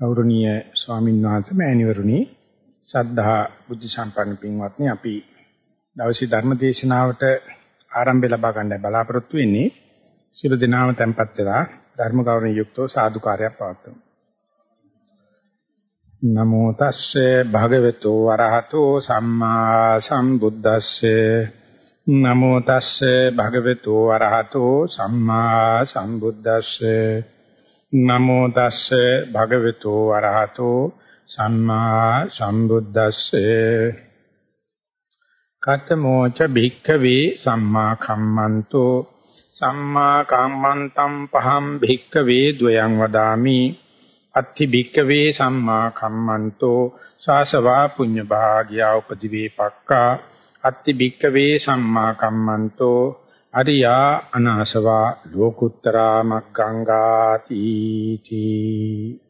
ගෞරවනීය ස්වාමීන් වහන්සේ මෑණිවරුනි සද්ධා බුද්ධ සම්පන්න පින්වත්නි අපි දවසේ ධර්ම දේශනාවට ආරම්භය ලබා ගන්න බලාපොරොත්තු වෙන්නේ. සියලු දෙනාම tempත් වෙලා ධර්ම ගෞරවණීය යුක්තව සාදුකාරයක් පවත්වමු. නමෝ තස්සේ භගවතු වරහතෝ සම්මා සම්බුද්දස්සේ. නමෝ තස්සේ භගවතු වරහතෝ සම්මා සම්බුද්දස්සේ. නමෝ තස්සේ භගවතු අරහතෝ සම්මා සම්බුද්දස්සේ. කතමෝච භික්ඛවේ සම්මා කම්මන්තෝ. සම්මා කම්මන්තං පහම් භික්ඛවේ ද්වයං වදාමි. අත්ථි භික්ඛවේ සම්මා කම්මන්තෝ. සාසවා පුඤ්ඤ භාග්‍යා උපදිවේ පක්කා අත්ථි භික්ඛවේ සම්මා කම්මන්තෝ. අරියා අනාසවා ලෝකුත්තරා මග්ගංගාති තී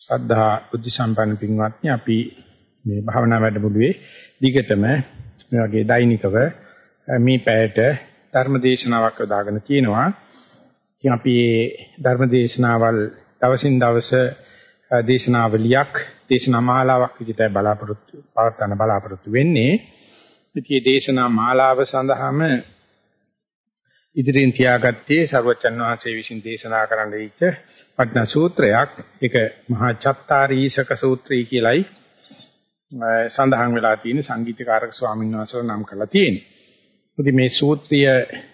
ශ්‍රද්ධා බුද්ධ සම්පන්න පින්වත්නි අපි මේ භාවනා වැඩමුළුවේ දිගටම මේ වගේ දෛනිකව මේ පැයට ධර්ම දේශනාවක් යොදාගෙන තියෙනවා. ඉතින් අපි මේ ධර්ම දේශනාවල් දවසින් දවස දේශනාවලියක් දේශනා මාලාවක් විදිහට බලාපොරොත්තු පවත්වන්න බලාපොරොත්තු වෙන්නේ. ඉතින් දේශනා මාලාව සඳහාම ඉදිරියෙන් තියාගත්තේ සර්වචන් වහන්සේ විසින් දේශනා කරන්න දීච්ච පට්න සූත්‍රයක්. ඒක මහා චත්තාරීසක සූත්‍රය කියලයි සඳහන් වෙලා තියෙන සංගීතකාරක ස්වාමීන් වහන්සේලා නම් කරලා තියෙන්නේ. ඉතින් මේ සූත්‍රය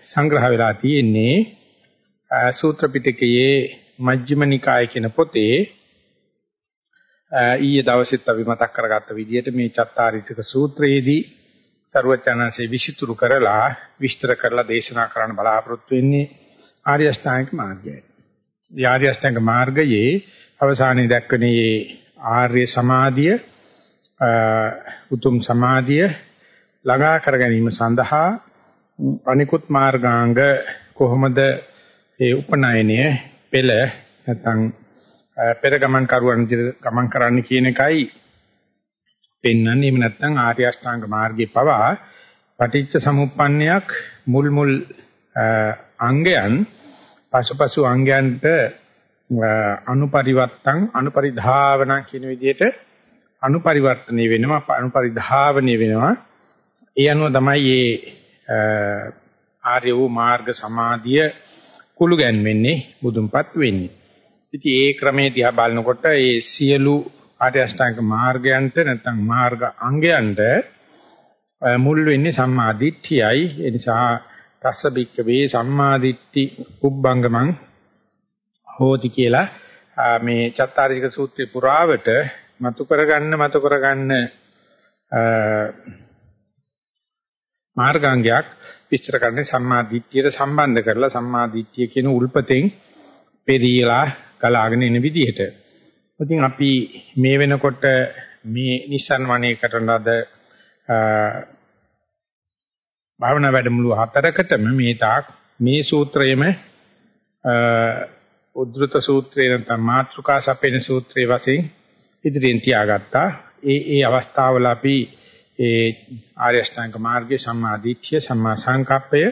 සංග්‍රහ වෙලා තියෙන්නේ සූත්‍ර පිටකයේ මජ්ක්‍ධිම නිකාය කියන පොතේ ඊයේ දවසෙත් අපි මතක් කරගත්ත විදිහට මේ චත්තාරීසක සූත්‍රයේදී ਸਰුවචනanse විසිතුරු කරලා විස්තර කරලා දේශනා කරන්න බලාපොරොත්තු වෙන්නේ ආර්ය අෂ්ටාංගික මාර්ගයයි. මේ ආර්ය අෂ්ටාංගික මාර්ගයේ අවසානයේ දක්වන්නේ ආර්ය සමාධිය උතුම් සමාධිය ළඟා කර ගැනීම සඳහා අනිකුත් මාර්ගාංග කොහොමද ඒ උපනයනය පෙළ නැත්නම් පෙර ගමන් කරුවන් ගමන් කරන්න කියන එකයි පෙන්වන්නේ එහෙම නැත්නම් ආර්ය අෂ්ටාංග මාර්ගයේ පවා පටිච්ච සමුප්පන්නයක් මුල් මුල් අංගයන් පසුපසු අංගයන්ට අනුපරිවත්තං අනුපරිධාවන කියන විදිහට අනුපරිවර්තනය වෙනවා අනුපරිධාවනය වෙනවා. ඒ අනුව තමයි මේ ආර්ය වූ මාර්ග සමාධිය කුළු ගැන්වෙන්නේ බුදුන්පත් වෙන්නේ. ඉතින් ඒ ක්‍රමයේ දිහා බලනකොට ඒ සියලු ආර්ය අෂ්ටාංග මාර්ගයන්ට නැත්නම් මාර්ග අංගයන්ට මුල් වෙන්නේ සම්මා දිට්ඨියයි ඒ නිසා තස්ස බික්කවේ සම්මා දිට්ඨි උබ්බංගමං හෝති කියලා මේ චත්තාරික සූත්‍රේ පුරාවට මතු කරගන්න මතු කරගන්න මාර්ගාංගයක් විස්තර කරන්නේ සම්මා දිට්ඨියට සම්බන්ධ කරලා සම්මා දිට්ඨිය කියන උල්පතෙන් පෙරීලා ගලාගෙන එන විදිහට. ඉතින් අපි මේ වෙනකොට මේ නිස්සන් වනේ කරන ලද භාවනා වැඩමුළු හතරකටම මේ තාක් මේ සූත්‍රයේම උද්දෘත සූත්‍රය නැත්නම් මාත්‍රිකා සපේන සූත්‍රයේ වශයෙන් ඉදිරියෙන් තියාගත්තා. ඒ ඒ අවස්ථාවල අපි ඒ ආර්ය අෂ්ටාංග මාර්ගයේ සම්මා දිට්ඨිය, සම්මා සංකප්පය,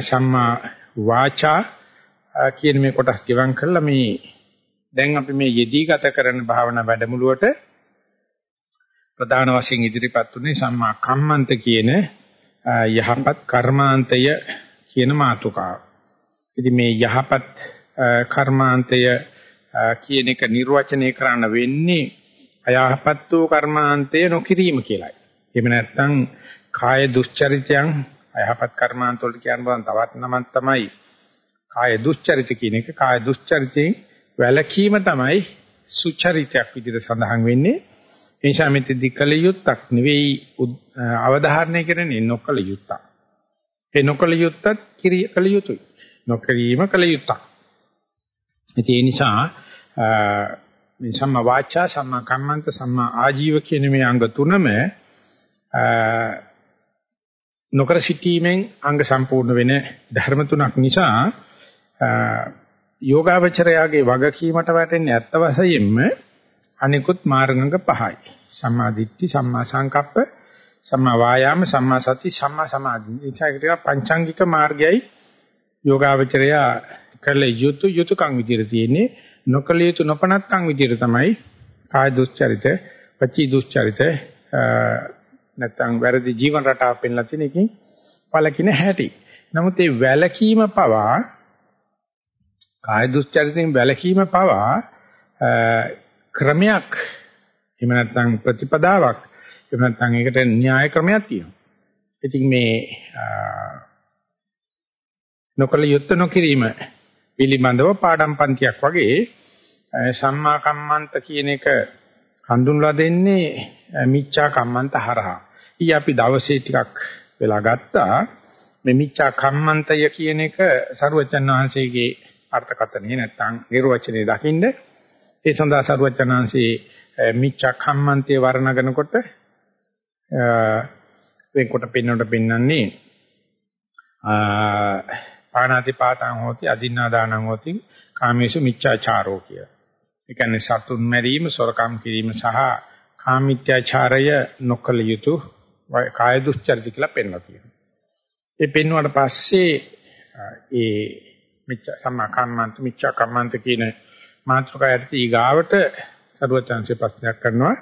සම්මා වාචා කියන මේ කොටස් ගෙවම් කරලා මේ දැන් අපි මේ යෙදී ගත කරන භාවනා වැඩමුළුවට ප්‍රධාන වශයෙන් ඉදිරිපත් උනේ සම්මා කම්මන්ත කියන යහපත් කර්මාන්තය කියන මාතෘකාව. ඉතින් මේ යහපත් කර්මාන්තය කියන එක නිර්වචනය කරන්න වෙන්නේ අයහපත් වූ කර්මාන්තය නොකිරීම කියලයි. එහෙම නැත්නම් කාය දුස්චරිතයන් අයහපත් කර්මාන්ත වලට කියන බව තවත් නමක් තමයි කාය දුස්චරිත කියන එක. කාය දුස්චරිතයෙන් වැලකීම තමයි සුචරිතයක් විදිහට සඳහන් වෙන්නේ. ඒ නිසා මෙතෙදි කල යුත්තක් නෙවෙයි අවධාරණය කරන්නේ නොකල යුත්තක්. ඒ නොකල යුත්තත් කිරිය කල යුතුයි. නොකිරීම කල යුත්තක්. ඒ නිසා මේ සම්මා වාචා සම්මා කම්මන්ත සම්මා ආජීව කියන මේ අංග තුනම නොකර සිටීමෙන් අංග සම්පූර්ණ වෙන ධර්ම තුනක් නිසා යෝගාවචරයාගේ වගකීමට වැටෙන්නේ ඇත්ත වශයෙන්ම අනිකුත් මාර්ගංග පහයි. සම්මා දිට්ඨි, සම්මා සංකප්ප, සම්මා වායාම, සම්මා සති, සම්මා සමාධි. ඒචාකට පංචාංගික මාර්ගයයි යෝගාවචරයා කළ යුතු යුතුයකම් විදියට තියෙන්නේ නොකළ යුතු නොපනත්කම් විදියට තමයි කාය දුස්චරිත, වචී දුස්චරිත නැත්නම් වැරදි ජීවන රටාව පෙන්ලා තියෙන එකකින් පළකින හැටි. නමුත් මේ වැලකීම පවා කාය දුස්චරිතෙන් වැලකීම පවා ක්‍රමයක් එහෙම නැත්නම් ප්‍රතිපදාවක් එහෙම නැත්නම් ඒකට න්‍යාය ක්‍රමයක් තියෙනවා. ඉතින් මේ නොකල යුත්ත නොකිරීම පිළිබඳව පාඩම් පන්තියක් වගේ සම්මා කම්මන්ත කියන එක හඳුන්වලා දෙන්නේ මිච්ඡා කම්මන්ත හරහා. ඊ අපි දවසේ ටිකක් වෙලා ගත්තා මේ මිච්ඡා කම්මන්තය කියන එක සරුවචන් වහන්සේගේ අර්ථකථනය නැත්නම් නිර්වචනය දකින්න ඒ සඳහා සරුවචන් වහන්සේ මිච්ඡා කම්මන්තේ වර්ණනනකොට වෙන්කොට පින්නොට පින්නන්නේ පාණාති පාතං හෝති අදින්නා දානං හෝති කාමේසු මිච්ඡාචාරෝ කිය. ඒ කියන්නේ සතුන් මැරීම, සොරකම් කිරීම සහ කාමිත්‍යාචාරය නොකල යුතු කාය දුස්චරිත කියලා පෙන්වලා තියෙනවා. ඒ පෙන්වුවාට පස්සේ ඒ මිච්ඡා සම්මා කම්මන්ත මිච්ඡා කම්මන්ත කියන මාතෘකාවට ඊගාවට සරුවචාන්සේ ප්‍රශ්නයක් කරනවා.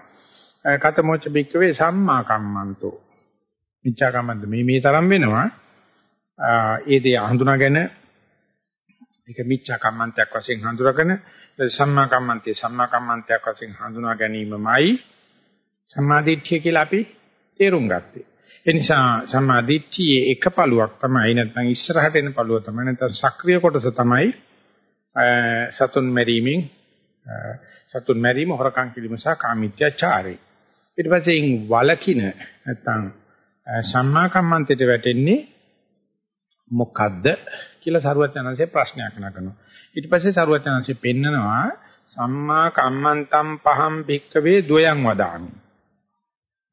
කතමෝච බික්කවේ සම්මා කම්මන්තෝ. මිච්ඡා කම්මන්ත මේ මේ තරම් වෙනවා. ඒ දේ හඳුනාගෙන ඒක මිච්ඡා කම්මන්තයක් වශයෙන් හඳුනාගෙන සම්මා කම්මන්තේ සම්මා කම්මන්තයක් වශයෙන් හඳුනා ගැනීමමයි සම්මාදිට්ඨිය කියලා අපි තේරුම් ගත්තේ. ඒ නිසා සම්මාදිට්ඨියේ එක පළුවක් තමයි නැත්නම් ඉස්සරහට එන පළුව තමයි නැත්නම් සක්‍රීය කොටස තමයි සතුන් මැරීමෙන් සතුන් මැරීම හොරකම් කිරීම සහ කාමීත්‍යචාරය. ඊට පස්සේ වලකින නැත්නම් සම්මා කම්මන්තයට වැටෙන්නේ මොකද්ද කියලා සරුවචනanse ප්‍රශ්නයක් නගනවා. ඊට පස්සේ සරුවචනanse පෙන්නනවා සම්මා කම්මන්තම් පහම් භික්කවේ ද්වයං වදාමි.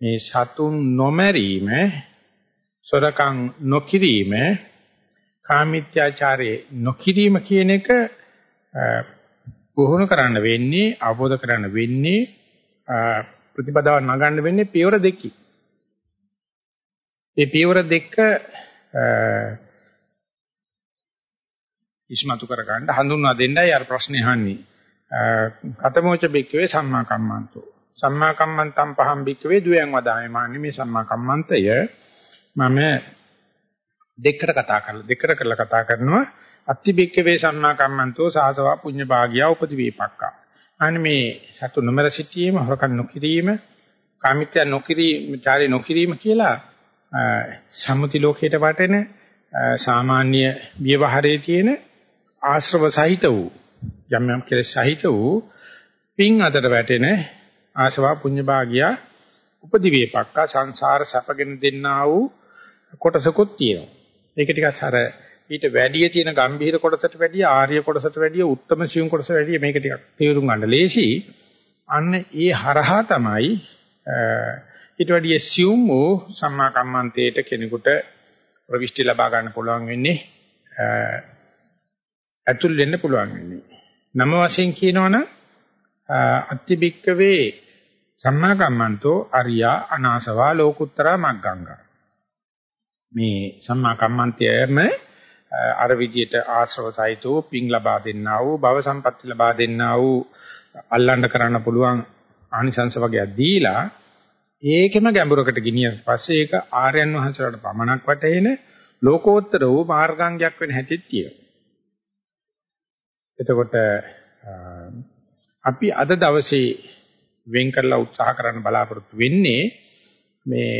මේ සතුන් නොමැරීම, සොරකම් නොකිරීම, කාමීත්‍යාචාරයේ නොකිරීම කියන එක පුහුණු කරන්න වෙන්නේ, අවබෝධ කරන්න වෙන්නේ ප්‍රතිපදාව නගන්න වෙන්නේ පියවර දෙකකින්. මේ පියවර දෙක ඉස්මතු කරගන්න හඳුන්වා දෙන්නයි අර ප්‍රශ්නේ අහන්නේ. කතමෝච බික්කවේ සම්මා කම්මන්තෝ. සම්මා කම්මන්තම් පහම් බික්කවේ දුයන් වදාමේ මාන්නේ මේ සම්මා කම්මන්තය මම දෙකට කතා කරලා දෙකට කරලා කතා කරනවා අත්ති බික්කවේ සම්මා කම්මන්තෝ සාසවා පුඤ්ඤ භාගියා උපති වේපක්කා. අනේ මේ සතු නොමර සිටීම හොරකම් නොකිරීම කාමිත්‍ය නොකිරීම චාරි නොකිරීම කියලා සම්මුති ලෝකයට වටෙන සාමාන්‍ය ව්‍යවහාරයේ තියෙන ආශ්‍රව සහිත වූ යම් යම් කෙලෙස් සහිත වූ පින් අතර වැටෙන ආශවා පුඤ්ඤ භාගියා උපදි වේපක්ක සංසාර සැපගෙන දෙන්නා වූ කොටසකුත් තියෙනවා. ඒක ටිකක් අර ඊට වැඩිය තියෙන ගම්භීර කොටසට වැඩිය ආර්ය කොටසට වැඩිය උත්තම සියුම් කොටසට වැඩිය මේක ටිකක් තේරුම් ගන්න ලේසි. අන්න ඒ හරහා තමයි ඊට වැඩිය සියුම් වූ සම්මා කම්මන්තේට කෙනෙකුට ප්‍රවිෂ්ටි ලබා ගන්න පුළුවන් වෙන්නේ ඇතුල් වෙන්න පුළුවන් වෙන්නේ. නම වශයෙන් කියනවනම් අත්තිබික්කවේ සම්මා කම්මන්තෝ අරියා අනාසවා ලෝකුත්තරා මග්ගංගා. මේ සම්මා කම්මන්තයම අර විදියට ආශ්‍රව සහිතව පිං ලබා දෙන්නා වූ භව සම්පatti ලබා දෙන්නා වූ අල්ලන්න කරන්න පුළුවන් ආනිසංස වගේක් දීලා ඒකෙම ගැඹුරකට ගෙනියන පස්සේ ඒක ආර්යයන් වහන්සේලාට පමණක් වටේන ලෝකෝත්තර වූ මාර්ගාංගයක් වෙන හැටිත් තියෙනවා. එතකොට අපි අද දවසේ වෙන් කරලා උත්සාහ කරන්න බලාපොරොත්තු වෙන්නේ මේ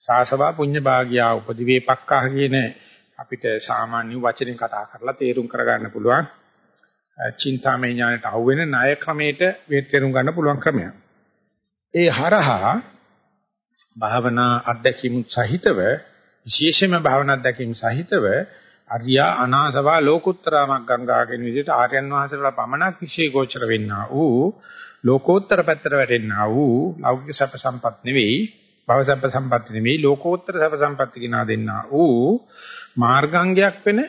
සාසවා පුඤ්ඤ භාගියා උපදිවේපක්කහ කියන අපිට සාමාන්‍ය වචනෙන් කතා කරලා තේරුම් කරගන්න පුළුවන් චින්තාමය ඥානයට අහුවෙන ණය ක්‍රමයට තේරුම් ගන්න පුළුවන් ක්‍රමයක්. ඒ හරහා භාවනා අධ්‍යක්ීම් සහිතව විශේෂයෙන්ම භාවනා අධ්‍යක්ීම් සහිතව අරියා අනාසවා ලෝකුත්තරමක් ගංගා කියන විදිහට ආර්යයන් වහන්සේලා පමණක් විශේෂ ගෝචර වෙන්නා වූ ලෝකෝත්තර පැත්තට වැටෙන්නා වූ ලෞකික සැප සම්පත් නෙවෙයි භව සැප සම්පත් නෙවෙයි ලෝකෝත්තර සැප සම්පත් කිනා දෙන්නා වූ මාර්ගාංගයක් වෙන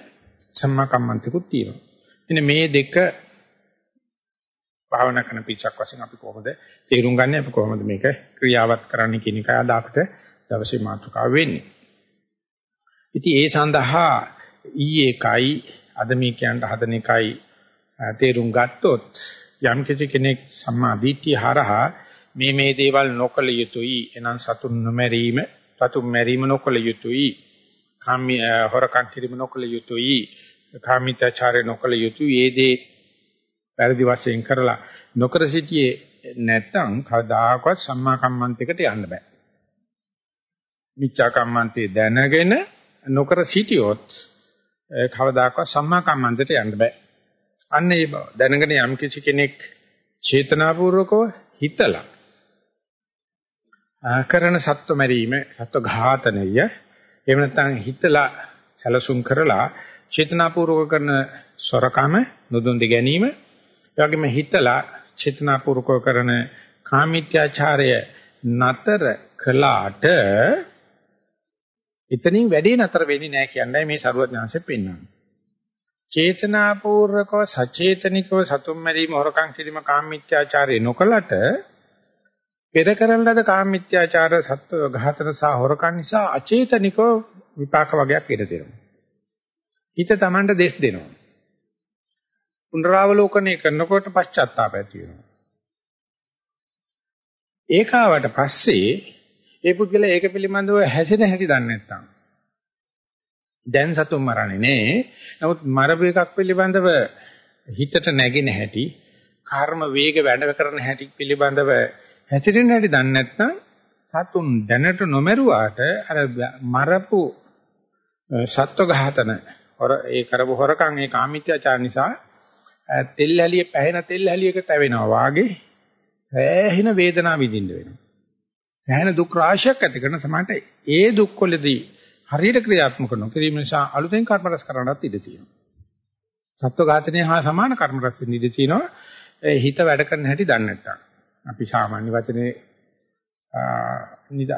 සම්මා කම්මන්තිකුත් තියෙනවා. එන්න මේ දෙක භාවනා කරන පිටක් වශයෙන් අපි කොහොමද තේරුම් ගන්න අපි කොහොමද මේක ක්‍රියාවත් කරන්න කියන එක අද අපිට දවසේ මාතෘකාව වෙන්නේ. ඉතින් ඒ සඳහා ඊයේ කයි අද මේ කියන්න හදන එකයි තේරුම් ගත්තොත් යම් කෙනෙක් සම්මා දිට්ඨිය හරහා මේ මේ දේවල් නොකළ යුතුයි. එනම් සතුන් නොමැරීම සතුන් මැරීම නොකළ යුතුයි. කාමී හොරකම් කිරීම නොකළ යුතුයි. කාමීත්‍යාචාරය නොකළ යුතුයි. ඒ දේ පරිදි වශයෙන් කරලා නොකර සිටියේ නැත්නම් කවදාකවත් සම්මා කම්මන්තයකට යන්න බෑ. මිච්ඡා කම්මන්තේ දැනගෙන නොකර සිටියොත් කවදාකවත් සම්මා කම්මන්තයට යන්න බෑ. අන්න ඒ බව දැනගෙන යම් කිසි කෙනෙක් චේතනාපූර්වකව හිතලා කරන සත්ව මරීම සත්ව ඝාතනය එහෙම නැත්නම් හිතලා සැලසුම් කරලා චේතනාපූර්වක කරන සොරකම නොදුන් දෙ ගැනීම ඒ වගේම හිතලා චේතනාපූර්වක කරන කාමීත්‍යාචාරය නතර කළාට එතනින් වැඩේ නතර වෙන්නේ නැහැ කියන්නේ මේ සරුවඥාන්සේ පෙන්වන්නේ. චේතනාපූර්වකව සචේතනිකව සතුම් මැරීම හොරකම් කිරීම කාමීත්‍යාචාරය නොකලට පෙර කරන ලද කාමීත්‍යාචාර සත්ව ඝාතන සහ හොරකම් නිසා අචේතනිකව විපාක වගයක් ඉඩ දෙනවා. හිත Tamanට දෙස් දෙනවා. පුනරාවලෝකනය කරනකොට පශ්චාත්තාප ඇති වෙනවා. ඒකාවට පස්සේ ඒ පුද්ගලයා ඒක පිළිබඳව හැසෙන හැටි දන්නේ නැත්නම් දැන් සතුන් මරන්නේ නේ. නමුත් මරපු එකක් පිළිබඳව හිතට නැගෙන හැටි, කර්ම වේග වැඩ කරන හැටි පිළිබඳව හැසිරෙන හැටි දන්නේ නැත්නම් සතුන් දැනට නොමරුවාට අර මරපු සත්ව ඝාතන හොර ඒ කරපු හොරකම් ඒ කාමීත්‍යාචාර නිසා තෙල් හැලිය පැහෙන තෙල් හැලියක තැවෙනවා වාගේ සෑහෙන වේදනාව විඳින්න වෙනවා. සෑහෙන දුක් රාශියක් ඇති කරන සමහරට ඒ දුක්වලදී හරියට ක්‍රියාත්මක නොකිරීම නිසා අලුතෙන් කර්ම රැස් කරන්නත් ඉඩ තියෙනවා. සත්ව ඝාතනය හා සමාන කර්ම රැස් වෙන්න ඉඩ තියෙනවා. හිත වැඩ කරන හැටි දන්නේ නැත්නම්. අපි සාමාන්‍ය වචනේ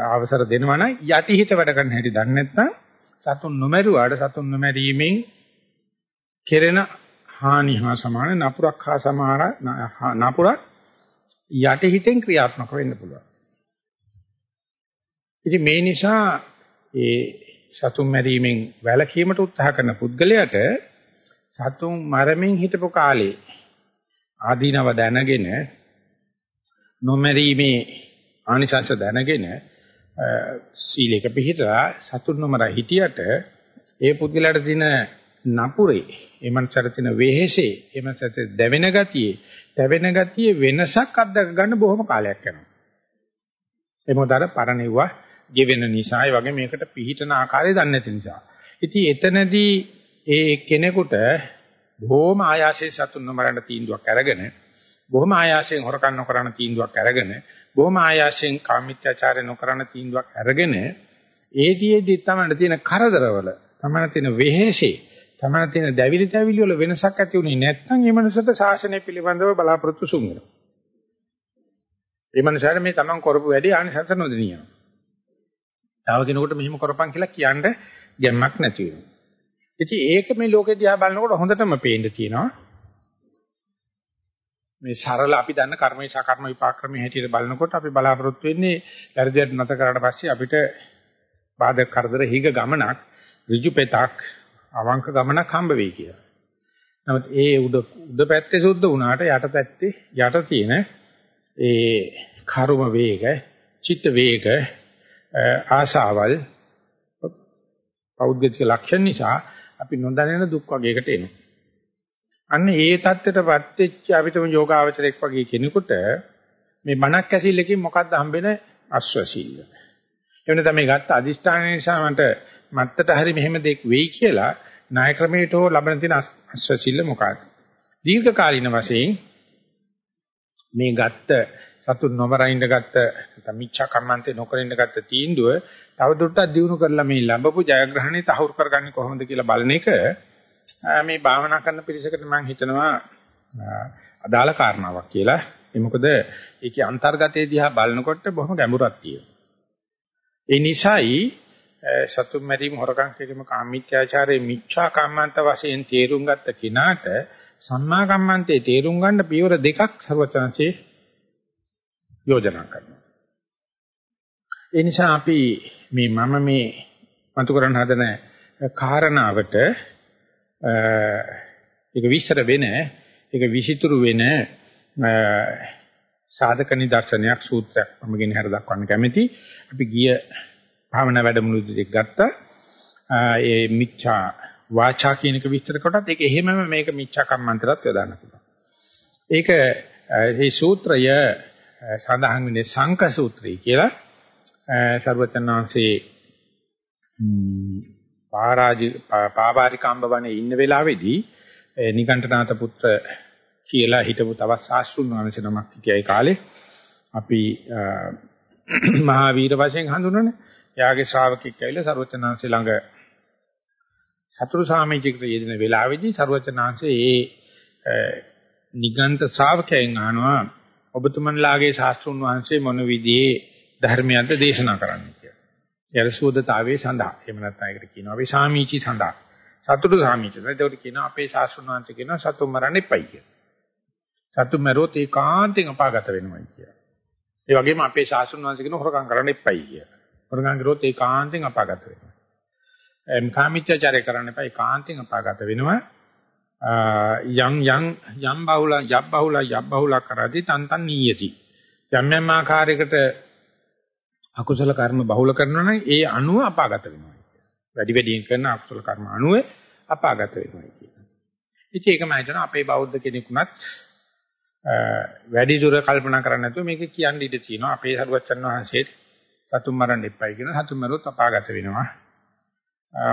අවසර දෙනවා නම් යටි හිත වැඩ කරන හැටි දන්නේ නැත්නම් සතුන් නොමැරුවාට සතුන් නොමැරීමෙන් කෙරෙන හානි හා සමාන නපුරක් හා සමාන නපුරක් යටි හිතෙන් ක්‍රියාත්මක වෙන්න පුළුවන්. ඉතින් මේ නිසා ඒ සතුන් මැරීමෙන් වැළකීමට උත්සාහ කරන පුද්ගලයාට සතුන් මරමින් හිටපු කාලේ ආදීනව දැනගෙන නොමැරීමේ ආනිසංස දැනගෙන සීලයක පිළිපදලා සතුන් නොමර හිටියට ඒ පුද්ගලයාට තියෙන නපුරේ ඒ මනසට තියෙන වෙහෙසේ ඒ මනසට දැවෙන ගතියේ දැවෙන ගතියේ වෙනසක් අත්දක ගන්න බොහොම කාලයක් යනවා. ඒ මොකද අර පරණෙව්වා ගෙවෙන නිසා ඒ වගේ මේකට පිහිටන ආකාරය දන්නේ නැති නිසා ඉතින් එතනදී ඒ කෙනෙකුට බොහොම ආයාසයෙන් සතුන් නොමරන්න තීන්දුවක් අරගෙන බොහොම ආයාසයෙන් හොරකම් නොකරන තීන්දුවක් අරගෙන බොහොම ආයාසයෙන් කාමීත්‍යාචාරය නොකරන තීන්දුවක් අරගෙන ඒතියෙදි තමයි තියෙන කරදරවල තමයි තියෙන වෙහෙසේ තමයි තියෙන දැවිලි තැවිලි වල වෙනසක් ඇති උනේ නැත්නම් මේ මනුස්සට ශාසනය පිළිබඳව බලාපොරොත්තු සුන් වෙනවා. මේ මනුස්සයාට මේ තමන් කරපු වැඩේ ආනිසංස නොදෙනියනවා. තව කෙනෙකුට මෙහෙම කරපන් කියලා කියන්න ගැම්මක් නැති වෙනවා. ඉතින් ඒක මේ ලෝකෙ දිහා බලනකොට හොඳටම පේන්න තියෙනවා. මේ සරල අපි දන්න කර්මේශා කර්ම විපාක ක්‍රමයේ හැටියට බලනකොට අපි බලාපොරොත්තු වෙන්නේ වැඩියට නැත කරාට පස්සේ අපිට බාධක කරදර හිග ගමනක් ඍජු පෙතක් අවංක ගමනක් හම්බ වෙයි කියලා. නමුත් ඒ උඩ උඩ පැත්තේ සුද්ධ වුණාට යට පැත්තේ යට තියෙන ඒ කර්ම වේග, චිත්ත වේග, ආශාවල් පෞද්ගලික ලක්ෂණ නිසා අපි නොදැනෙන දුක් වගේකට එනවා. අන්න ඒ தත්ත්වයටපත් වෙච්ච අපිටම යෝගාවචරයක් වගේ කෙනෙකුට මේ මනක් ඇසිල්ලකින් මොකද්ද හම්බෙන අස්වැසිල්ල. එවන තමයි ගත්ත අදිෂ්ඨාන නිසා මට මත්තට හරි මෙහෙම දෙයක් වෙයි කියලා ණය ක්‍රමයට හෝ ලබන තියෙන අස්වැසිල්ල මොකක්ද? දීර්ඝ කාලින වශයෙන් මේ ගත්ත සතුන් නොමරින්න ගත්ත නැත්නම් මිච්ඡා කම්මන්තේ නොකරින්න ගත්ත තීන්දුව තවදුරටත් දියුණු කරලා මේ ලැබපු ජයග්‍රහණය තහවුරු කරගන්නේ කොහොමද කියලා බලන එක මේ භාවනා කරන පිරිසකට මම හිතනවා අදාළ කාරණාවක් කියලා. ඒ මොකද ඒකේ අන්තර්ගතයේ දිහා බලනකොට බොහොම ගැඹුරක් තියෙනවා. ඒ නිසායි සතුම් මැරීම හොරකම් කිරීම කාමීත්‍යාචාරයේ මිච්ඡා කම්මන්ත වශයෙන් තේරුම් ගත්ත කෙනාට සම්මා කම්මන්තේ තේරුම් ගන්න පියවර දෙකක් ਸਰවචනසේ යෝජනා කරනවා. ඒ නිසා අපි මේ මම මේ මතු කරන්න හදන කාරණාවට ඒක විස්තර වෙන ඒක විසිතුරු වෙන සාධක නිදර්ශනයක් සූත්‍රයක් මම ගෙන හැර දක්වන්න කැමැති. අපි ගිය භාවනා වැඩමුළුවේදී ගත්තා. ඒ මිච්ඡා වාචා කියන එක විස්තර කොටත් ඒක එහෙමම මේක මිච්ඡා කම්මන්තරත් යොදන්න පුළුවන්. ඒක මේ සූත්‍රය සඳහන් වෙන්නේ සංක සූත්‍රය කියලා. සර්වචනාංශේ පාරාජි පාවාරිකාම්බ වනේ ඉන්න වෙලාවේදී නිකණ්ඨනාත පුත්‍ර කියලා හිටපු තවත් ශාස්ත්‍රුන් වහන්සේ නමක් හිටියයි කාලේ අපි මහා වීර වශයෙන් හඳුනන යාගේ ශ්‍රාවකෙක් ඇවිල්ලා සර්වචනාංශේ ළඟ සතුරු සාමිචිකට යෙදෙන වෙලාවේදී සර්වචනාංශේ ඒ නිගන්ත ශ්‍රාවකයන් අහනවා ඔබතුමන්ලාගේ ශාස්ත්‍රුන් වහන්සේ මොන විදිහේ ධර්මයක්ද දේශනා කරන්නේ කියලා. ඒ අරසෝදතාවයේ සඳහා. එහෙම නැත්නම් ඒකට කියනවා අපි සාමීචි සඳහා. සතුටු සාමීචි. ඒකට කියනවා අපේ ශාස්ත්‍රුන් වහන්සේ කියනවා සතුන් මරන්න එපයි කියලා. සතුන් මරොත් ඒකාන්තයෙන් අපාගත වෙනවා කියලා. ඒ වගේම අපේ ශාස්ත්‍රුන් වහන්සේ කියන හොරකම් කරන්න එපයි කියලා. හොරකම් කරොත් ඒකාන්තයෙන් අපාගත වෙනවා. එම් කාමීත්‍යචාරය කරන්න එපා ඒකාන්තයෙන් අපාගත වෙනවා. යම් යම් යම් බහුල යබ් බහුල යබ් බහුල කරදී තන්තන් නීයති. යම් යම් ආකාරයකට අකුසල කර්ම බහුල කරනවා නම් ඒ අණුව අපාගත වෙනවා. වැඩි වැඩියෙන් කරන අකුසල කර්ම අණුව අපාගත වෙනවා කියනවා. ඉතින් ඒකම හිතන අපේ බෞද්ධ කෙනෙකුණත් වැඩි දුර කල්පනා කරන්නේ නැතුව මේක කියන්න ඉඩ තියෙනවා. අපේ සරුවච්චන් වහන්සේ සතුන් මරන්න එපයි කියන සතුන් මරුවොත් අපාගත වෙනවා.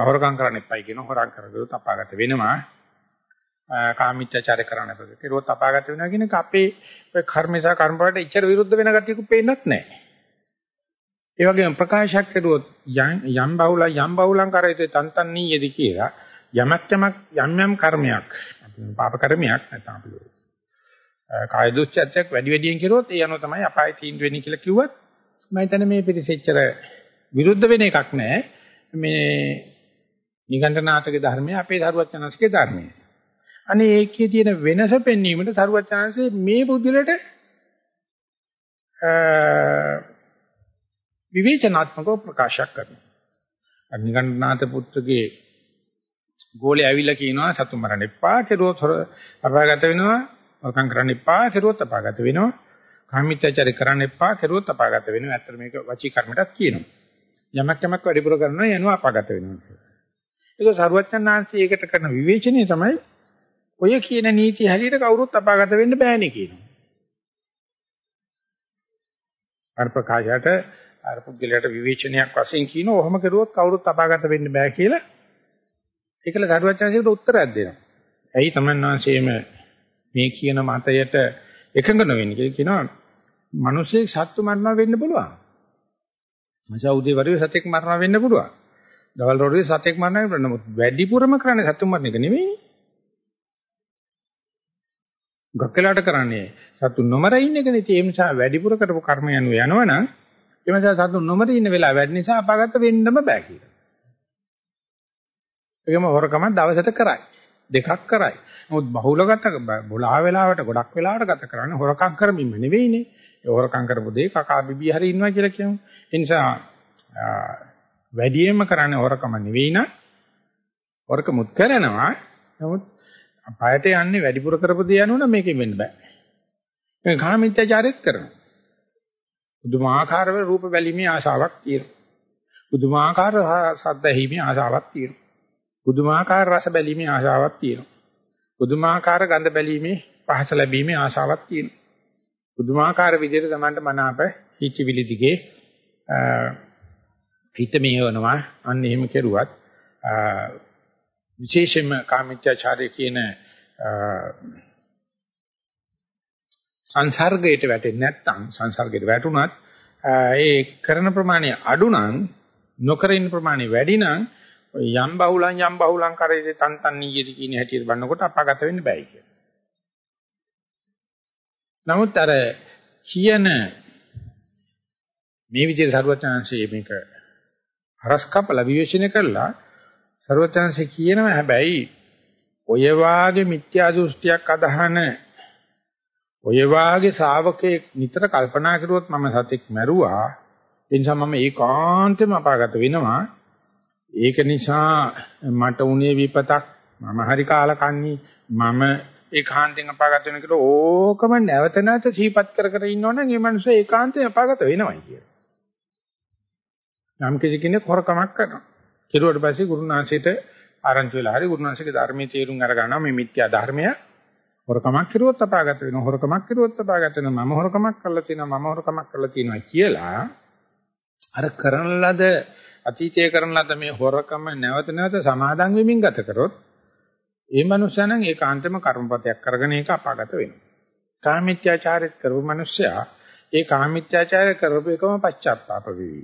හොරකම් කරන්න එපයි කියන හොරකම් කරගොත් අපාගත වෙනවා. කාමීත්‍යචාරය කරන්න එපා. ඒකෝත් අපාගත වෙනවා කියන එක අපේ කර්මේසා කර්මවලට ඉච්ඡර විරුද්ධ වෙන ගතියකුත් පේන්නත් නැහැ. ඒ වගේම ප්‍රකාශයක් කරුවොත් යම් බහුල යම් බහුලං කරයිතේ තන්තන් නීයදි කියලා යමක් යමක් යම් යම් කර්මයක් පාප කර්මයක් නැත්නම් අපි කාය දුස්චර්යයක් වැඩි වැඩියෙන් කරුවොත් ඒ අනුව තමයි අපාය තීන්දුව වෙන්නේ කියලා කිව්වත් මම හිතන්නේ මේ පිළිසෙච්චර විරුද්ධ වෙන එකක් නැහැ මේ නිගණ්ඨනාථගේ ධර්මය අපේ ධර්මචනස්කේ ධර්මය. අනේ ඒකේ තියෙන වෙනස පෙන්වීමට ධර්මචනස්සේ මේ බුද්ධිලට විවේචනාත්මකව ප්‍රකාශ කරනවා. අනිගණ්ඨනාත පුත්‍රගේ ගෝලේ ඇවිල්ලා කියනවා සතුන් මරන්න එපා කෙරුවොත් අපාගත වෙනවා. වකම් කරන්න එපා කෙරුවොත් අපාගත වෙනවා. කාමීත්‍යචාරය කරන්න එපා කෙරුවොත් අපාගත වෙනවා. ඇත්තට මේක වචී කර්මයටත් කියනවා. යමක් යමක් වැඩිපුර කරනවා යනවා අපාගත වෙනවා කියලා. ඒක සරුවච්චන්හන්සේ ඒකට කරන විවේචනය තමයි ඔය කියන නීති හැටියට කවුරුත් අපාගත වෙන්න බෑනේ කියනවා. අර ප්‍රකාශයට අර පුද්ගලයාට විවේචනයක් වශයෙන් කියන ඔහොම කරුවොත් කවුරුත් අපාගත වෙන්න බෑ කියලා ඒකල සරුවචනසිකට උත්තරයක් දෙනවා. ඇයි තමන්වන්සේම මේ කියන මතයට එකඟ නොවෙන්නේ කියලා කියනවා. මිනිස්සේ සත්තු මරනවා වෙන්න පුළුවන්. මචං උදේ වරුවේ සතෙක් මරනවා වෙන්න පුළුවන්. දවල් වරුවේ සතෙක් මරනවා වෙන්න නමුත් වැඩිපුරම කරන්නේ සත්තු මරන එක නෙමෙයි. ගොක්කලාට කරන්නේ සත්තු නොමර ඉන්න එකනේ. ඒ නිසා වැඩිපුර කරපු කර්ම යනුව යනවනම් ඒ නිසා සතුන් නොමර ඉන්න වෙලාව වැඩි නිසා අපාගත වෙන්නම බෑ කියලා. ඒකම හොරකම දවසට කරයි. දෙකක් කරයි. නමුත් බහුලගත බොලා වෙලාවට ගොඩක් වෙලාවට ගත කරන්නේ හොරකම් කරමින්ම නෙවෙයිනේ. ඒ හොරකම් කරපු දේ කකා බිබී හරි ඉන්නවා කියලා කියමු. ඒ නිසා වැඩියෙන්ම කරන්නේ හොරකම නෙවෙයි නා. හොරකමුත් කරනවා. නමුත් පායට යන්නේ වැඩිපුර කරපු දේ යනවනම් මේකෙන් වෙන්න බෑ. මේ කාමීත්‍යචාරෙත් කරනවා. පුදුමාකාර රූප බැලීමේ ආශාවක් තියෙනවා. පුදුමාකාර ශබ්ද ඇහිීමේ ආශාවක් තියෙනවා. පුදුමාකාර රස බැලීමේ ආශාවක් තියෙනවා. පුදුමාකාර ගඳ බැලීමේ පහස ලැබීමේ ආශාවක් තියෙනවා. පුදුමාකාර විදිහට තමන්ට මනාප හිතවිලි දිගේ හිත මෙහෙවනවා. අන්න එහෙම කෙරුවත් විශේෂයෙන්ම කාමීත්‍යාචාරය කියන සංසර්ගයට වැටෙන්නේ නැත්නම් සංසර්ගයට වැටුණත් ඒ කරන ප්‍රමාණය අඩු නම් නොකර ඉන්න ප්‍රමාණය වැඩි නම් යම් බහුලං යම් බහුලං කරේ තන් තන් නීයති කියන හැටියට බලනකොට අපාගත වෙන්න බෑ කියලා. නමුත් අර කියන මේ විදිහට සරුවචනංශයේ මේක හරස් කපලා විවේචනය කරලා සරුවචනංශේ කියනවා හැබැයි ඔය වාගේ මිත්‍යා දෘෂ්ටියක් අදහන ඔය වාගේ ශ්‍රාවකෙක් නිතර කල්පනා කරුවොත් මම සතෙක් මැරුවා ඒ නිසා මම ඒකාන්තෙම අපාගත වෙනවා ඒක නිසා මට උනේ විපතක් මම හරි කාලකන්ණි මම ඒකාන්තයෙන් අපාගත වෙන කියලා ඕකම නැවත නැවත සිහිපත් කර කර ඉන්නවනම් ඒ මනුස්සය ඒකාන්තයෙන් අපාගත වෙනවයි කියලා. නම් කිසි කෙනෙක් හොරකමක් කරනවා. කෙරුවට පස්සේ ගුරුනාංශයට ආරංචි වෙලා හරි ගුරුනාංශගේ ධර්මයේ තේරුම් අර ගන්නවා මේ මිත්‍යා ධර්මය හොරකමක් කරුවොත් අපාගත වෙනවා හොරකමක් කරුවොත් අපාගත වෙනවා මම හොරකමක් කරලා තියෙනවා මම හොරකමක් කරලා තියෙනවා කියලා අර කරන ලද අතීතයේ කරන ලද මේ හොරකම නැවත නැවත සමාදන් වෙමින් ගත කරොත් ඒ මනුස්සයා නම් ඒකාන්තම කර්මපතයක් කරගෙන ඒක අපාගත වෙනවා. කාමීත්‍යාචාරයත් කරපු මනුස්සයා ඒ කාමීත්‍යාචාරය කරපු එකම පශ්චාත්තාප වෙවි.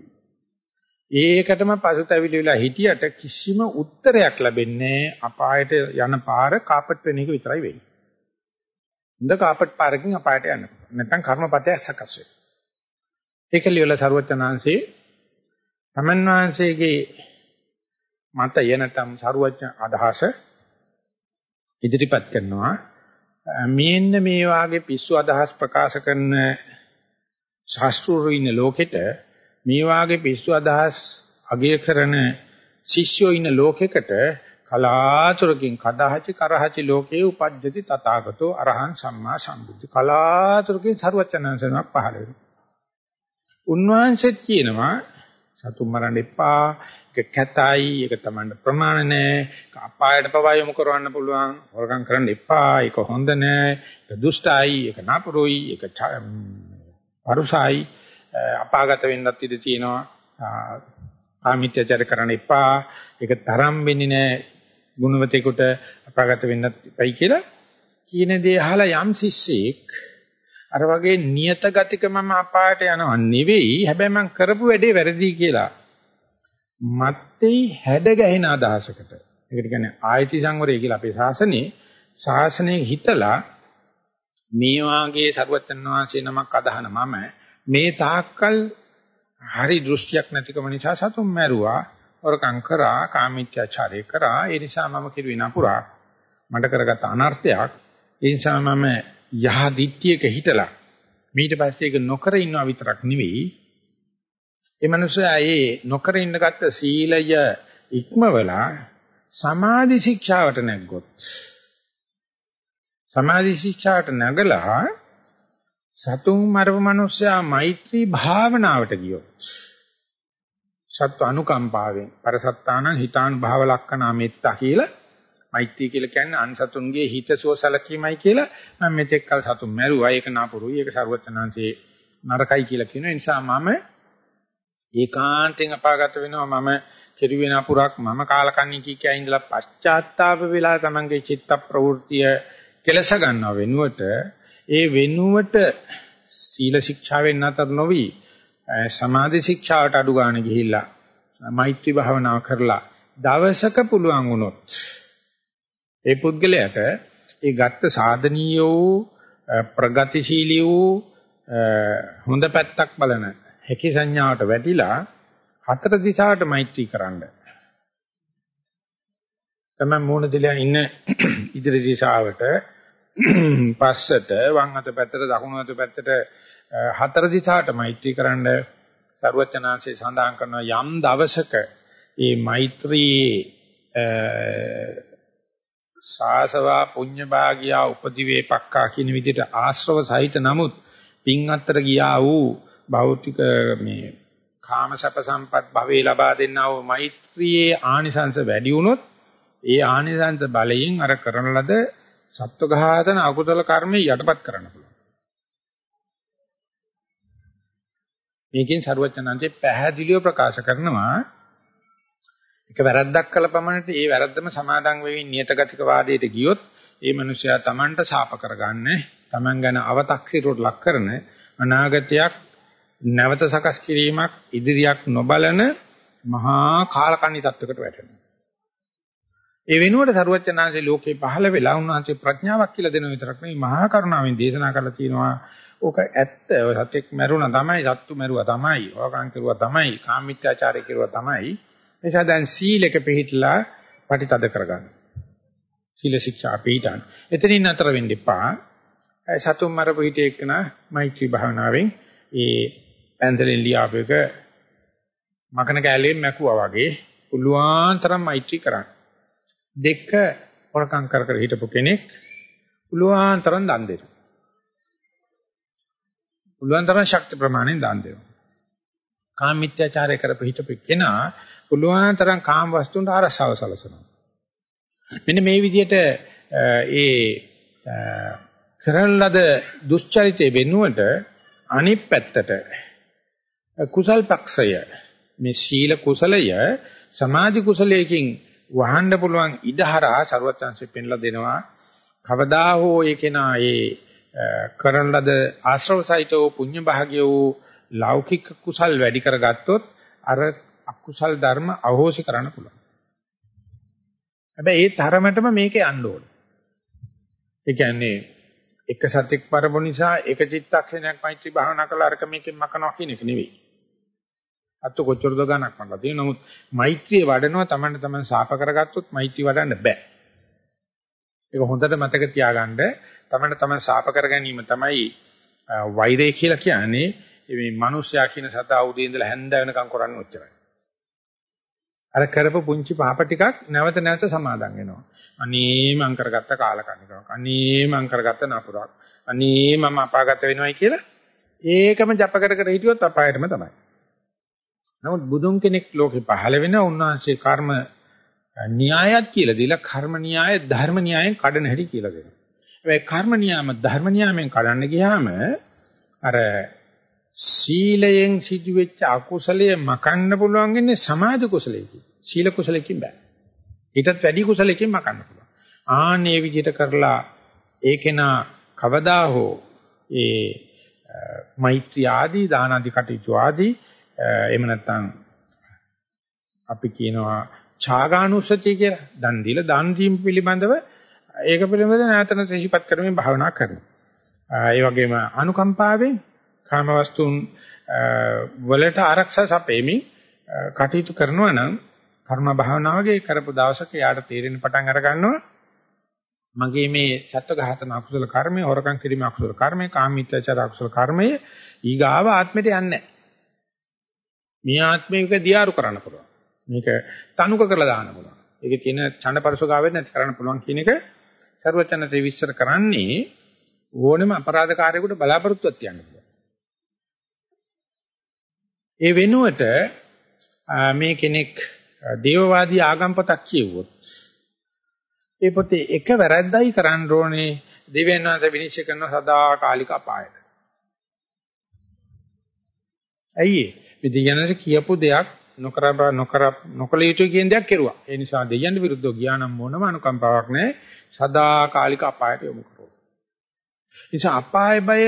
ඒකටම පසුතැවිලි වෙලා හිටියට කිසිම උත්තරයක් ලැබෙන්නේ අපායට යන පාර කාපට් වෙන එක විතරයි වෙන්නේ. හොඳ කාපට් පාරකින් අපායට යන්න. නැත්නම් කර්මපතයක් සකස් වෙනවා. ඒක ලියලා සරුවචනාංශේ තමන් වහන්සේගේ මතය නැත්නම් සරුවචන අදහස ඉදිරිපත් කරනවා මේන්න මේ වාගේ පිස්සු අදහස් ප්‍රකාශ කරන ශාස්ත්‍රූරු ඉන්න ලෝකෙට මේ වාගේ පිස්සු අදහස් අගය කරන ශිෂ්‍යෝ ඉන්න ලෝකෙකට කලාතුරකින් කදාහචි කරහචි ලෝකේ උපජ්ජති තථාගතෝ අරහං සම්මා සම්බුද්ධ කලාතුරකින් සරුවචනංශනක් පහළ වෙනවා. උන්වහන්සේත් කියනවා සතුන් මරන්න එපා. ඒක කැතයි, ඒක තමයි ප්‍රමාණ නැහැ. ඒක අපායට පවා යොමු කරවන්න පුළුවන්. හොරගම් කරන්න එපා. ඒක හොඳ නැහැ. ඒක දුෂ්ටයි, ඒක නපුරුයි, ඒක පරුසයි. අපාගත වෙන්නත් ඉඩ තියෙනවා. කාමීත්‍යචාර කරන්න එපා. ඒක තරම් වෙන්නේ නැහැ. ගුණවතෙකුට අපාගත වෙන්නත් එපයි කියලා කියන දේ අහලා යම් ශිෂ්‍යෙක් අර වගේ නියත ගතික මම අපායට යනව නෙවෙයි හැබැයි මම කරපු වැඩේ වැරදි කියලා මත්තේ හැඩ ගැහෙන අදහසකට ඒකට කියන්නේ ආයති සංවරය කියලා අපේ ශාසනයේ ශාසනයේ හිතලා මේ වාගේ සරුවචන් වහන්සේ නමක් අදහන මම මේ තාක්කල් හරි දෘෂ්ටියක් නැතිකම නිසා සතුම් මැරුවා. වරකම් කරා කාමීත්‍යාචාරය කරා. ඒ නිසා මම කිරුවේ නපුරා. මට කරගත් අනර්ථයක්. ඒ නිසා මම යහ දිට්ඨියක හිටලා ඊට පස්සේ ඒක නොකර ඉන්නවා විතරක් නෙවෙයි. ඒ මනුස්සයා ඒ නොකර ඉන්නගත්ත සීලය ඉක්මවලා සමාධි ශික්ෂාවට නැග්ගොත් සමාධි ශික්ෂාවට නැගලා සතුන් මරපු මනුස්සයා මෛත්‍රී භාවනාවට ගියොත් සත්ව අනුකම්පාවෙන් පරසත්තාන හිතාන් භාව ලක්කනා මෙත්තා කියලා මෛත්‍රී කියලා කියන්නේ අන්සතුන්ගේ හිතසුව සැලකීමයි කියලා. මම මෙතෙක් කල සතුන් මැරුවා ඒක නාපුරුයි ඒක ਸਰවඥාන්සේ නරකයි කියලා කියන නිසා මම ඒකාන්තයෙන් අපාගත වෙනවා. මම කෙරුවේ නපුරක් මම කාලකන්ණි කී කියා ඉඳලා පශ්චාත්තාප වෙලා තමන්ගේ චිත්ත ප්‍රවෘත්තිය කෙලස ගන්නව. වෙනුවට ඒ වෙනුවට සීල ශික්ෂාවෙන් අතර නොවි සමාධි ශික්ෂාවට අඩු ගන්න ගිහිල්ලා මෛත්‍රී භාවනාව කරලා දවසක පුළුවන් වුණොත් ඒ පුද්ගලයාට ඒ ගත්ත සාධනීය වූ ප්‍රගතිශීලී වූ හොඳ පැත්තක් බලන හැකි සංඥාවට වැටිලා හතර දිශාවට මෛත්‍රී කරන්න. තමයි මූණ දිලා ඉන්න ඉදිරි දිශාවට පස්සට වම් අත පැත්තට දකුණු අත පැත්තට හතර දිශාවට මෛත්‍රී කරන්න ਸਰවචනාංශේ සඳහන් කරන යම් දවසක මේ මෛත්‍රී සාසවා පුඤ්ඤ භාගියා උපදිවේපක්කා කියන විදිහට ආශ්‍රව සහිත නමුත් පින් අතර ගියා වූ භෞතික මේ කාම සැප සම්පත් භවේ ලබා දෙන්නා වූ මෛත්‍රියේ ආනිසංස වැඩි වුණොත් ඒ ආනිසංස බලයෙන් අර කරන ලද සත්වඝාතන අකුසල කර්ම යටපත් කරන්න පුළුවන්. මේකෙන් සරුවචනන්තේ පැහැදිලිව ප්‍රකාශ කරනවා එක වැරද්දක් කළ පමණට ඒ වැරද්දම සමාදන් වෙමින් නියතගතික වාදයට ගියොත් ඒ මනුස්සයා Tamanට ශාප කරගන්න, Taman ගැන අව탁සිරුවට ලක් කරන අනාගතයක් නැවත සකස් කිරීමක් ඉදිරියක් නොබලන මහා කාලකන්ණි තත්වයකට වැටෙනවා. ඒ වෙනුවට සරුවචනාංශේ ලෝකේ පහළ වෙලා උන්වහන්සේ ප්‍රඥාවක් කියලා දෙන විතරක් නෙවෙයි මහා කරුණාවෙන් දේශනා කරලා තියෙනවා. ඕක ඇත්ත. ඔය සත්‍යක් මැරුණා තමයි, සත්තු මැරුවා තමයි, ඕකම් කෙරුවා තමයි, කාමීත්‍යාචාරය කෙරුවා තමයි. නිසා දැන් සීලක පිළිහිట్లా පටිතද කරගන්න. සීල ශික්ෂා පිළිටන්. එතනින් අතර වෙන්න එපා. සතුම් මරපු හිටේ එක්කන මෛත්‍රී භාවනාවෙන් ඒ පැන්දලෙන් ලියාපු එක මකන කැලේ මැකුවා වගේ පුළුවන් තරම් මෛත්‍රී කරන්න. දෙක හොරකම් කර කර හිටපු කෙනෙක් පුළුවන් තරම් දන් දෙනවා. පුළුවන් තරම් ශක්ති ප්‍රමාණයෙන් දන් දෙනවා. කාම මිත්‍යාචාරය කරපු හිටපු කෙනා පුළුවන් තරම් කාම වස්තුන්ට ආරසාව සලසනවා. මෙන්න මේ විදිහට ඒ කරන ලද දුෂ්චරිතය වෙනුවට අනිත් පැත්තට කුසල් පක්ෂය මේ සීල කුසලය සමාධි කුසලයකින් වහන්න පුළුවන් ඉඩහරා ਸਰවඥාන්සේ පෙන්ලා දෙනවා කවදා හෝ ඒ කෙනා ඒ කරන ලද ආශ්‍රවසයිතෝ පුඤ්ඤ භාග්‍යෝ ලෞකික කුසල් වැඩි කරගත්තොත් අර අකුසල් ධර්ම අහෝසි කරන්න පුළුවන්. හැබැයි ඒ තරමටම මේකේ යන්න ඕනේ. ඒ කියන්නේ එක සත්‍යක් පරම නිසා එක චිත්තක්ෂණයක් මෛත්‍රී භාවනා කළා අරක මේකෙන් මකනවා කියන එක නෙවෙයි. අත්තු කොච්චරද ගණක් මන්ලා තියෙන නමුත් මෛත්‍රිය වඩනවා Tamanne Taman සාප කරගත්තොත් මෛත්‍රී වඩන්න බෑ. ඒක හොඳට මතක තියාගන්න Tamanne Taman සාප කර ගැනීම තමයි වෛරය කියලා කියන්නේ මේ මිනිස්සයා කියන සතා උදේ ඉඳලා හැන්ද වෙනකම් කරන්නේ ඔච්චරයි. අර කරපු පුංචි පාප ටිකක් නැවත නැවත සමාදන් වෙනවා. අනේ මං කරගත්ත කාලකන්නිකමක්. අනේ මං කරගත්ත නපුරක්. අනේ මම අපාගත වෙනවයි කියලා ඒකම ජප කර කර හිටියොත් අපායටම තමයි. නමුත් බුදුන් කෙනෙක් ලෝකේ පහළ වෙන උන්වහන්සේ කර්ම න්‍යායත් කියලා දීලා කර්ම න්‍යාය ධර්ම න්‍යායෙන් කඩන හැටි කියලා දෙනවා. හැබැයි කර්ම න්‍යාම ධර්ම න්‍යායෙන් කඩන්න ගියාම අර සීලයෙන් සිදුවෙච්ච අකුසලයේ මකන්න පුළුවන් ඉන්නේ සමාධි කුසලයකින්. සීල කුසලයකින් බෑ. ඊටත් වැඩි කුසලයකින් මකන්න පුළුවන්. ආන්නේ විදිහට කරලා ඒකේනා කවදා හෝ ඒ මෛත්‍රී ආදී දාන ආදී කටයුතු ආදී එහෙම නැත්නම් අපි කියනවා ඡාගානුස්සතිය කියලා. දන් දීලා දන් දීම පිළිබඳව ඒක පිළිබඳව නැවත නැවත සිහිපත් කරමින් භාවනා කරනවා. ඒ වගේම අනුකම්පාවෙන් කාමවස්තුන් වලට ආරක්ෂා සපෙමින් කටයුතු කරනවා නම් කර්ම භාවනාවගේ කරපු දවසක යාට තේරෙන පටන් අර ගන්නවා මගේ මේ සත්ව ඝාතන අකුසල කර්මය හොරකම් කිරීම අකුසල කර්මය කාමීත්‍යචාර අකුසල කර්මය ඊගාව ආත්මෙට යන්නේ මේ ආත්මයක දියාරු කරන්න පුළුවන්. මේක තනුක කරලා දාන්න පුළුවන්. ඒකේ තියෙන ඡණ්ඩපරසෝගාවෙත් නැති කරන්න පුළුවන් කියන එක ਸਰවචනතේ විස්තර කරන්නේ ඕනෙම අපරාධකාරයෙකුට බලාපොරොත්තුවක් තියන්න පුළුවන්. ඒ වෙනුවට මේ කෙනෙක් දේවවාදී ආගම් පොතක් කියවුවොත් ඒ පොතේ එක වැරද්දයි කරන්න ඕනේ දෙවියන් වහන්සේ විනිශ්චය කරන සදාකාලික අපායට. ඇයි මේ දෙයයන්ට කියපු දෙයක් නොකර නොකර නොකල යුතුයි කියන දෙයක් කෙරුවා. ඒ නිසා දෙයයන් විරුද්ධව ගියා නම් මොනම අනුකම්පාවක් නැහැ. සදාකාලික අපායට යොමු කරනවා. නිසා අපාය බය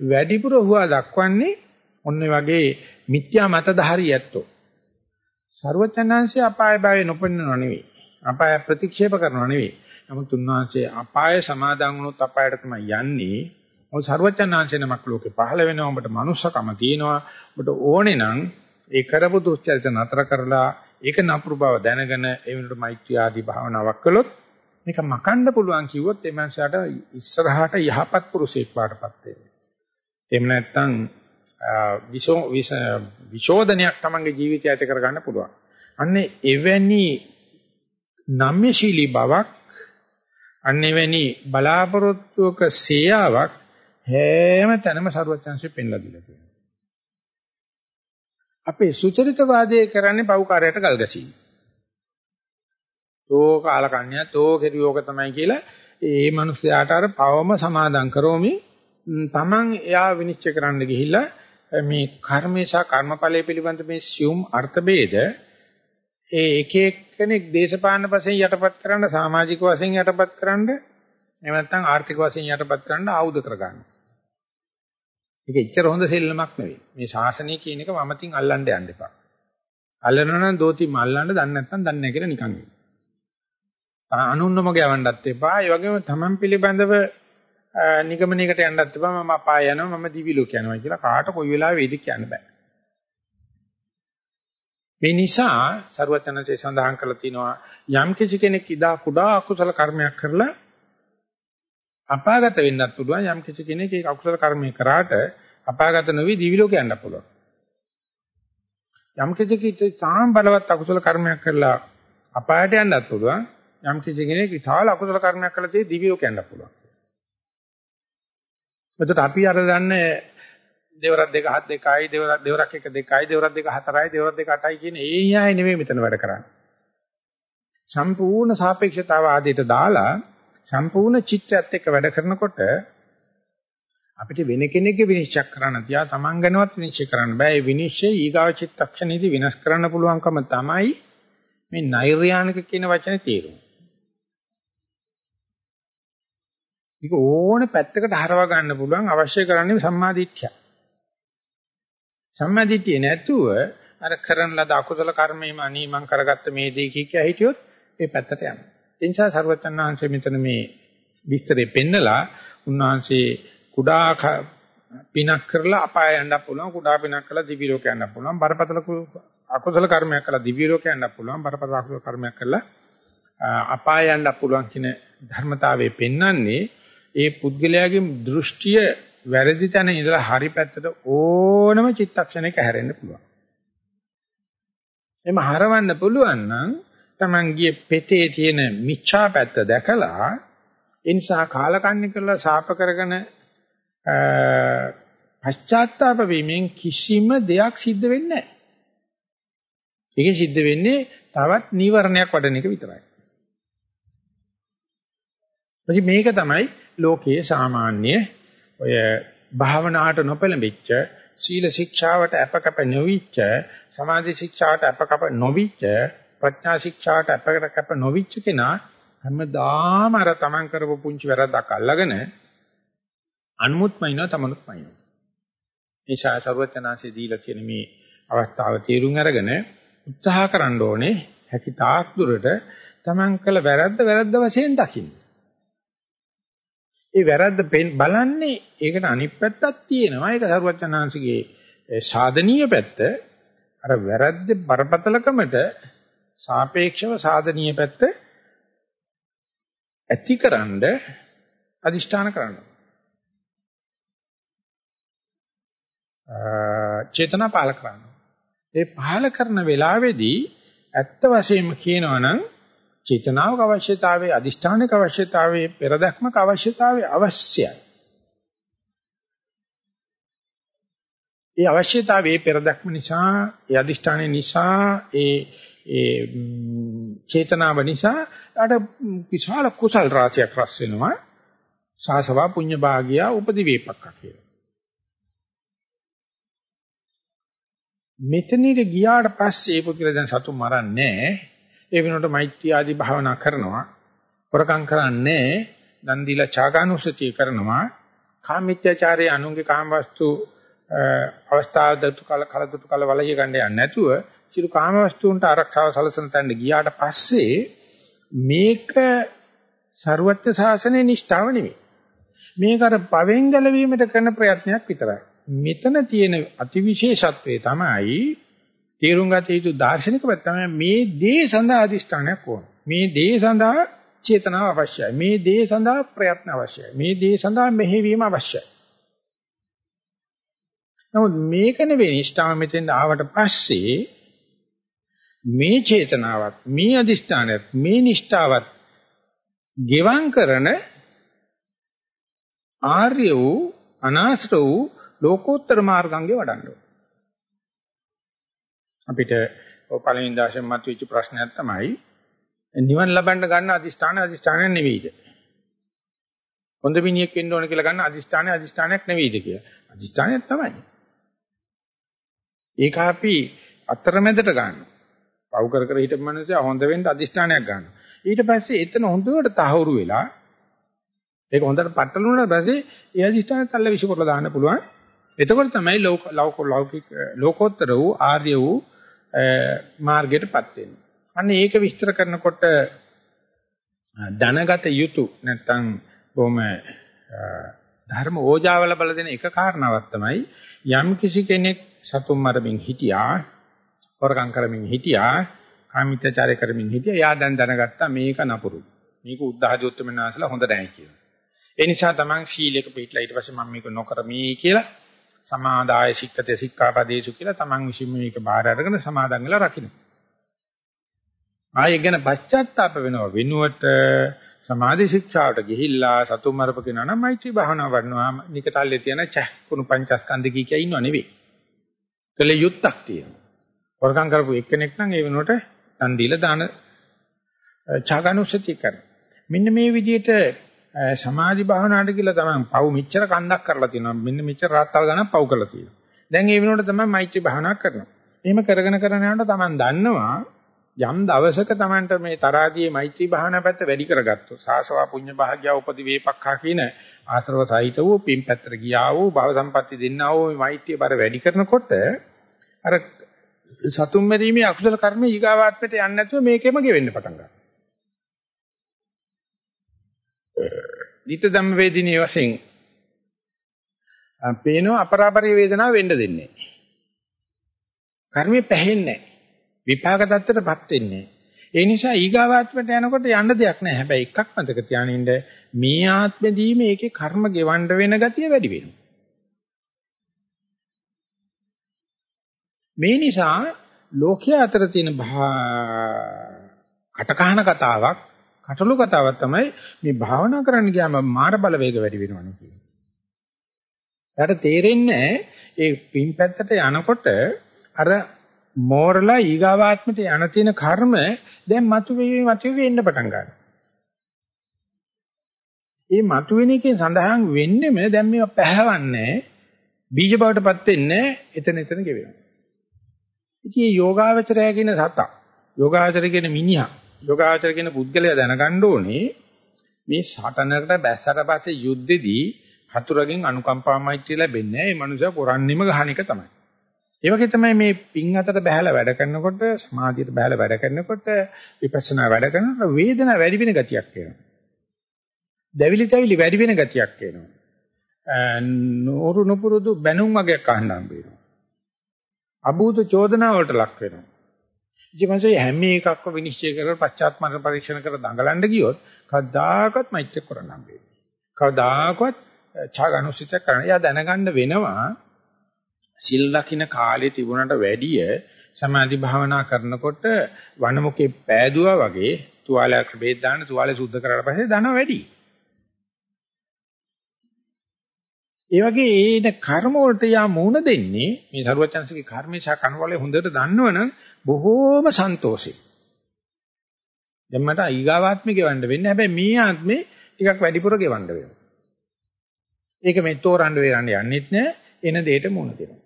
වැඩිපුර හුවා දක්වන්නේ ඔන්න වගේ මිත්‍යා මතධාරී ඇත්තෝ. ਸਰවචනංශය අපාය භාවයේ නොපෙන්නව නෙවෙයි. අපාය ප්‍රතික්ෂේප කරනව නෙවෙයි. නමුත් උන්වහන්සේ අපාය සමාදන් වුණොත් අපායට තමයි යන්නේ. මොකද ਸਰවචනංශය නමක් ලෝකේ පහළ වෙනවා. ඔබට මනුස්සකම තියෙනවා. ඔබට ඕනේ නම් ඒ කරපු දුස්චරිත නතර කරලා ඒක නපුරු බව දැනගෙන ඒ වෙනුවට මෛත්‍රී ආදී භාවනාවක් කළොත් මේක මකන්න පුළුවන් කිව්වොත් ඒ මනසට ඉස්සරහට යහපත් පුරුෂයෙක් වාටපත් වෙනවා. එහෙම නැත්නම් විශෝධනයක් තමන්ගේ ජීවිතය ඇති කරගන්න පුළුවන්. අන්නේ එවැනි නම්‍යශීලී බවක් අන්න එවැනි බලාපොරොත්තුක සේයාවක් හැම තැනම ਸਰුවචන්සිය පෙන්ලා දීලා තියෙනවා. අපේ සුචරිතවාදයේ කරන්නේ පව්කාරයට ගල් ගැසීම. තෝ කාලකන්‍යා තෝ කෙරියෝක තමයි කියලා ඒ මිනිස්යාට අර පවම සමාදම් කරෝමි. Taman එයා විනිශ්චය කරන්න ගිහිල්ලා මේ කර්මේශා කර්මඵලයේ පිළිබඳ මේ සියුම් අර්ථ ભેද ඒ එක එක්කෙනෙක් දේශපාලන වශයෙන් යටපත් කරන්න සමාජික වශයෙන් යටපත් කරන්න එහෙම නැත්නම් ආර්ථික වශයෙන් යටපත් කරන්න ආයුධ කරගන්නවා. ඒක එච්චර හොඳ සෙල්ලමක් නෙවෙයි. මේ ශාසනය කියන එක වමතින් අල්ලන්න යන්න එපා. අල්ලනවා නම් දෝති මල්ලන්න දන්නේ නැත්නම් දන්නේ නැහැ කියලා නිකන් ඉන්න. අනුන්නම ගවන්නත් එපා. ඒ වගේම තමන් පිළිබඳව නිගමනයකට යන්නත් එපා මම අපාය යනවා මම දිවි ලෝක යනවා කියලා කාට කොයි වෙලාවෙ වේද කියන්න බෑ. මේ නිසා සරුවචනසේ සඳහන් කරලා තිනවා යම් කිසි කෙනෙක් ඉදා කුඩා අකුසල කර්මයක් කරලා අපාගත වෙන්නත් පුළුවන් යම් කිසි කෙනෙක් ඒ අකුසල කර්මය කරාට අපාගත නොවි දිවි ලෝක යන්න පුළුවන්. යම් කිසි කෙනෙක් තාම බලවත් අකුසල කර්මයක් කරලා අපායට යන්නත් පුළුවන් යම් කිසි කෙනෙක් විශාල අකුසල කර්මයක් කළා තේ දිව්‍යෝ කියන්න පුළුවන්. එතකොට අපි අර දන්නේ දෙවරක් දෙක හත් දෙකයි දෙවරක් දෙවරක් එක දෙකයි දෙවරක් දෙක හතරයි දෙවරක් දෙක අටයි කියන ඒ න්‍යාය නෙමෙයි මෙතන වැඩ කරන්නේ. සම්පූර්ණ සාපේක්ෂතාව ආදියට දාලා සම්පූර්ණ චිත්‍රයත් එක්ක වැඩ කරනකොට අපිට වෙන කෙනෙක්ගේ විනිශ්චය කරන්න තියා තමන් ගැනවත් විනිශ්චය කරන්න බෑ. ඒ විනිශ්චය ඊගාව චිත්තක්ෂණයේදී විනාශ කරන්න පුළුවන්කම තමයි මේ නෛර්යානික කියන වචනේ තේරුම. මේක ඕනේ පැත්තකට හරව ගන්න පුළුවන් අවශ්‍ය කරන්නේ සම්මාදිට්ඨිය. සම්මාදිට්ඨිය නැතුව අර කරන ලද අකුසල කර්මෙම අනී මං කරගත්ත මේ දේ කිය කිය හිටියොත් ඒ පැත්තට යනවා. ඒ නිසා සර්වචන් වහන්සේ මෙතන මේ විස්තරේ පෙන්නලා උන්වහන්සේ කුඩා පිනක් කරලා අපාය යන්න පුළුවන් කුඩා පිනක් කරලා දිවි ලෝක යන්න පුළුවන් බරපතල අකුසල කර්මයක් කරලා දිව්‍ය ලෝක යන්න පුළුවන් බරපතල අකුසල කර්මයක් කරලා අපාය යන්න පුළුවන් කියන ධර්මතාවයේ පෙන්වන්නේ ඒ පුද්ගලයාගේ දෘෂ්ටිය වැරදි තැන ඉඳලා හරි පැත්තට ඕනම චිත්තක්ෂණයක හැරෙන්න පුළුවන්. එimhe හරවන්න පුළුවන් නම් Taman ගියේ පෙතේ තියෙන මිච්ඡා පැත්ත දැකලා ඒ නිසා කාලකන්ණි කරලා සාප කරගෙන පශ්චාත්තාප වීමෙන් කිසිම දෙයක් සිද්ධ වෙන්නේ නැහැ. ඒකෙන් සිද්ධ වෙන්නේ තවත් නීවරණයක් වඩන එක විතරයි. ඉතින් මේක තමයි ලෝකයේ සාමාන්‍ය ඔය භාවනාවට නොපෙළඹිච්ච සීල ශික්ෂාවට අපකප නොවිච්ච සමාධි ශික්ෂාවට අපකප නොවිච්ච ප්‍රඥා ශික්ෂාවට අපකප නොවිච්ච කෙනා හැමදාම අර තමන් කරපු පුංචි වැරද්දක් අල්ලගෙන අනුමුත්මයින්ව තමනුත්මයින්ව. ඒ ශාසරුවචනාංශය දීලා කියන මේ අවස්ථාව තේරුම් අරගෙන උත්සාහ කරන්න ඕනේ හැකි තාක් දුරට තමන් කළ වැරද්ද වැරද්ද වශයෙන් දකින්න. ඒ වැරද්ද බලන්නේ ඒකට අනිත් පැත්තක් තියෙනවා. ඒක සරුවචනාංශගේ සාධනීය පැත්ත. අර වැරද්ද බරපතලකමට සාපේක්ෂව සාධනීය පැත්ත ඇතිකරනද අදිෂ්ඨාන කරනවා. චේතනා පාල කරනවා. ඒ පාල කරන වෙලාවේදී ඇත්ත වශයෙන්ම කියනවා නම් චේතනාවක අවශ්‍යතාවයේ අදිෂ්ඨානික අවශ්‍යතාවයේ පෙරදක්මක අවශ්‍යතාවයේ අවශ්‍යයි. ඒ අවශ්‍යතාවයේ පෙරදක්ම නිසා, ඒ අදිෂ්ඨානය නිසා, ඒ ඒ චේතනාව නිසා අර විශාල කුසල් රාශියක් රැස් වෙනවා. සාසවා පුඤ්ඤ භාගියා උපදි වේපක්ක කියලා. මෙතනට ගියාට පස්සේ පුදුල දැන් සතුන් මරන්නේ ඒ වෙනකොට මෛත්‍රී ආදී භාවනා කරනවා හොරකම් කරන්නේ දන් දීලා ඡාගානුසතිය කරනවා කාමීත්‍යචාරයේ අනුන්ගේ කාමවස්තු අවස්ථාව දතු කල කලදතු කල වලහිය ගන්න යන්නේ නැතුව සිළු කාමවස්තුන්ට ආරක්ෂාව සලසන තැනට ගියාට පස්සේ මේක ਸਰුවත්ව ශාසනයේ නිෂ්ඨාව නෙමෙයි මේක අර පවෙන් ගැලවීමට කරන ප්‍රයත්නයක් විතරයි මෙතන තියෙන අතිවිශේෂත්වය තමයි තේරුම් ගත යුතු දාර්ශනික පැත්ත තමයි මේ දේ සඳහා අදිෂ්ඨානයක් ඕන. මේ දේ සඳහා චේතනාව අවශ්‍යයි. මේ දේ සඳහා ප්‍රයත්න අවශ්‍යයි. මේ දේ සඳහා මෙහෙවීම අවශ්‍යයි. නමුත් මේක නෙවෙයි නිෂ්ඨාව මෙතෙන් ආවට පස්සේ මේ චේතනාවත් මේ අදිෂ්ඨානයත් මේ නිෂ්ඨාවත් ගෙවම් කරන ආර්ය වූ අනාශ්‍ර වූ ලෝකෝත්තර මාර්ගංගේ වඩන්න අපිට ඔය පළවෙනි දාශයෙන් මතුවෙච්ච ප්‍රශ්නයක් තමයි නිවන් ලබන්න ගන්න අදිෂ්ඨාන අදිෂ්ඨානයක් නෙවෙයිද? හොඳ මිනිහෙක් වෙන්න ඕන කියලා ගන්න අදිෂ්ඨානය අදිෂ්ඨානයක් නෙවෙයිද කියලා. අදිෂ්ඨානයක් තමයි. ඒක අපි අතරමැදට ගන්නවා. පව් කර කර හිටපු මිනිස්සු හොඳ වෙන්න අදිෂ්ඨානයක් ගන්නවා. ඊට පස්සේ එතන හොඳට තහවුරු වෙලා ඒක හොඳට පట్టල වුණාට පස්සේ ඒ අදිෂ්ඨානය තල්ල විශ්කොරලා දාන්න පුළුවන්. එතකොට තමයි ලෞකික ලෝකෝත්තර වූ ආර්ය වූ මාර්ගයටපත් වෙන්නේ. අන්න ඒක විස්තර කරනකොට දැනගත යුතු නැත්නම් බොහොම ධර්ම ඕජාවල බල දෙන එක කාරණාවක් තමයි යම් කිසි කෙනෙක් සතුම් මරමින් හිටියා හොරකම් කරමින් හිටියා කාමීත්‍යචාරය කරමින් හිටියා එයා දැන් දැනගත්තා මේක නපුරු මේක උද්ධහජෝත්තමනාසලා හොඳ නැහැ කියලා ඒ නිසා තමන් සීලයක පිටලා ඊට පස්සේ මම මේක නොකරමි කියලා සමාදාය සික්කතේ සික්ඛාපදේසු කියලා තමන් විසින්ම මේක බාර අරගෙන සමාදන් වෙලා රකින්න. ආයෙ ගැන පශ්චාත්තාප වෙනවා වෙනුවට සමාධි ශික්ෂාවට ගිහිල්ලා සතුම් මරප කෙනා නම් මෛත්‍රී භාවනාව වඩනවා නිකතල්ලේ තියෙන චහ කුණු පංචස්කන්ධ කී කිය ඉන්නව නෙවෙයි. කළ යුත්තක් තියෙනවා. වරකම් කරපු එක්කෙනෙක් නම් ඒ වෙනුවට දන් දීලා දාන ඡාගනුසති කරන. මෙන්න මේ විදිහට සමාධි භාවනාවට කියලා තමයි පව් මෙච්චර කන්දක් කරලා තියෙනවා. මෙන්න මෙච්චර රාත්තල් ගණන් පව් කරලා තියෙනවා. දැන් ඒ වෙනුවට තමයි මෛත්‍රී භාවනා කරනවා. එහෙම කරගෙන කරගෙන යනකොට Taman දන්නවා යම් දවසක Tamanට මේ තරාදියේ මෛත්‍රී භාවනා පැත්ත වැඩි කරගත්තොත් සාසවා පුඤ්ඤ භාග්‍ය උපදි වේපක්ඛා කියන ආශ්‍රව සහිත වූ පින් පැත්තට ගියා වූ භව සම්පatti දෙන්නා වූ මේ මෛත්‍රිය බර වැඩි කරනකොට අර සතුම් මැරීමේ අකුසල කර්ම ඊගාවාත්මයට යන්නේ නැතුව මේකෙම ගෙවෙන්න පටන් ගන්නවා. නිත ධම්ම වේදිනිය වශයෙන් පේනවා අපරාපරිය වේදනාව වෙන්න දෙන්නේ. කර්මෙ පැහෙන්නේ විපාක தත්තරපත් වෙන්නේ. ඒ නිසා ඊගාවාත්මයට යනකොට යන්න දෙයක් නැහැ. හැබැයි එකක් මතක තියානින්න මේ ආත්මෙදී මේකේ කර්ම ගෙවන්න වෙන ගතිය වැඩි වෙනවා. මේ නිසා ලෝකයේ අතර තියෙන කටකහන කතාවක් කටළු කතාවක් තමයි මේ භාවනා කරන්න ගියාම මාර බලවේග වැඩි වෙනවනේ කියන්නේ. එයාට තේරෙන්නේ ඒ පින් පැත්තට යනකොට අර මෝරලා ඊගාවාත්මට යන තියෙන කර්ම දැන් මතුවේ මතුවේ එන්න පටන් ගන්නවා. ඒ මතුවෙන එකෙන් සඳහන් වෙන්නේම දැන් මේවා පැහැවන්නේ බීජ බවටපත් වෙන්නේ එතන එතන ගෙවෙනවා. ඉතින් මේ යෝගාවචරය කියන සතා යෝගාවචරය කියන මිනිහා යෝගාවචර කියන පුද්ගලයා දැනගන්න ඕනේ මේ සටනකට බැස්සට පස්සේ යුද්ධෙදී හතුරගෙන් අනුකම්පා මෛත්‍රිය ලැබෙන්නේ නැහැ. ඒ මනුස්සයා කරන්නේම ගහන එක තමයි. ඒ වගේ තමයි මේ පිං අතට බහැලා වැඩ කරනකොට සමාධියට බහැලා වැඩ කරනකොට විපස්සනා වැඩ කරනකොට වේදනාව වැඩි වෙන ගතියක් එනවා. දැවිලි තැවිලි වැඩි වෙන ගතියක් එනවා. නෝරු නුපුරුදු බැනුම් වගේක් අහන්න හම්බ වෙනවා. අභූත චෝදනා වලට ලක් වෙනවා. ඉතින්මසේ හැම එකක්ම විනිශ්චය කරලා පශ්චාත්මක පරීක්ෂණ කර දඟලන්න ගියොත් කවදාකවත් මෛත්‍රිය කරන්න හම්බෙන්නේ. කවදාකවත් ඡාගනුසිත කරන්න. එයා දැනගන්න වෙනවා සිල් ලකින කාලේ තිබුණට වැඩිය සමාධි භාවනා කරනකොට වනමුකේ පෑදුවා වගේ තුවාලයක් බෙහෙත් දාන්න තුවාලේ සුද්ධ කරලා පස්සේ ධන වැඩි. ඒ වගේ ඒන කර්ම වලට යා මුණ දෙන්නේ මේ සරුවචන්සේගේ කර්මේ සහ කනවලේ හොඳට දන්නවනම් බොහෝම සන්තෝෂයි. දැන් මට ඊගාවාත්මේ ගෙවන්න වෙන්නේ හැබැයි මේ ආත්මේ ටිකක් වැඩිපුර ගෙවන්න වෙනවා. ඒක මේ තෝරන්න වේරන්න යන්නෙත් නෑ එන දෙයට මුණ දෙනවා.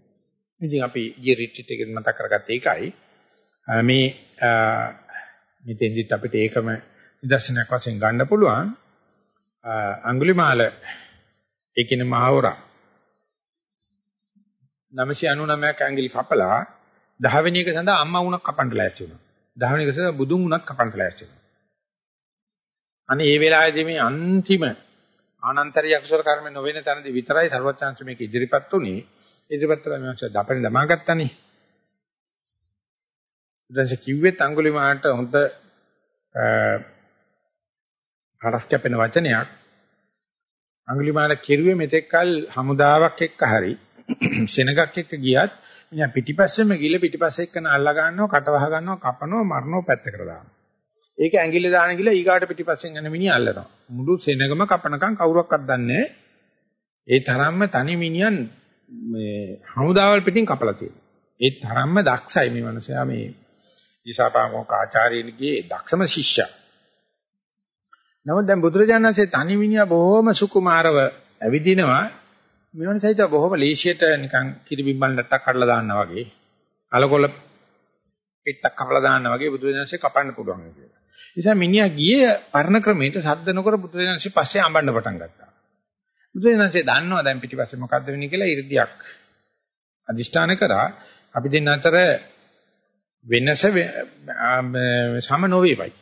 ඉතින් අපි ගිය රිට්‍රීට් එකෙන් මතක් කරගත්තේ ඒකයි. මේ මෙතෙන්දිත් අපිට ඒකම නිදර්ශනයක් වශයෙන් ගන්න පුළුවන්. අඟුලිමාල ඒ කියන්නේ මහවරා 999ක් ඇඟිලි කපලා 10 වෙනි එක සඳහා අම්මා වුණක් කපන්න ලෑස්ති වුණා. 10 වෙනි එක සඳහා බුදුන් වුණක් කපන්න ලෑස්ති වුණා. අනේ ඒ වෙලාවේදී මේ අන්තිම ආනන්තරිය අකුසල කර්ම නොවන තැනදී විතරයි ਸਰවඥාන්ස මේක ඉදිරිපත් උනේ. ඉදිරිපත් කළා මම දපණ දමාගත්තානේ. ඊටසේ කිව්වෙත් අඟුලිමාලට හොඳ හරස් කැපෙන වචනයක් අඟුලිමාල කිරුවේ මෙතෙක්කල් හමුදාවක් එක්ක හරි සෙනගක් එක්ක ගියත් ඉතින් පිටිපස්සෙම ගිල පිටිපස්සේ එක්කන අල්ලා ගන්නවා කටවහ ගන්නවා කපනවා මරනවා පැත්තකට දානවා. ඒක ඇඟිල්ල දාන ගිල ඊගාට පිටිපස්සෙන් යන මිනිහ අල්ලනවා. මුළු සෙනගම කපනකම් කවුරක්වත් දන්නේ ඒ තරම්ම තනි මිනිහන් මේ හමුදාවල් පිටින් කපලා තියෙනවා. ඒ තරම්ම දක්ෂයි මේ මනුස්සයා මේ ඊසාපාමෝක ආචාර්යනිගේ දක්ෂම ශිෂ්‍යයා. නමුත් දැන් බුදුරජාණන් වහන්සේ තනි මිනිහා බොහොම සුකුමාරව ඇවිදිනවා මේවන සහිත බොහොම ලේසියට නිකන් කිරි බිම්බල් නැට්ටක් කඩලා දාන්නා වගේ අලකොල පිටක් කපලා දාන්නා වගේ බුදුරජාණන්සේ කපන්න පුළුවන් කියලා. නිසා මිනිහා ගියේ පරණ ක්‍රමයට සද්ද නොකර බුදුරජාණන්සේ පස්සේ අඹන්න පටන් ගත්තා. බුදුරජාණන්සේ දන්නවා දැන් පිටිපස්සේ මොකද්ද වෙන්නේ කියලා 이르දියක් අදිෂ්ඨාන කරා අපි දෙන්න අතර වෙනස සම නොවේපයි.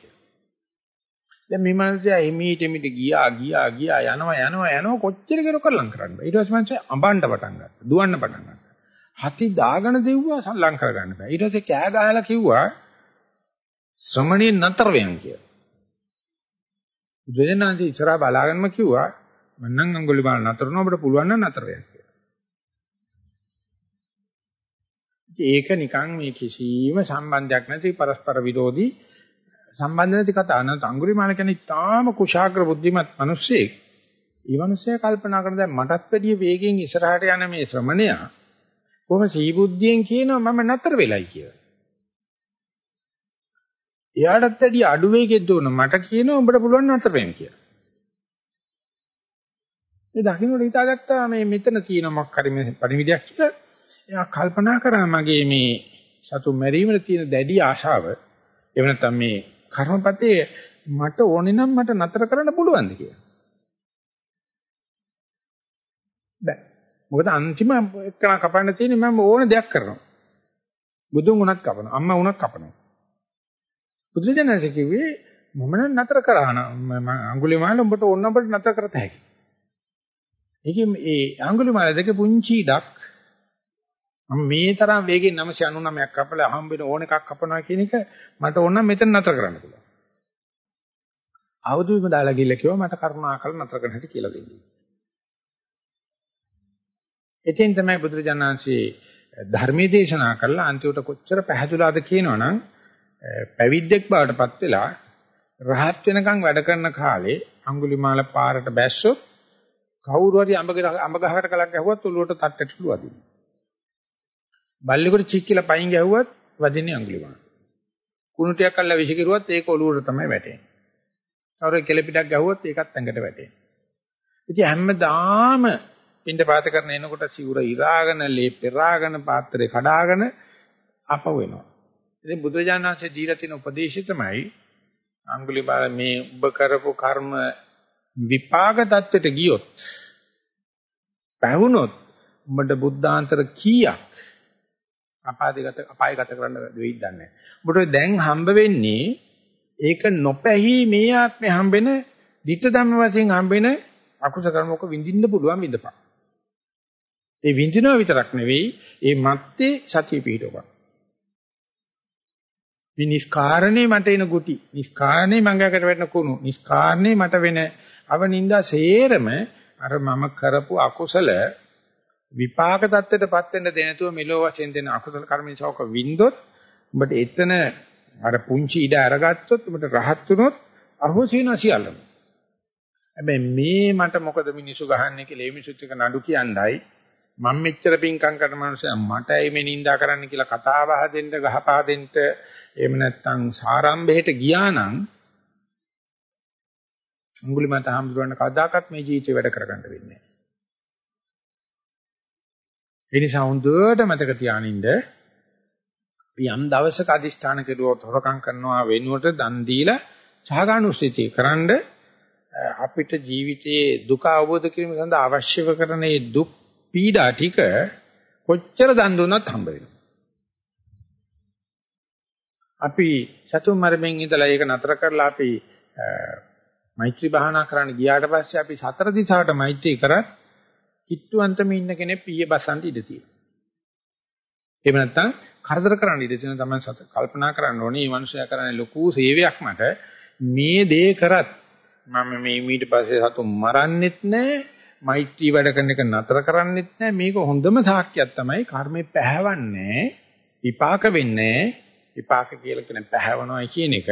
දැන් මේ මනුස්සයා එමීට එමීට ගියා ගියා ගියා යනවා යනවා යනවා කොච්චර කෙනෙක් කරලම් කරන්න බෑ. ඊට පස්සේ මනුස්සයා අඹන්න පටන් ගත්තා. දුවන්න පටන් ගත්තා. හති දාගෙන දෙව්වා සල්ලම් කරගන්න බෑ. ඊට පස්සේ කෑ ගහලා කිව්වා ශ්‍රමණේ නතර වෙන කියලා. බුදුරජාණන් ඉස්සරහා බලාගෙනම කිව්වා මන්නම් අඟුලිමාල නතර වෙනවා ඔබට පුළුවන් නම් නතර වෙන්න කියලා. ඒක නිකන් මේ කිසිම සම්බන්ධයක් නැති පරස්පර විරෝධී සම්බන්ධ නැති කතා නැත්නම් අඟුලිමාල කෙනෙක් තාම කුශාග්‍ර බුද්ධිමත් මිනිස්සෙක්. ඒ මිනිස්සයා කල්පනා කරන දැන් මටත් වැඩිය වේගෙන් ඉස්සරහට යන මේ ශ්‍රමණයා කොහොම සීබුද්ධියෙන් කියනවා මම නතර වෙලයි කියලා. එයාටත් වැඩිය අඩු වේගෙන් දුවන මට කියනවා උඹට පුළුවන් නතර වෙන්න කියලා. මේ දකින්නට හිතාගත්තා මේ මෙතන තියෙන මොකක් හරි මේ පරිවිදයක් කියලා. එයා කල්පනා කරා මගේ මේ සතුන් මැරීමේ තියෙන දැඩි ආශාව එහෙම නැත්නම් මේ කර්මපතේ මට ඕනේ නම් මට නතර කරන්න පුළුවන්ද කියලා. බෑ. මොකද අන්තිම එක්කන කපන්න තියෙන්නේ මම ඕන දෙයක් කරනවා. බුදුන් උනත් කපනවා. අම්මා උනත් කපනවා. බුදුරජාණන්සේ කිව්වේ මම නම් නතර කරා නම් අඟුලිමාල උඹට ඕන අපිට නතර කරත හැකියි. ඒකේ ඒ අඟුලිමාල දෙක පුංචි ඉඩක් මම මේ තරම් වේගෙන් 999ක් කපලා හම්බෙන ඕන එකක් කපනවා කියන එක මට ඕන නම් මෙතන නතර කරන්න පුළුවන්. අවුදුම දාලා ගිල්ල කිව්වා මට කරුණාකර නතර කරන්න හැටි කියලා දෙන්න. එතෙන් තමයි බුදුරජාණන්සේ ධර්මයේ දේශනා කළා අන්තිමට කොච්චර පැහැදුලාද කියනවනම් පැවිද්දෙක් බවට පත් වෙලා රහත් වෙනකන් වැඩ කරන කාලේ අඟුලිමාල පාරට බැස්සොත් කවුරු හරි අඹ අඹ ගහකට කලක් ගැහුවත් ඔලුවට තට්ටට ලුවදිනවා. බල්ලෙකුට චික් කියලා පයින් ගැහුවත් වදින්නේ අඟුලිමාල. කුණු ටිකක් අල්ල විසිකිරුවත් ඒක ඔලුවට තමයි වැටෙන්නේ. කවුරු කෙලපිටක් ගැහුවොත් ඒකත් ඇඟට වැටෙනවා. ඉතින් හැමදාම පින්ඩ පාත කරන එනකොට සිවුර ඉරාගෙන, ලේ පෙරාගෙන, පාත්‍රේ කඩාගෙන අපව වෙනවා. ඉතින් බුදුරජාණන් වහන්සේ දීලා තියෙන උපදේශය තමයි අඟුලිමාල මේ ඔබ කරපු කර්ම විපාක தත්වෙට ගියොත් පැවුනොත් උඹට බුද්ධාන්තර කීයක් අපාදිගත අපායගත කරන්න වෙයිද දන්නේ නැහැ. උඹට දැන් හම්බ වෙන්නේ ඒක නොපැහි මේ ආත්මේ හම්බෙන ditta ධම්ම වශයෙන් හම්බෙන අකුසල කර්මක විඳින්න පුළුවන් විඳපන්. ඒ විඳිනව විතරක් නෙවෙයි ඒ මැත්තේ සතිය පිහිටවපන්. මේ නිස්කාරණේ මට එන ගුටි, නිස්කාරණේ මංගකට වැටෙන කුණු, නිස්කාරණේ මට වෙන අවනින්දා සේරම අර මම කරපු අකුසල විපාක தත්ත්වයටපත් වෙන්න දෙ නැතුව මෙලෝ වශයෙන් දෙන අකුසල කර්මීසෝක වින්දොත් උඹට එතන අර පුංචි ඉඩ අරගත්තොත් උඹට රහත් වුණොත් අහෝසින සියල්ලම. හැබැයි මේ මට මොකද මිනිසු ගහන්නේ කියලා ඒ මිනිසුත් එක නඩු කියන්නයි මම මෙච්චර පිංකම් කරන මනුස්සයා මට ඇයි මේ නිඳා කරන්න කියලා කතාව හදෙන්න ගහපා දෙන්න එහෙම නැත්නම් සාරම්භයට ගියා නම් අඟුලිමත හම්බුරන්න කවදාකවත් මේ ජීවිතේ වැඩ කරගන්න වෙන්නේ නැහැ. ඒ නිසා හොඳට මතක තියානින්න අපි යම් දවසක අදිෂ්ඨාන කෙරුවොත් හොරකම් කරනවා වෙනුවට දන් දීලා සහගානුස්සතිය කරන්ඩ අපිට ජීවිතයේ දුක අවබෝධ කිරීම සඳහා අවශ්‍යව කරන මේ දුක් පීඩා ටික කොච්චර දන් දුන්නත් හම්බ වෙනවා. අපි සතුම් මරමින් ඉඳලා ඒක නතර කරලා අපි මෛත්‍රී භාවනා කරන්න ගියාට පස්සේ අපි සතර දිශාවට මෛත්‍රී කරත් කිට්ටුවන්තම ඉන්න කෙනෙක් පීය බසන්ට ඉඩ තියෙනවා. එහෙම නැත්නම් කරදර කරන්න ඉඩ තියෙන තමයි සත කල්පනා කරන්න ඕනේ. මේ මිනිසයා කරන්නේ ලොකු සේවයක් මට. මේ දේ කරත් මම මේ ඊට පස්සේ සතු මරන්නෙත් නැහැ මෛත්‍රී වැඩ කරන එක නතර කරන්නෙත් නැහැ මේක හොඳම සාක්ෂියක් තමයි කර්මේ පැහැවන්නේ විපාක වෙන්නේ විපාක කියලා කියන පැහැවනවා කියන එක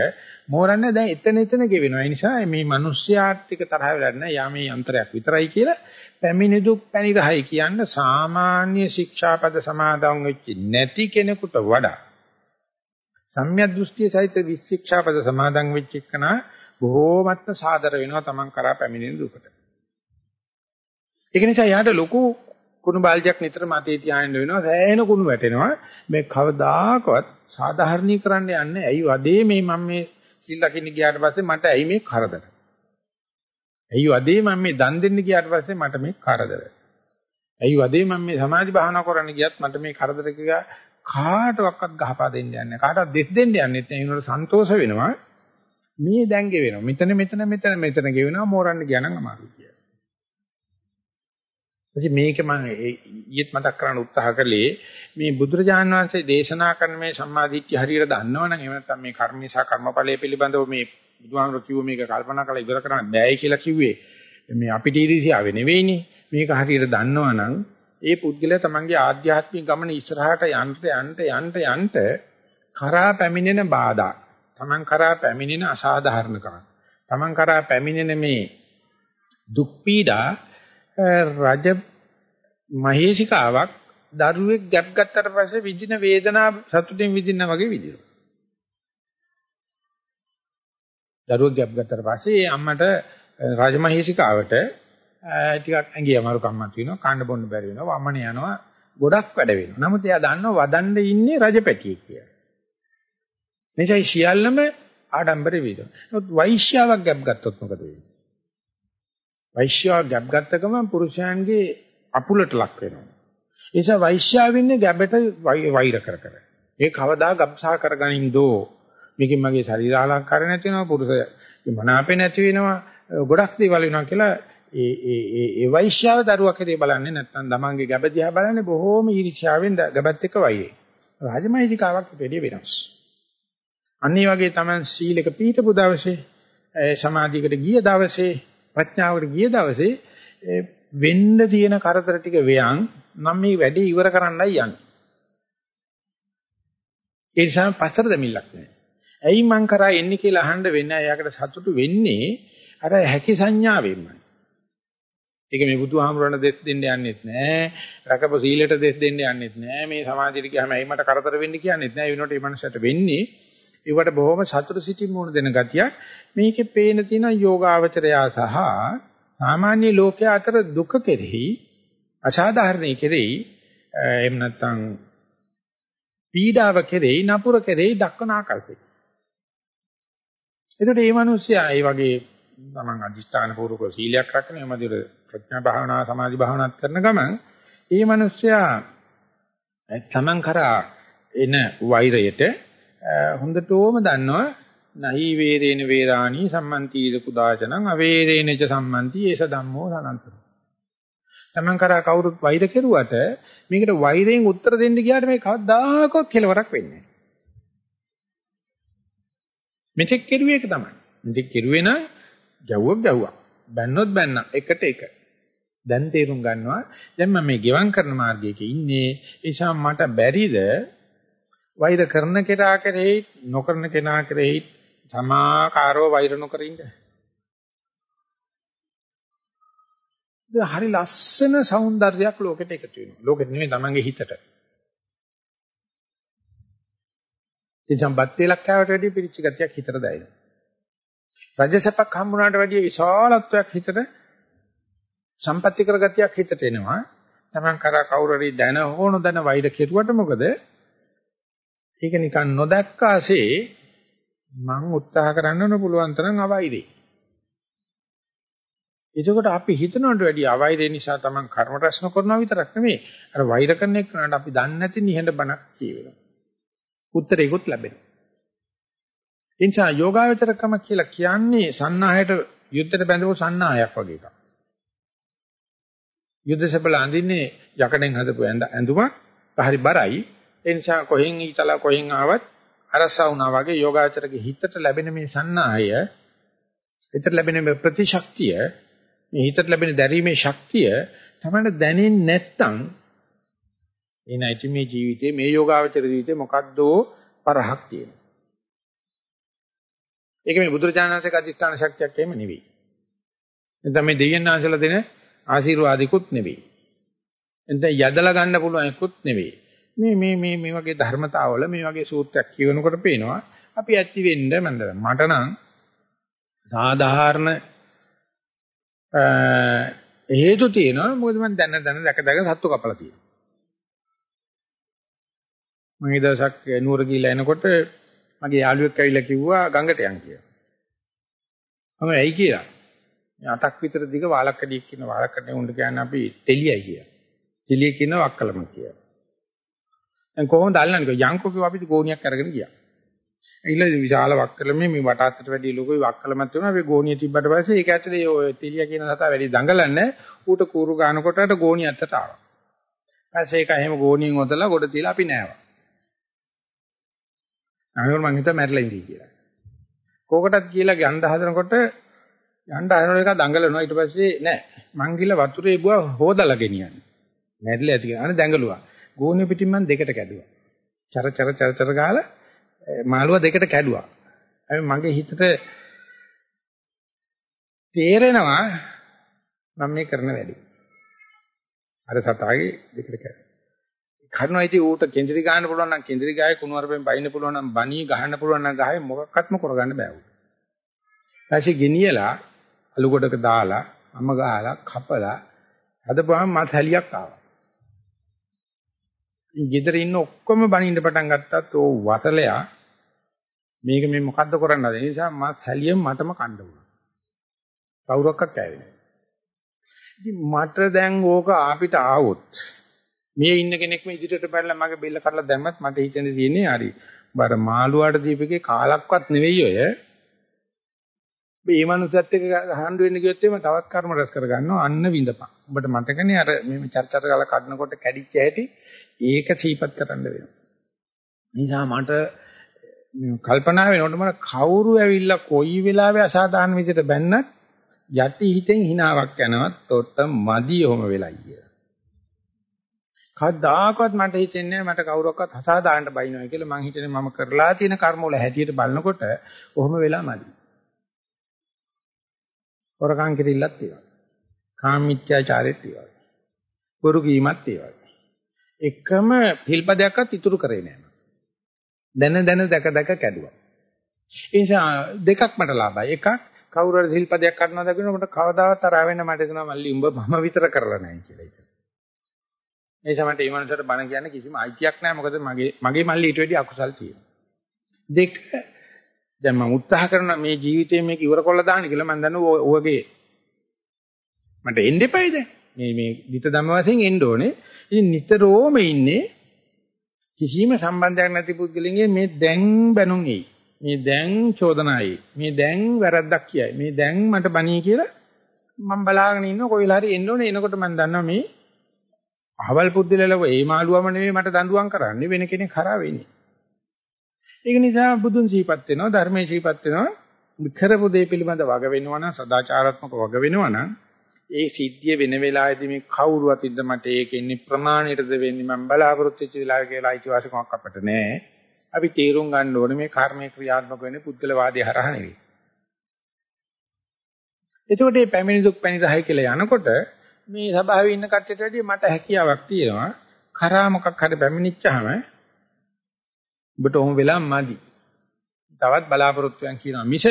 මෝරන්නේ දැන් එතන එතන ගෙවෙනවා ඒ නිසා මේ මිනිස්යාට ටික තරහ වෙලා නැහැ යා මේ යන්ත්‍රයක් විතරයි කියලා පැමිණි දුක් පැනිරහයි කියන්න සාමාන්‍ය ශික්ෂාපද සමාදන් වෙච්ච නැති කෙනෙකුට වඩා සම්‍යක් දෘෂ්ටිය සහිත විශික්ෂාපද සමාදන් වෙච්ච එකන බොහෝමත්ම සාදර වෙනවා Taman කරා පැමිණෙන දුකට. ඒක නිසා යාට ලොකු කුණු බාල්දියක් නිතර මතේ තියාගෙන වෙනවා සෑහෙන කුණු වැටෙනවා මේ කවදාකවත් සාධාරණීකරන්න යන්නේ ඇයි වදේ මේ මම මේ සිල් ලකින්න ගියාට පස්සේ මට ඇයි මේ කරදර ඇයි වදේ මම මේ දන් දෙන්න ගියාට පස්සේ මට මේ කරදර. ඇයි වදේ මම මේ සමාධි භාවනා කරන්න ගියත් මට මේ කරදර කියලා කාටවත් ගහපා දෙන්න යන්නේ. කාටවත් දෙස් දෙන්න යන්නේ නැහැ. ඒනවල සන්තෝෂ වෙනවා. මේ දැන් ගෙවෙනවා. මෙතන මෙතන මෙතන මෙතන ගෙවෙනවා මෝරන්න ගියා නම් අමාරුයි කියලා. ඉතින් මේක මම ඊයේත් මතක් කරන්න උත්සාහ කළේ මේ බුදුරජාණන් වහන්සේ දේශනා කරන මේ සම්මාදිට්ඨිය හරියට දන්නවනම් එහෙම නැත්නම් මේ කර්ම නිසා කර්මඵලයේ පිළිබඳව මේ බුදුහාමුදුරුවෝ කිව්ව මේක කල්පනා කරලා ඉවර කරන්න බෑයි කියලා කිව්වේ. මේ අපිට ඉරිසියාවේ නෙවෙයිනේ. මේක හරියට දන්නවනම් ඒ පුද්ගලයා තමන්ගේ ආධ්‍යාත්මික ගමන ඉස්සරහට යන්න යන්න යන්න යන්න කරා පැමිණෙන බාධා. Taman කරා පැමිණෙන අසාධාරණකම. Taman කරා පැමිණෙන මේ දුක් පීඩා රජ මහේශිකාවක් දරුවෙක් ගැප් ගත්තට පස්සේ විඳින වේදනාව සතුටින් විඳිනා වගේ විඳිනවා. දරුවෙක් ගැප් ගත්තට පස්සේ අම්මට රාජමහේශිකාවට ටිකක් ඇඟි අමාරුකම්මක් තියෙනවා කන්න බොන්න බැරි වෙනවා වමන යනවා ගොඩක් වැඩ වෙනවා. නමුත් එයා දන්නවා වදන්නේ ඉන්නේ රජපැටියෙක් කියලා. එනිසා සියල්ලම ආඩම්බර වේදන. නමුත් වෛශ්‍යාවක් ගැප් ගත්තොත් මොකද වෙන්නේ? වෛශ්‍යාවක් ගැප් ගත්ත ගමන් පුරුෂයන්ගේ අපුලට ලක් වෙනවා. ඒ නිසා වෛශ්‍යාවින්නේ ගැබට වෛර කර කර. ඒ කවදා ගබ්සා කරගනින් දෝ මේකෙන් මගේ ශරීරාලංකාර නැති වෙනවා පුරුෂය මනාපේ නැති වෙනවා ගොඩක් දේවල් වෙනවා කියලා ඒ ඒ ඒ ඒ වෛශ්‍යාව දරුවා කෙරේ බලන්නේ නැත්නම් තමන්ගේ ගැබ දිහා බලන්නේ බොහෝම ඊර්ෂ්‍යාවෙන් ගැබත් එක්ක වයියේ. රාජමහේජිකාවක් පිළිදෙ වෙනස්. අනිත් වගේ තමන් සීලක පීඨපු දවසේ සමාධියකට ගිය දවසේ ප්‍රඥාවට ගිය දවසේ වෙන්න තියෙන කරදර ටික වෙයන් මම මේ වැඩේ ඉවර කරන්නයි යන්නේ. ඒ නිසා පස්සට දෙමිල්ලක් නැහැ. ඇයි මං කරා එන්නේ කියලා අහන්න වෙන්නේ එයාකට සතුටු වෙන්නේ අර හැකි සංඥාවෙන්මයි. ඒක මේ බුදුහාමුදුරණ දෙස් දෙන්න යන්නෙත් නෑ. රකප සීලයට දෙස් දෙන්න යන්නෙත් නෑ. මේ සමාධියට ගියාම ඇයි මට කරදර වෙන්නේ කියන්නෙත් නෑ. ඒ වෙනකොට මේ මනසට වෙන්නේ ඒවට බොහොම සතුට සිටින් මුණ දෙන ගතියක්. මේකේ පේන තියෙන යෝගාවචරයා සහ සාමාන්‍ය ලෝකයා අතර දුක කෙරෙහි අසාධාරණයි කෙරෙහි එහෙම නැත්නම් පීඩාව කෙරෙහි නපුර කෙරෙහි දක්වන ආකල්පය. එතකොට මේ මිනිස්සයා ඒ වගේ තමන් අදිෂ්ඨාන පූර්වක සීලයක් රැකගෙන එහෙම විදිහට ප්‍රඥා භාවනා සමාධි භාවනාත් කරන ගමන් මේ මිනිස්සයා තමන් කරා එන වෛරයට හොඳටම දන්නවා. නහි වේරේන වේරාණී සම්මන්තිද කුදාචනං අවේරේනච සම්මන්ති ඒස ධම්මෝ සනන්තර. තමන් කරා කවුරුත් වෛර කෙරුවට මේකට වෛරයෙන් උත්තර දෙන්න ගියාට මේ කවදාකවත් කෙලවරක් වෙන්නේ නැහැ. මෙතෙක් කෙරුවේ ඒක තමයි. මෙතෙක් කෙරුවේ නම් ගැව්වක් ගැව්වා. බැන්නොත් බැන්න. එකට එක. දැන් තේරුම් ගන්නවා. දැන් මම මේ ගෙවම් කරන මාර්ගයක ඉන්නේ. ඒ නිසා මට බැරිද වෛර කරන කෙනා කෙරෙහි නොකරන කෙනා කෙරෙහි සමාකාරව වෛර නොකර ඉන්න. හරි ලස්සන సౌందර්යයක් ලෝකෙට එකතු වෙනවා. ලෝකෙට නෙමෙයි තමන්ගේ හිතට. ඉතින් බත් වේලක් කෑවට වැඩිය පිරිච්ච ගතියක් හිතට දැනෙනවා. රජසපක් හම්බුනාට වැඩිය විශාලත්වයක් හිතට සම්පත්‍ති කරගතියක් හිතට එනවා. තමන් කරා කවුරු හරි දැන හෝන දැන වෛර කෙරුවට මොකද? ඒක නිකන් නොදැක්කාසේ මං උත්සාහ කරන්න පුළුවන් තරම් අවෛරේ. එතකොට අපි හිතනවට වැඩිය අවෛරේ නිසා තමන් කර්ම රැස් නොකරනවා විතරක් නෙමෙයි අර වෛර කරන එකට අපි දන්නේ නැති නිහඬ බණක් කියවෙනවා. උත්තරේකුත් ලැබෙනවා. එනිසා යෝගාවචරකම කියලා කියන්නේ සන්නාහයට යුද්ධයට බැඳපු සන්නාහයක් වගේ එකක්. යුද්ධසබල අඳින්නේ යකඩෙන් හදපු ඇඳුමක් හරි බරයි. ඒ නිසා කොහෙන් ඊතලා කොහෙන් ආවත් අරසා වුණා වගේ යෝගාචරගේ හිතට ලැබෙන මේ සන්නාහය හිතට ලැබෙන මේ ප්‍රතිශක්තිය මේ හිතට ලැබෙන දැරීමේ ශක්තිය තමයි දැනෙන්නේ නැත්තම් එනයිති මේ ජීවිතේ මේ යෝගාචර ජීවිතේ මොකද්දෝ පරහක් තියෙනවා. ඒක මේ බුදුරජාණන්සේක අධිෂ්ඨාන ශක්තියක් එහෙම නෙවෙයි. එතන මේ දෙවියන් වහන්සේලා දෙන ආශිර්වාදිකුත් නෙවෙයි. එතන යදලා ගන්න පුළුවන් එකකුත් නෙවෙයි. මේ මේ මේ මේ වගේ ධර්මතාවල මේ වගේ සූත්‍රයක් කියවනකොට පේනවා අපි ඇති වෙන්න මන්ද මට නම් සාධාරණ හේතු තියෙනවා. මොකද මම දැන දැන දැක දැක සත්තු කපලා තියෙනවා. මම ඒ දවසක් නුවර ගිහිල්ලා එනකොට මගේ යාළුවෙක් ඇවිල්ලා කිව්වා ගඟට යන් කියලා. මම ඇයි කියලා? මේ අතක් විතර දිග වාලක්කඩියක් කියන වාලක්කඩේ උණ්ඩ කියන්නේ අපි තෙලියයි කියලා. තෙලිය කියන වක්කලම කියලා. දැන් කොහොමද අල්ලන්නේ? යංකෝ කිව්ව අපි ගෝණියක් අරගෙන ගියා. ඊළඟ විශාල වක්කලමේ මේ වටාත්තට වැඩි ලොකුයි වක්කලමක් තියෙනවා. අපි ගෝණිය තිබ්බට පස්සේ ඒක ඇතුලේ ඔය තෙලිය කියන සතා වැඩි දඟලන්නේ ඌට කూరు ගන්නකොට අර ගෝණිය ඇත්තට ආවා. ඊපස්සේ ඒක එහෙම ගෝණියෙන් ඔතලා ගොඩ තියලා අපි නෑවා. අනිවාර්ය මං හිතා මැරිලා ඉඳී කියලා. කෝකටත් කියලා ගඳ හදනකොට යන්න හදන එක දඟලනවා ඊට පස්සේ නෑ මං ගිහලා වතුරේ බුවා හොදලා ගෙනියන්නේ. මැරිලා ඇති කියලා. අනේ දඟලුවා. ගෝණිය පිටින් මම දෙකට කැඩුවා. චර චර චර චර ගාලා මාළුවා දෙකට කැඩුවා. මගේ හිතට තේරෙනවා මම මේ කරන වැඩි. අර සතාගේ දෙකට කරා. කරනවා ඉතින් ඌට කෙන්දිරි ගහන්න පුළුවන් නම් කෙන්දිරි ගහයි කුණුවරපෙන් බයින්න පුළුවන් නම් බණී ගහන්න පුළුවන් නම් ගහයි මොකක්වත්ම කරගන්න බෑ ඌට. ඊපස්සේ ගෙනියලා අලු ගොඩක දාලා අම ගහලා කපලා හදපුවාම මත් හැලියක් ආවා. ඉතින් ගෙදර ඉන්න ඔක්කොම බණින්න පටන් ගත්තත් ඕ වතලයා මේක මේ මොකද්ද කරන්නද? ඒ නිසා මත් හැලියෙන් මටම කන්න වුණා. කවුරක්වත් කෑවේ නෑ. ඉතින් මට දැන් ඕක අපිට ආවොත් මේ ඉන්න කෙනෙක්ම ඉදිරියට පැනලා මගේ බෙල්ල කඩලා දැම්මත් මට හිතෙන්නේ තියෙන්නේ හරි. බර මාළුවාට දීපකේ කාලක්වත් නෙවෙයි ඔය. මේ මනුස්සයත් එක්ක හඳු වෙන්න ගියොත් එimhe තවත් කර්ම රැස් කරගන්නවා අන්න විඳපන්. ඔබට මතකනේ අර මේ චර්චර ගාලා කඩනකොට කැඩිච්ච හැටි ඒක සීපත් කරන්න වෙනවා. නිසා මට කල්පනා වෙනකොට මම කවුරු ඇවිල්ලා කොයි වෙලාවෙ අසාධාරණ විදිහට බැන්නත් යටි හිතෙන් හිනාවක් යනවත් තොට මදි ඔහම වෙලයි කියලා. කවදාකවත් මට හිතෙන්නේ මට කවුරක්වත් අසාධාරණට බයිනවා කියලා මං හිතන්නේ මම කරලා තියෙන කර්ම වල හැටියට බලනකොට ඔහම වෙලා මදි. හොරකම් කිරිල්ලත් ඒ වගේ. කාමීත්‍යාචාරෙත් ඒ වගේ. බොරු කීමත් ඒ වගේ. එකම පිල්පදයක්වත් ඉතුරු කරේ නෑ මම. දැන දැන දැක දැක කැඩුවා. ඒ නිසා දෙකක් මට ලාභයි. එකක් කවුරු හරි සිල්පදයක් කරනවා දකින්නකොට කවදාවත් තරහ වෙන්න මට එතන මල්ලි උඹ මම විතර කරලා නැහැ කියලා ඒක. ඒ සමහරට මේ මනුස්සයට බණ කියන්න කිසිම අයිතියක් නැහැ මොකද මගේ මගේ මල්ලි ඊට වැඩි අකුසල් තියෙනවා. දෙක දැන් මම උත්සාහ කරන මේ ජීවිතේ මේක ඉවර කරලා දාන්න කියලා මම දන්නවා ඔයගේ මට එන්න එපායි දැන්. මේ මේ විත ධම්ම වශයෙන් එන්න ඕනේ. ඉතින් නිතරම ඉන්නේ කිසිම සම්බන්ධයක් නැති පුද්ගලයන්ගේ මේ දැන් බැනුම් එයි. මේ දැන් චෝදනායි. මේ දැන් වැරද්දක් කියයි. මේ දැන් මට බණී කියලා මම බලාගෙන ඉන්න කොයිලා හරි එන්න ඕනේ. එනකොට මම දන්නවා මේ අහවල් පුද්දලලව ඒ මාළුවම නෙමෙයි මට දඬුවම් කරන්නේ වෙන කෙනෙක් කරා වෙන්නේ. ඒක නිසා බුදුන් සිහිපත් වෙනවා ධර්මයේ සිහිපත් වෙනවා කරපු දේ පිළිබඳ වග වෙනවා නම් සදාචාරාත්මක වග වෙනවා නම් ඒ සිද්ධිය වෙන වෙලාවෙදී මේ කවුරුවත් ඉඳ මට ඒක ඉන්නේ ප්‍රමාණයටද වෙන්නේ මම බලාපොරොත්තු වෙච්ච වෙලාව කියලා අයිතිවාසිකමක් අපිට නැහැ. අපි තීරුම් ගන්න ඕනේ මේ කර්මයේ ක්‍රියාත්මක වෙන්නේ පුද්ගලවාදී හරහා නෙවෙයි. එතකොට මේ පැමිණි දුක් පැණි රහයි කියලා යනකොට මේ සභාවේ ඉන්න කට්ටියට වැඩිය මට හැකියාවක් තියෙනවා. කරා මොකක් හරි පැමිණිච්චාම ඔබට ඔහොම වෙලා මදි. තවත් බලාපොරොත්තුයන් කියනවා මිස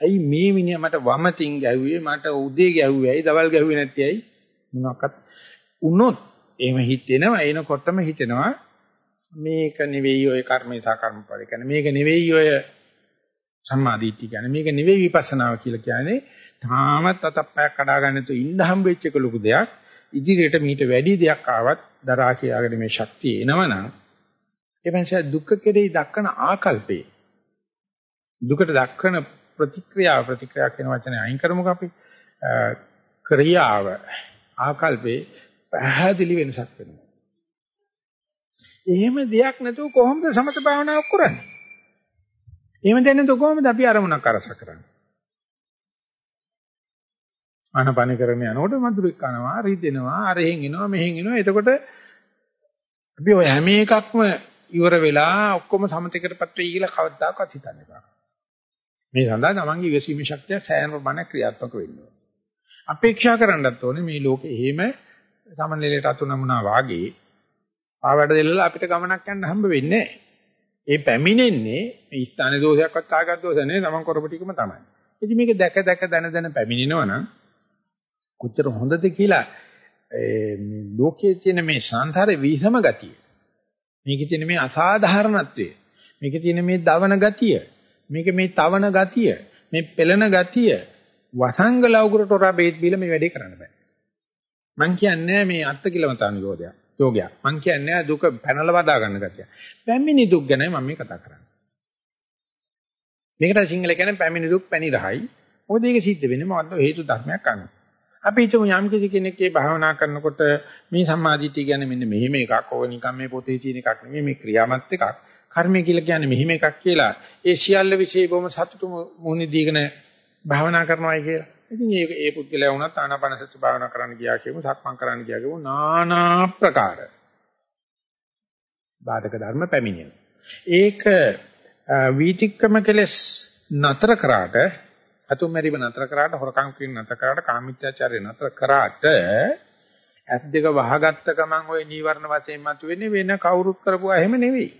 ඇයි මේ මිනිහා මට වමතින් ගැහුවේ? මට උදේ ගැහුවේ. ඇයි දවල් ගැහුවේ නැත්තේ? ඇයි මොනවාක්වත් උනොත් එහෙම හිතෙනවා. එනකොටම හිතෙනවා මේක නෙවෙයි ඔය කර්මේ සහ කර්මඵල කියන්නේ. මේක නෙවෙයි ඔය සම්මාදිට්ඨිය කියන්නේ. මේක නෙවෙයි විපස්සනාව කියලා කියන්නේ තාමත් අතප්පයක් කඩා ගන්න තු ඉන්න හම් වෙච්ච එක ලොකු දෙයක්. ඉදිරියට මීට වැඩි දෙයක් ආවත් දරා කියාගෙන මේ ශක්තිය එනවනම් ඒ වෙනස දුක්ඛ කෙරෙහි දක්වන ආකල්පේ දුකට දක්වන ප්‍රතික්‍රියාව ප්‍රතික්‍රියා කියන වචනේ අයින් කරමුකෝ අපි ක්‍රියාව ආකල්පේ පැහැදිලි වෙනසක් වෙනවා. එහෙම දෙයක් නැතුව කොහොමද සමත භාවනාවක් කරන්නේ? එහෙම දෙන්නේ නැතුව කොහොමද අපි අරමුණක් අරස කරන්නේ? ආනපන කරන යනකොට මధుරෙක් කනවා, රිදෙනවා, අරහෙන් එනවා, මෙහෙන් එනවා. එතකොට අපි ඔය හැම එකක්ම ඉවර වෙලා ඔක්කොම සමතේකටපත් වෙයි කියලා කවදාකවත් හිතන්නේ නැහැ. මේ සඳහා තමන්ගේ ඉවසීමේ ශක්තිය සෑහෙන ප්‍රමාණයක් ක්‍රියාත්මක වෙන්න ඕනේ. අපේක්ෂා කරන්නත් ඕනේ මේ ලෝකෙ එහෙම සමනලෙලට අතු නමුනා වාගේ ආවඩ දෙල්ලලා අපිට ගමනක් යන්න හම්බ වෙන්නේ ඒ පැමිණෙන්නේ මේ ස්ථානයේ දෝෂයක්වත් ආගත් දෝෂ නෙවෙයි තමන් කරපු ටිකම තමයි. ඉතින් මේක දැක දැක දන දන පැමිණෙනවා නම් කොච්චර හොඳද කියලා මේ ලෝකයේ තියෙන මේ සංසාරේ විසම ගතිය මේකේ තියෙන මේ අසාධාරණත්වය මේකේ තියෙන මේ දවන ගතිය මේක මේ තවන ගතිය, මේ පෙළෙන ගතිය වසංගල උගුරට හොරා බේත් බීලා මේ වැඩේ කරන්න බෑ. මං කියන්නේ මේ අත්ති කිලමතාන යෝධයක්. යෝගයක්. මං කියන්නේ දුක පැනලා වදා ගන්න ගතිය. පැමිණි දුක් ගැනයි මම මේ කතා කරන්නේ. මේකට සිංහල කියන්නේ පැමිණි දුක් පැණි රහයි. මොකද ඒක සිද්ධ වෙන්නේ මොකද්ද හේතු ධර්මයක් අනුව. අපි හිතමු යම් කිසි කෙනෙක් මේ භාවනා කරනකොට මේ සම්මාදිටිය කියන්නේ මෙන්න මෙහෙම එකක්. ඕක නිකන් මේ පොතේ තියෙන එකක් නෙමෙයි මේ ක්‍රියාමත් එකක්. කර්මය කියලා කියන්නේ මෙහිම එකක් කියලා ඒ සියල්ල વિશે බොහොම සතුටු මොහොනේ දීගෙන භාවනා කරනවායි කියලා. ඉතින් ඒ ඒ පුද්ගලයා වුණත් ආනාපාන සති භාවනා කරන්න ගියා කියමු සක්මන් කරන්න ගියා කියමු নানা ප්‍රකාර බාධක ධර්ම පැමිණෙන. ඒක වීතික්‍රම කෙලස් නතර කරාට අතුම් මැරිම නතර කරාට හොරකම් කිරීම නතර කරාට කාමීත්‍යාචාරය නතර කරාට ඇස් දෙක වහගත්ත ගමන් ওই නීවරණ වශයෙන් මතුවෙන්නේ වෙන කවුරුත් කරපුවා එහෙම නෙවෙයි.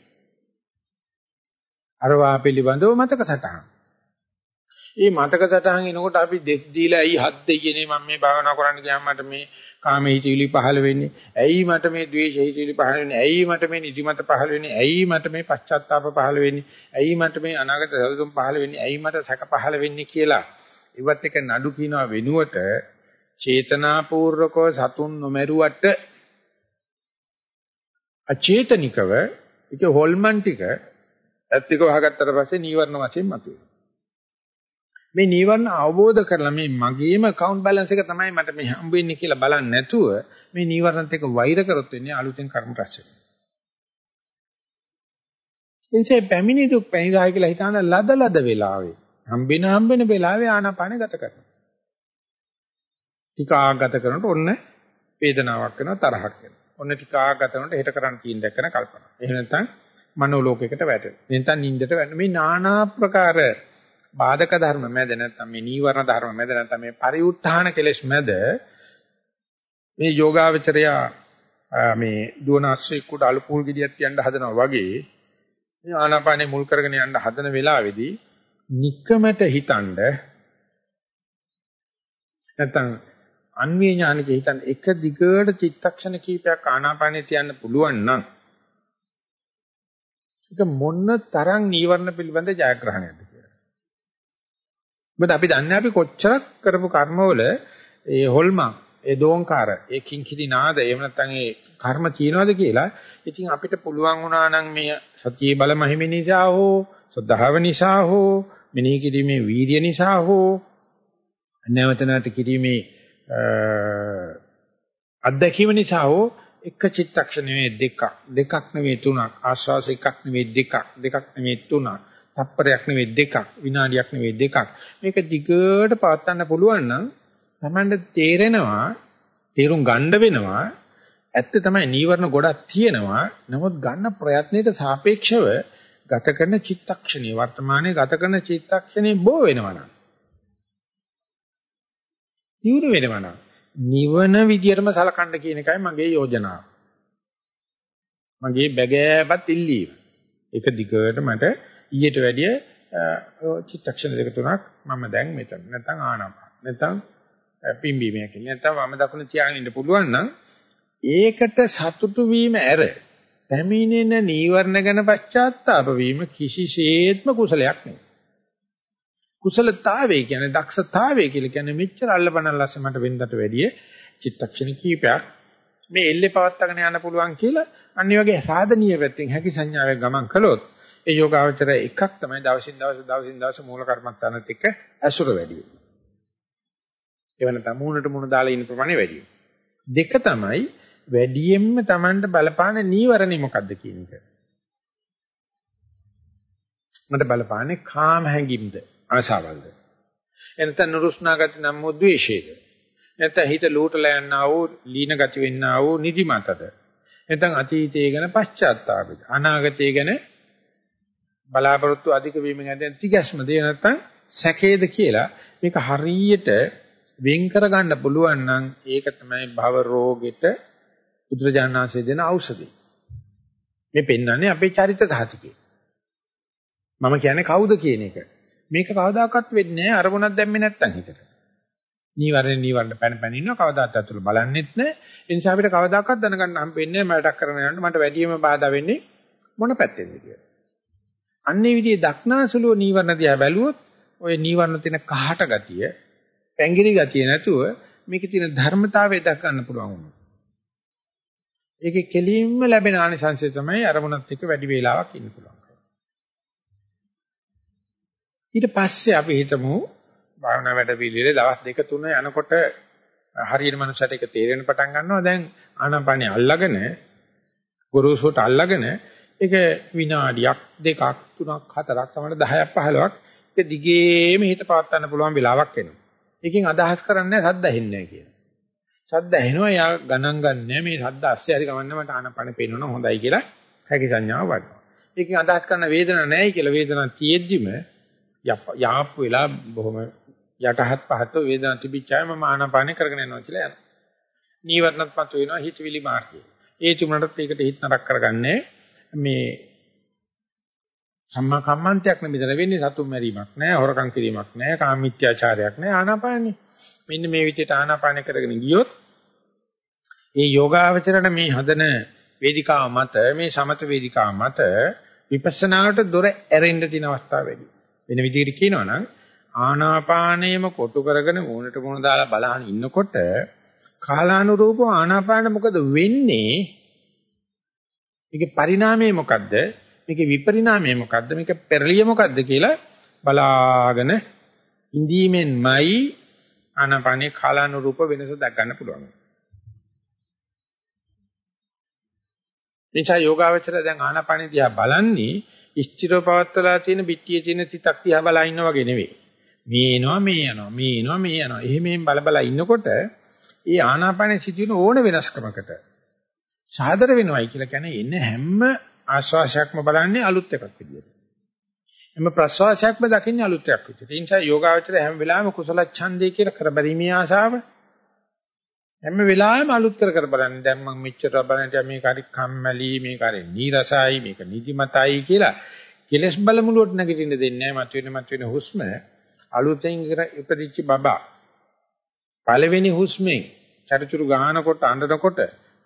අරවා පිළිබඳව මතක සටහන්. මේ මතක සටහන් එනකොට අපි දෙස් දීලා ඇයි හත් දෙයියනේ මම මේ භාවනා කරන්න ගියාම මට මේ කාමයේ හිතවිලි පහළ වෙන්නේ? ඇයි මට මේ ද්වේෂ හිතවිලි පහළ වෙන්නේ? ඇයි මට මේ නිදිමත පහළ වෙන්නේ? ඇයි මට මේ පශ්චාත්තාප පහළ වෙන්නේ? ඇයි මට මේ අනාගත සැලසුම් පහළ වෙන්නේ? ඇයි මට සැක පහළ වෙන්නේ කියලා? ඉවත් එක නඩු කියනවා වෙනුවට චේතනාපූර්වකව සතුන් නොමරුවට අචේතනිකව ඒක හොල්මන් ටික ඇත්තික වහගත්තට පස්සේ නීවරණ වශයෙන් මතුවේ. මේ නීවරණ අවබෝධ කරලා මේ මගේම account balance එක තමයි මට මේ හම්බ වෙන්නේ කියලා බලන්නේ නැතුව මේ නීවරණත් එක්ක වෛර කරොත් වෙන්නේ අලුතෙන් කර්ම රැස් වෙනවා. එනිසා පැමිණි දුක් පැනිරායි කියලා හිතාන ලද ලද වෙලාවේ හම්බෙන හම්බෙන වෙලාවේ ආනාපාන ගත කරනවා. ටික ආගත කරනකොට ඔන්න වේදනාවක් වෙනවා තරහක් වෙනවා. ඔන්න ටික ආගත කරනකොට හෙට කරන්න තියෙන දෙයක් කරන කල්පනා. එහෙම නැත්නම් මනෝ ලෝකයකට වැටෙනවා. නැත්නම් නිින්දට වැටෙන මේ নানা ප්‍රකාර බාධක ධර්ම මැද නැත්නම් මේ නීවරණ ධර්ම මැද නැත්නම් මේ පරිඋත්ථාන කෙලෙස් මැද මේ යෝගාවචරය මේ දුවනාස්සෙක් උඩ අලුපුල් ගෙඩියක් තියන්න හදනවා වගේ මේ ආනාපානෙ මුල් කරගෙන යන්න හදන වෙලාවේදී নিকමට හිතනද නැත්නම් අන්වේ ඥානකේ හිතන එක දිගට චිත්තක්ෂණ කීපයක් ආනාපානෙ තියන්න පුළුවන් නම් ඒක මොන තරම් නීවරණ පිළිබඳ ජයග්‍රහණයක්ද කියලා. මොකද අපි දන්නේ අපි කොච්චරක් කරපු කර්මවල ඒ හොල්මන්, ඒ දෝංකාර, ඒ කිංකිරි නාද, එහෙම නැත්නම් ඒ කර්ම තියනවාද කියලා. ඉතින් අපිට පුළුවන් වුණා නම් මේ සතියේ බල මහිම නිසා හෝ, සද්ධාව නිසා හෝ, මෙනෙහි කිරීමේ වීර්ය නිසා හෝ නැවත නැවත කිරීමේ අත්දැකීම නිසා හෝ එක චිත්තක්ෂණ නෙවෙයි දෙකක්. දෙකක් නෙවෙයි තුනක්. ආශ්වාස එකක් නෙවෙයි දෙකක්. දෙකක් නෙවෙයි තුනක්. තප්පරයක් නෙවෙයි දෙකක්. විනාඩියක් නෙවෙයි දෙකක්. මේක දිගට පවත්වන්න පුළුවන් නම් Tamanda තේරෙනවා තේරුම් ගන්න වෙනවා. ඇත්ත තමයි නීවරණ ගොඩක් තියෙනවා. නමුත් ගන්න ප්‍රයත්නයට සාපේක්ෂව ගත කරන චිත්තක්ෂණේ වර්තමානයේ ගත කරන චිත්තක්ෂණේ බෝ වෙනවා නම්. දියුණු වෙනවා නම්. නිවන විදියටම සලකන්න කියන එකයි මගේ යෝජනාව. මගේ බැගෑපත් ඉල්ලීම. ඒක දිගට මට ඊට වැඩිය චිත්තක්ෂණ දෙක තුනක් මම දැන් මෙතන. නැත්නම් ආනාපාන. නැත්නම් පිම්බීමක්. නැත්නම් වම දකුණ තියාගෙන ඉන්න පුළුවන් නම් ඒකට සතුටු වීම ඇර පැමිණෙන නීවරණ ගැන පශ්චාත්තාප වීම කිසිසේත්ම කුසලයක් නෙවෙයි. කුසලතාවය කියන්නේ දක්ෂතාවය කියලා කියන්නේ මෙච්චර අල්ලපනල්ලස්ස මට වෙන්නට වැඩිය චිත්තක්ෂණ කීපයක් මේ එල්ලේ පවත්වාගෙන යන්න පුළුවන් කියලා අනිත් වගේ සාධනීය පැත්තෙන් හැකි සංඥාවෙන් ගමන් කළොත් ඒ යෝගාවචරය එකක් තමයි දවසින් දවස දවසින් දවස මූල කර්මස්ථානත් එක්ක ඇසුර වැඩි වෙන්නේ. එවන තමූණට මුණ දාලා ඉන්න ප්‍රමාණය වැඩි දෙක තමයි වැඩියෙන්ම Tamanට බලපාන නීවරණේ මොකද්ද කියන එක. මට බලපාන්නේ කාම හැඟීම්ද ආශාවල්ද එනතන නුරුස්නාගති නම් වූ ද්වේෂයද නැත්නම් හිත ලූටලා යන්නා වූ ලීන ගති වෙන්නා වූ නිදිමතද නැත්නම් අතීතය ගැන පශ්චාත්තාපද අනාගතය ගැන බලාපොරොත්තු අධික වීමෙන් ඇතිවෙන තිගැස්ම දේ නැත්නම් සැකේද කියලා මේක හරියට වෙන් කරගන්න පුළුවන් නම් ඒක තමයි භව රෝගෙට බුදුරජාණන්සේ දෙන ඖෂධය. මේ පෙන්වන්නේ අපේ චරිත සාහිතිකේ. මම කියන්නේ කවුද කියන එක. මේක කවදාකවත් වෙන්නේ නැහැ අරමුණක් දැම්මේ නැත්තම් හිතට. නීවරණ නීවරණ පැන පැන ඉන්නවා කවදාත් අතුල බලන්නෙත් නැහැ. ඒ නිසා අපිට කවදාකවත් දැනගන්න හම්බෙන්නේ නැහැ මලටක් කරන යනකොට මට වැඩිම බාධා වෙන්නේ මොන පැත්තෙන්ද කියලා. අන්නේ විදිහේ දක්නාසුලෝ නීවරණ දිහා බැලුවොත් ওই නීවරණ තියෙන කහට ගතිය, පැංගිරි ගතිය නැතුව මේකේ තියෙන ධර්මතාවය දක් ගන්න පුළුවන් වුණා. ඒකේ කෙලින්ම ලැබෙන ආනිසංසය තමයි අරමුණත් එක්ක වැඩි වේලාවක් ඉන්න පුළුවන්. ඊට පස්සේ අපි හිතමු භාවනා වැඩ පිළිවිලේ දවස් දෙක තුන යනකොට හරියට මනුස්සයට ඒක තේරෙන්න පටන් ගන්නවා දැන් ආනාපානිය අල්ලගෙන ගුරුසුට අල්ලගෙන ඒක විනාඩියක් දෙකක් තුනක් හතරක් තමයි 10ක් 15ක් ඒක දිගේම හිත පාත් ගන්න පුළුවන් වෙලාවක් එනවා. ඒකෙන් අදහස් කරන්නේ සද්ද ඇහෙන්නේ නැහැ කියන. සද්ද ඇහෙනවා යා ගණන් ගන්නෑ මේ සද්ද ඇස්සේ හරි ගමන්න මට ආනපන පේනවනම් හොඳයි කියලා හැකි සංඥාව වඩනවා. ඒකෙන් අදහස් කරන වේදනාවක් නැහැයි කියලා වේදනාවක් තියෙද්දිම යාප්පු වෙලා බොහොම යටහත් පහත් වේදනා තිබිච්චාම මම ආනාපානෙ කරගෙන යනවා කියලා යනවා. නීවරණත් පත් වෙනවා හිතවිලි මාර්ගය. ඒ තුනටත් ඒකට හිත නරක කරගන්නේ මේ සම්මා කම්මන්තයක් නෙමෙතන වෙන්නේ සතුම් මැරීමක් නෑ හොරකම් කිරීමක් නෑ කාමීත්‍යාචාරයක් නෑ ආනාපානෙ. මෙන්න මේ විදිහට ආනාපානෙ කරගෙන ගියොත් ඒ යෝගාවචරණ මේ හදන වේදිකාව මත මේ සමත වේදිකාව මත විපස්සනාවට දොර ඇරෙන්න තියෙන අවස්ථාව වැඩි. වෙන විදිහට කියනවා නම් ආනාපානයම කොටු කරගෙන මූණට මූණ දාලා බලහන් ඉන්නකොට කාලානුරූපව ආනාපාන මොකද වෙන්නේ? මේකේ පරිණාමය මොකද්ද? මේකේ විපරිණාමය මොකද්ද? මේක පෙරලිය මොකද්ද කියලා බලාගෙන ඉඳීමෙන්මයි ආනාපානේ කාලානුරූප වෙනස දක් ගන්න පුළුවන්. නිසා යෝගාවචර දැන් ආනාපානෙ දිහා බලන්නේ ස්ථිරව පවත්වලා තියෙන පිටියේ තියෙන සිතක් දිහා බලා ඉන්න වගේ නෙවෙයි. මේ එනවා මේ යනවා මේ එනවා මේ යනවා. එහෙම බල බල ඉන්නකොට ඒ ආනාපානෙ සිටින ඕන වෙනස්කමකට සාදර වෙනවයි කියලා කියන්නේ එන්නේ හැම ආශ්වාසයක්ම බලන්නේ අලුත් එකක් විදියට. එම ප්‍රශ්වාසයක්ම දකින්නේ අලුත් එකක් විදියට. ඒ නිසා යෝගාවචර හැම වෙලාවෙම කුසල ඡන්දේ කියලා කරබැරීමේ ආශාව හැම වෙලාවෙම අලුත් කර කර බලන්නේ. දැන් මම මෙච්චර බලන්නේ මේක හරි කම්මැලි, මේක හරි නීරසයි, මේක නිදිමතයි කියලා කෙලස් බලමුලුවට නැගිටින්න දෙන්නේ නැහැ. මතුවෙන මතුවෙන හුස්ම අලුතෙන් ඉපදිච්ච බබා. පළවෙනි හුස්මෙන් චරිචුරු ගහනකොට අඬනකොට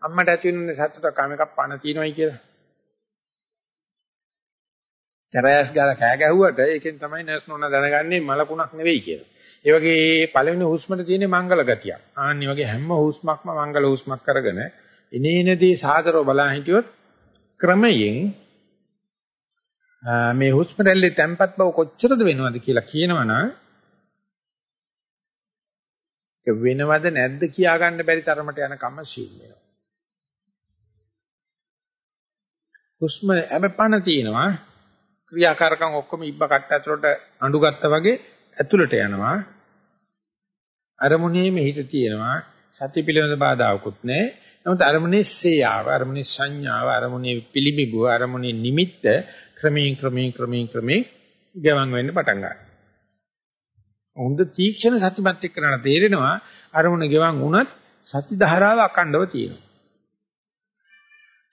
අම්මට ඇති වෙනුනේ සතුටක් අම එකක් පණ තියනවායි කියලා. චරයස් ගාලා කෑ ගැහුවට ඒකෙන් තමයි නර්ස් නෝනා දැනගන්නේ මලකුණක් නෙවෙයි කියලා. ඒ වගේ පළවෙනි හුස්මට තියෙන මංගල ගතිය. ආන්නේ වගේ හැම හුස්මක්ම මංගල හුස්මක් කරගෙන ඉනේනදී සාදරව බලා හිටියොත් ක්‍රමයෙන් මේ හුස්ම රැල්ලේ තැම්පත් බව කොච්චරද වෙනවද කියලා කියනවනම් ඒක වෙනවද නැද්ද කියා ගන්න බැරි තරමට යන කම සිව් වෙනවා. හුස්ම හැමපණ තියෙනවා ක්‍රියාකාරකම් ඔක්කොම ඉබ්බ කට්ට ඇතුලට අඬු ගත්තා වගේ ඇතුළට යනවා. අරමුණේම හිත තියෙනවා. සත්‍ය පිළිවෙත බාධාවකුත් නැහැ. නමුත් අරමුණේ සේයාව අරමුණේ සංඥාව අරමුණේ පිළිඹුව අරමුණේ නිමිත්ත ක්‍රමයෙන් ක්‍රමයෙන් ක්‍රමයෙන් ක්‍රමයෙන් ගවන් වෙන්න පටන් ගන්නවා. හොඳ තීක්ෂණ සතිමත් එක්කනට තේරෙනවා අරමුණ ගෙවන් වුණත් සති ධාරාව අකණ්ඩව තියෙනවා.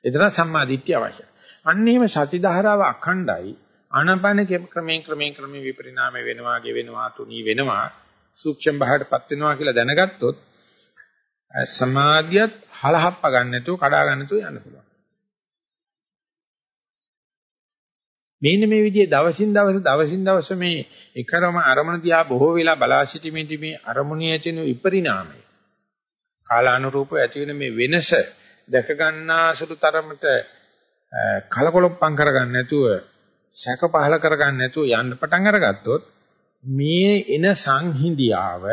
එතන සම්මා දිට්ඨිය අවශ්‍යයි. අන්න එහෙම සති ධාරාව අඛණ්ඩයි ආනාපාන ක්‍රමයෙන් ක්‍රමයෙන් ක්‍රමයෙන් විපරිණාමය වෙනවා, ගෙවෙනවා, තුනී වෙනවා, සූක්ෂම භාවයටපත් වෙනවා කියලා දැනගත්තොත් සමාධියත් හලහප්ප ගන්න නැතුව කඩා ගන්න නැතුව යන්න පුළුවන්. මේන්න මේ විදිහේ දවසින් දවස දවසින් දවස මේ එකරම අරමුණ දිහා බොහෝ වෙලා බලා සිටීමේදී මේ අරමුණේ ඇතිවෙන විපරිණාමය කාලානුරූපව ඇති වෙන මේ වෙනස දැක ගන්නාසුළු තරමට කලකොලොප්පම් කරගන්න නැතුව සැක පහල කරගන්න නැතුව යන්න පටන් අරගත්තොත් මේ එන සංහිඳියාව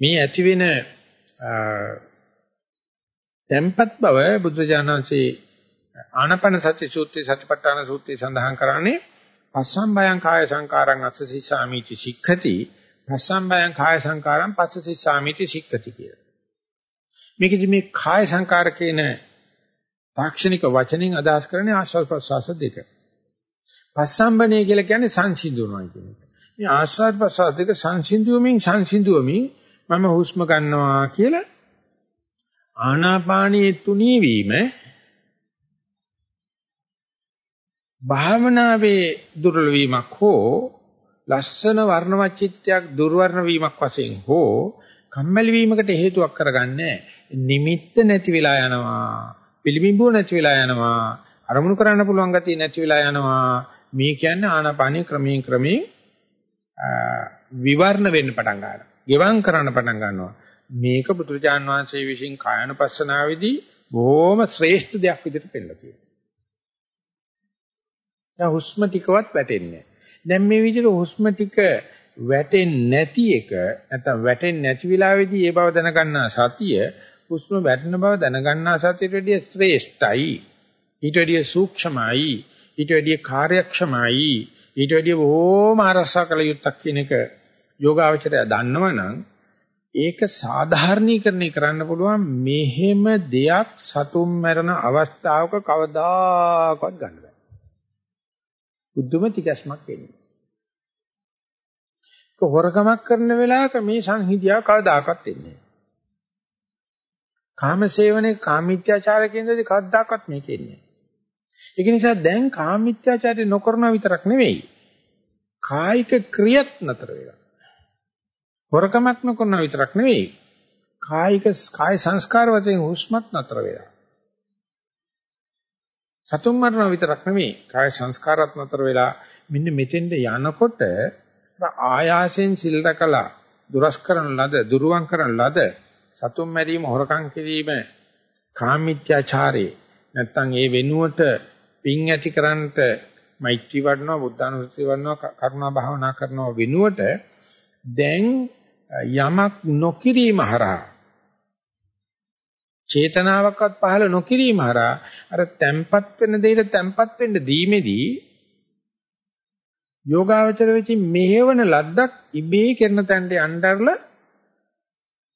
මේ ඇති වෙන tempat බව බුදුජානන්සේ ආනපන සති සූත්‍රයේ සතිපට්ඨාන සූත්‍රයේ සඳහන් කරන්නේ පස්සම්බයං කාය සංකාරං අස්සසිසාමිති සික්ඛති පස්සම්බයං කාය සංකාරං පස්සසිසාමිති සික්ඛති කියලා. මේකෙදි මේ කාය සංකාර කියන තාක්ෂණික වචනෙන් අදහස් කරන්නේ ආශ්වාස ප්‍රශ්වාස දෙක. පස්සම්බනේ කියලා කියන්නේ සංසිඳුනවා කියන එක. මේ ආශ්වාස ප්‍රශ්වාස දෙක සංසිඳුවමින් සංසිඳුවමින් මම හුස්ම ගන්නවා කියලා ආනාපානයේ තුනී වීම භාවනාවේ දුර්වල වීමක් හෝ ලස්සන වර්ණවච්චිත්‍යයක් දුර්වර්ණ වීමක් වශයෙන් හෝ කම්මැලි වීමකට හේතුවක් කරගන්නේ නිමිත්ත නැති වෙලා යනවා පිළිඹුව නැති වෙලා යනවා අරමුණු කරන්න පුළුවන් ගතිය නැති වෙලා යනවා. මේ කියන්නේ ආනාපානිය ක්‍රමයෙන් ක්‍රමයෙන් විවරණ වෙන්න පටන් ගන්නවා. ගෙවම් කරන්න පටන් ගන්නවා. මේක පුදුරජාන් වහන්සේ විසින් කායනුපස්සනාවේදී බොහොම ශ්‍රේෂ්ඨ දෙයක් විදිහට පෙන්නලා තියෙනවා. දැන් හුස්ම ටිකවත් වැටෙන්නේ දැන් මේ විදිහට හුස්ම ටික වැටෙන්නේ නැති එක නැත්නම් වැටෙන්නේ නැති වෙලාවේදී ඒ බව දැනගන්නා සතිය හුස්ම වැටෙන බව දැනගන්නා සතියට වැඩිය ශ්‍රේෂ්ඨයි. ඊට වැඩිය සූක්ෂමයි. ඊට වැඩිය කාර්යක්ෂමයි. ඊට වැඩිය බොහෝම අරසා කළ යුත්තක් කියන එක යෝගාවචරය දන්නවනම් ඒක සාධාරණීකරණය කරන්න පුළුවන් මෙහෙම දෙයක් සතුම් මරණ අවස්ථාවක කවදාකවත් ගන්න බෑ. බුද්ධම තිකස්මක් එන්නේ. ඒක හොරකමක් කරන වෙලාවක මේ සංහිදියා කවදාකවත් එන්නේ නැහැ. කාමසේවනේ කාමීත්‍යාචාර කෙන්දදී කවදාකවත් මේක එන්නේ නැහැ. ඒක නිසා දැන් කාමීත්‍යාචාරය නොකරන විතරක් නෙවෙයි. කායික ක්‍රියත් නතර වෙලා. හොරකමක් නොකරන විතරක් නෙවෙයි. කායික කාය සංස්කාර වශයෙන් හුස්මත් නතර වෙලා. සතුන් මරණ විතරක් නෙවෙයි කාය සංස්කාරات නතර වෙලා මෙන්න මෙතෙන්ද යනකොට ආයාසෙන් සිල් රැකලා දුරස් කරන ලද දුරුවන් කරන ලද සතුන් මැරීම හොරකම් කිරීම කාමීත්‍යාචාරේ නැත්තම් ඒ වෙනුවට පින් ඇති කරන්නට මෛත්‍රී වඩනවා බුද්ධානුස්සතිය වඩනවා කරුණා භාවනා කරනවා වෙනුවට දැන් යමක් නොකිරීම හරහා චේතනාවක්වත් පහළ නොකිරීම හරහා අර තැම්පත් වෙන දෙයට තැම්පත් වෙන්න දීමේදී යෝගාවචර වෙච්ච මෙහෙවන ලද්දක් ඉබේ කරන තැනට යnderලා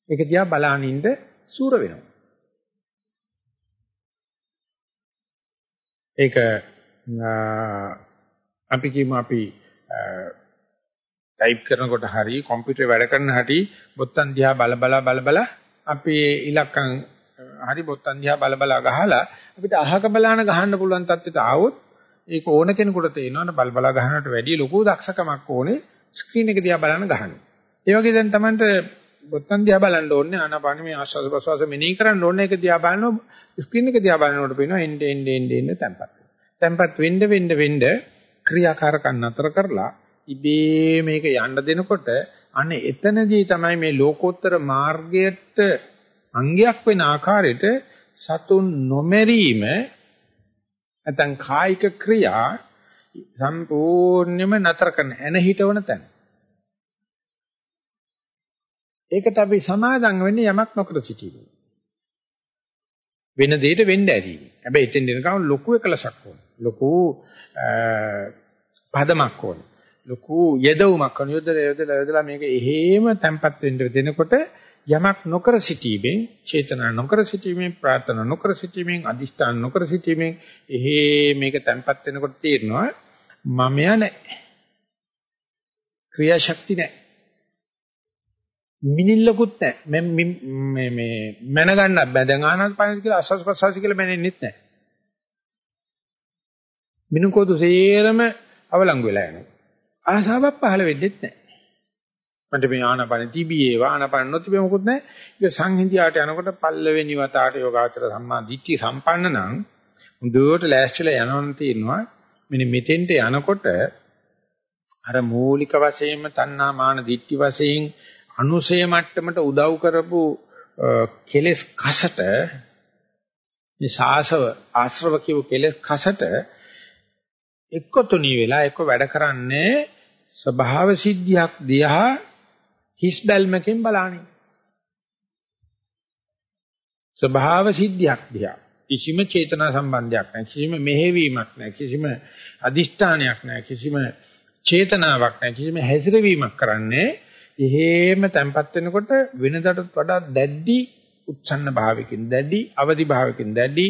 ඒක දිහා බලානින්න සූර වෙනවා. ඒක අපි කියමු අපි ටයිප් කරනකොට හරි කම්පියුටරේ වැඩ කරන හැටි බොත්තම් දිහා බල බල බල බල අපි ඉලක්කම් හරි බොත්තම් දිහා බල බල ගහලා අපිට අහක බලාන ගහන්න පුළුවන් තත්ත්වයට ආවොත් ඒක ඕන කෙනෙකුට තේරෙනවා බල බල ගහනට වැඩිය ලොකු දක්ෂකමක් ඕනේ ස්ක්‍රීන් එක දිහා බලන ගහන්න. ඒ වගේ දැන් Tamanට බොත්තම් දිහා බලන්න ඕනේ ආනාපාන මේ ආස්වාද ප්‍රසවාස මෙනෙහි කරන්න ඕනේ ඒක දිහා බලනවා ස්ක්‍රීන් එක දිහා බලනකොට පේනවා එන්න එන්න එන්න එන්න තැම්පත් තැම්පත් වෙන්න වෙන්න වෙන්න ක්‍රියාකාරකම් නතර කරලා ඉබේ මේක යන්න දෙනකොට අනේ එතනදී තමයි මේ ලෝකෝත්තර මාර්ගයට අංගයක් වෙන ආකාරයට සතුන් නොමැරීම නැත්නම් කායික ක්‍රියා සම්පූර්ණයෙන්ම නතර කරන එන හිතවන තැන. ඒකට අපි සමාදන් වෙන්නේ යමක් නොකර සිටීම. වෙන දෙයකට වෙන්න ඇති. හැබැයි එතෙන් දෙනකම් ලොකු එකලසක් ඕන. ලොකු පදමක් ඕන. ලොකු යෙදවුමක් කරන යොදලා යොදලා යොදලා මේක එහෙම තැම්පත් වෙන්න දෙනකොට යමක් නොකර සිටීමෙන් චේතනා නොකර සිටීමෙන් ප්‍රාර්ථනා නොකර සිටීමෙන් අදිෂ්ඨාන නොකර සිටීමෙන් එහෙ මේක තැම්පත් වෙනකොට තේරෙනවා මමයා නැහැ ක්‍රියාශක්ති නැහැ මිනිල්ලකුත් නැහැ. මේ මේ මැන ගන්න බෑ. දැන් ආනාපානසති කියලා අසස් ප්‍රසවාසි කියලා මැනෙන්නෙත් නැහැ. මිනුකෝදු සේරම අවලංගු වෙලා යනවා. ආසාවක් පහළ වෙන්නෙත් නැහැ. මන්ට මේ ආනපන තිබියේව ආනපන නොතිබේ මොකුත් නැහැ. ඒක සංහිඳියාට යනකොට පල්ලවෙනි වතාවට යෝගාචර සම්මා දිට්ඨි සම්පන්න නම් හොඳට ලෑස්තිලා යනවන තියෙනවා. මෙන්න මෙතෙන්ට යනකොට අර මූලික වශයෙන්ම තණ්හා මාන දිට්ඨි වශයෙන් අනුසය මට්ටමට උදව් කරපු කෙලෙස් කසට මේ සාසව ආශ්‍රව කියව කෙලෙස් කසට එක්ක තුනී වෙලා එක්ක වැඩ කරන්නේ ස්වභාව සිද්ධියක් දිහා හිස් බැල්මකින් බලන්නේ ස්වභාව සිද්ධියක් දිහා. කිසිම චේතනා සම්බන්ධයක් නැහැ කිසිම මෙහෙවීමක් නැහැ කිසිම අදිෂ්ඨානයක් නැහැ කිසිම චේතනාවක් නැහැ කිසිම හැසිරවීමක් කරන්නේ නැහැ එහෙම තැම්පත් වෙනකොට වෙනදටත් වඩා දැඩි උච්ඡන්න භාවයකින් දැඩි අවදි භාවයකින් දැඩි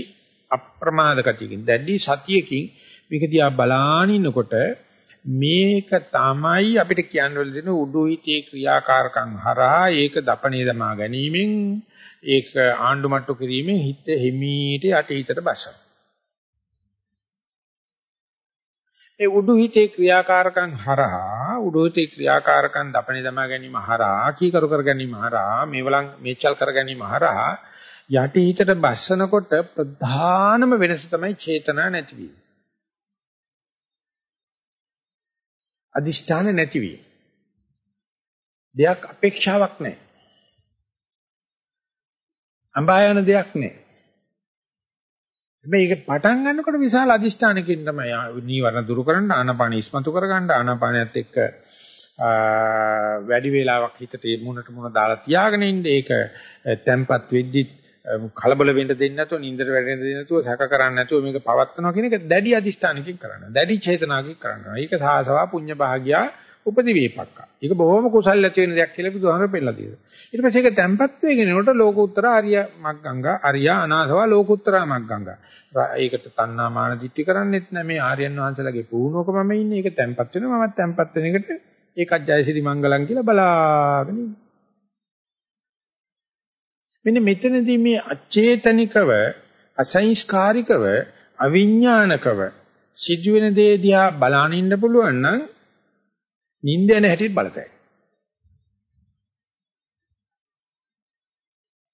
අප්‍රමාද ගතියකින් දැඩි සතියකින් මේක දිහා බලාන ඉන්නකොට මේක තමයි අපිට කියන්න දෙන උඩුහිතේ ක්‍රියාකාරකම් හරහා ඒක දපණේ දමා ගැනීමෙන් ඒක ආණ්ඩු මට්ටු කිරීමෙන් හිත හිමීට යටිහිතට බසන. ඒ උඩුහිතේ ක්‍රියාකාරකම් හරහා උඩුහිතේ ක්‍රියාකාරකම් දපණේ දමා ගැනීම හරහා කීකරු කර ගැනීම හරහා මේවලන් මේචල් කර ගැනීම හරහා යටිහිතට බස්සනකොට ප්‍රධානම වෙනස තමයි චේතනා නැතිවීම. අදිෂ්ඨාන නැතිවීම. දෙයක් අපේක්ෂාවක් නැහැ. අඹායන දෙයක් නැහැ. මේක පටන් ගන්නකොට විශාල අදිෂ්ඨානකින් තමයි නීවරණ දුරු කරන්න ආනාපාන ඉස්මතු කරගන්න ආනාපානයත් එක්ක වැඩි වේලාවක් හිතට මුණට මුණ දාලා තියාගෙන ඉන්න ඒක තැම්පත් වෙද්දි කලබල වෙන්න දෙන්නේ නැතුව නින්දට වැටෙන්න දෙන්නේ නැතුව සැක කරන්නේ නැතුව මේක පවත්නවා කියන එක දැඩි අදිෂ්ඨානකින් කරනවා. දැඩි චේතනාවකින් කරනවා. ඒක සාසවා පුඤ්ඤ භාගියා උපදි වේපක්ක. ඒක බොහොම කුසල් ඇති වෙන දෙයක් කියලා බුදුහාමර පෙන්නලා තියෙනවා. ඊට පස්සේ ඒක තැම්පත් වෙගෙන යනකොට ලෝකෝත්තර ආර්ය මග්ගංගා ආර්යා අනාසවා ලෝකෝත්තර මග්ගංගා. ඒකට තණ්හා මාන දිට්ඨි කරන්නේත් නැහැ මේ ආර්යයන් වහන්සේලාගේ පුහුණුවක මම ඉන්නේ. ඒක තැම්පත් වෙනවා මමත් තැම්පත් වෙන එකට ඒකත් ජයසිරි මංගලම් කියලා බලාගෙන ඉන්නේ. මෙන්න මෙතනදී මේ අචේතනිකව අසංස්කාරිකව අවිඥානිකව සිදුවෙන දේ දිහා බලාගෙන ඉන්න පුළුවන් නම් නිින්ද යන හැටිත් බලතැයි.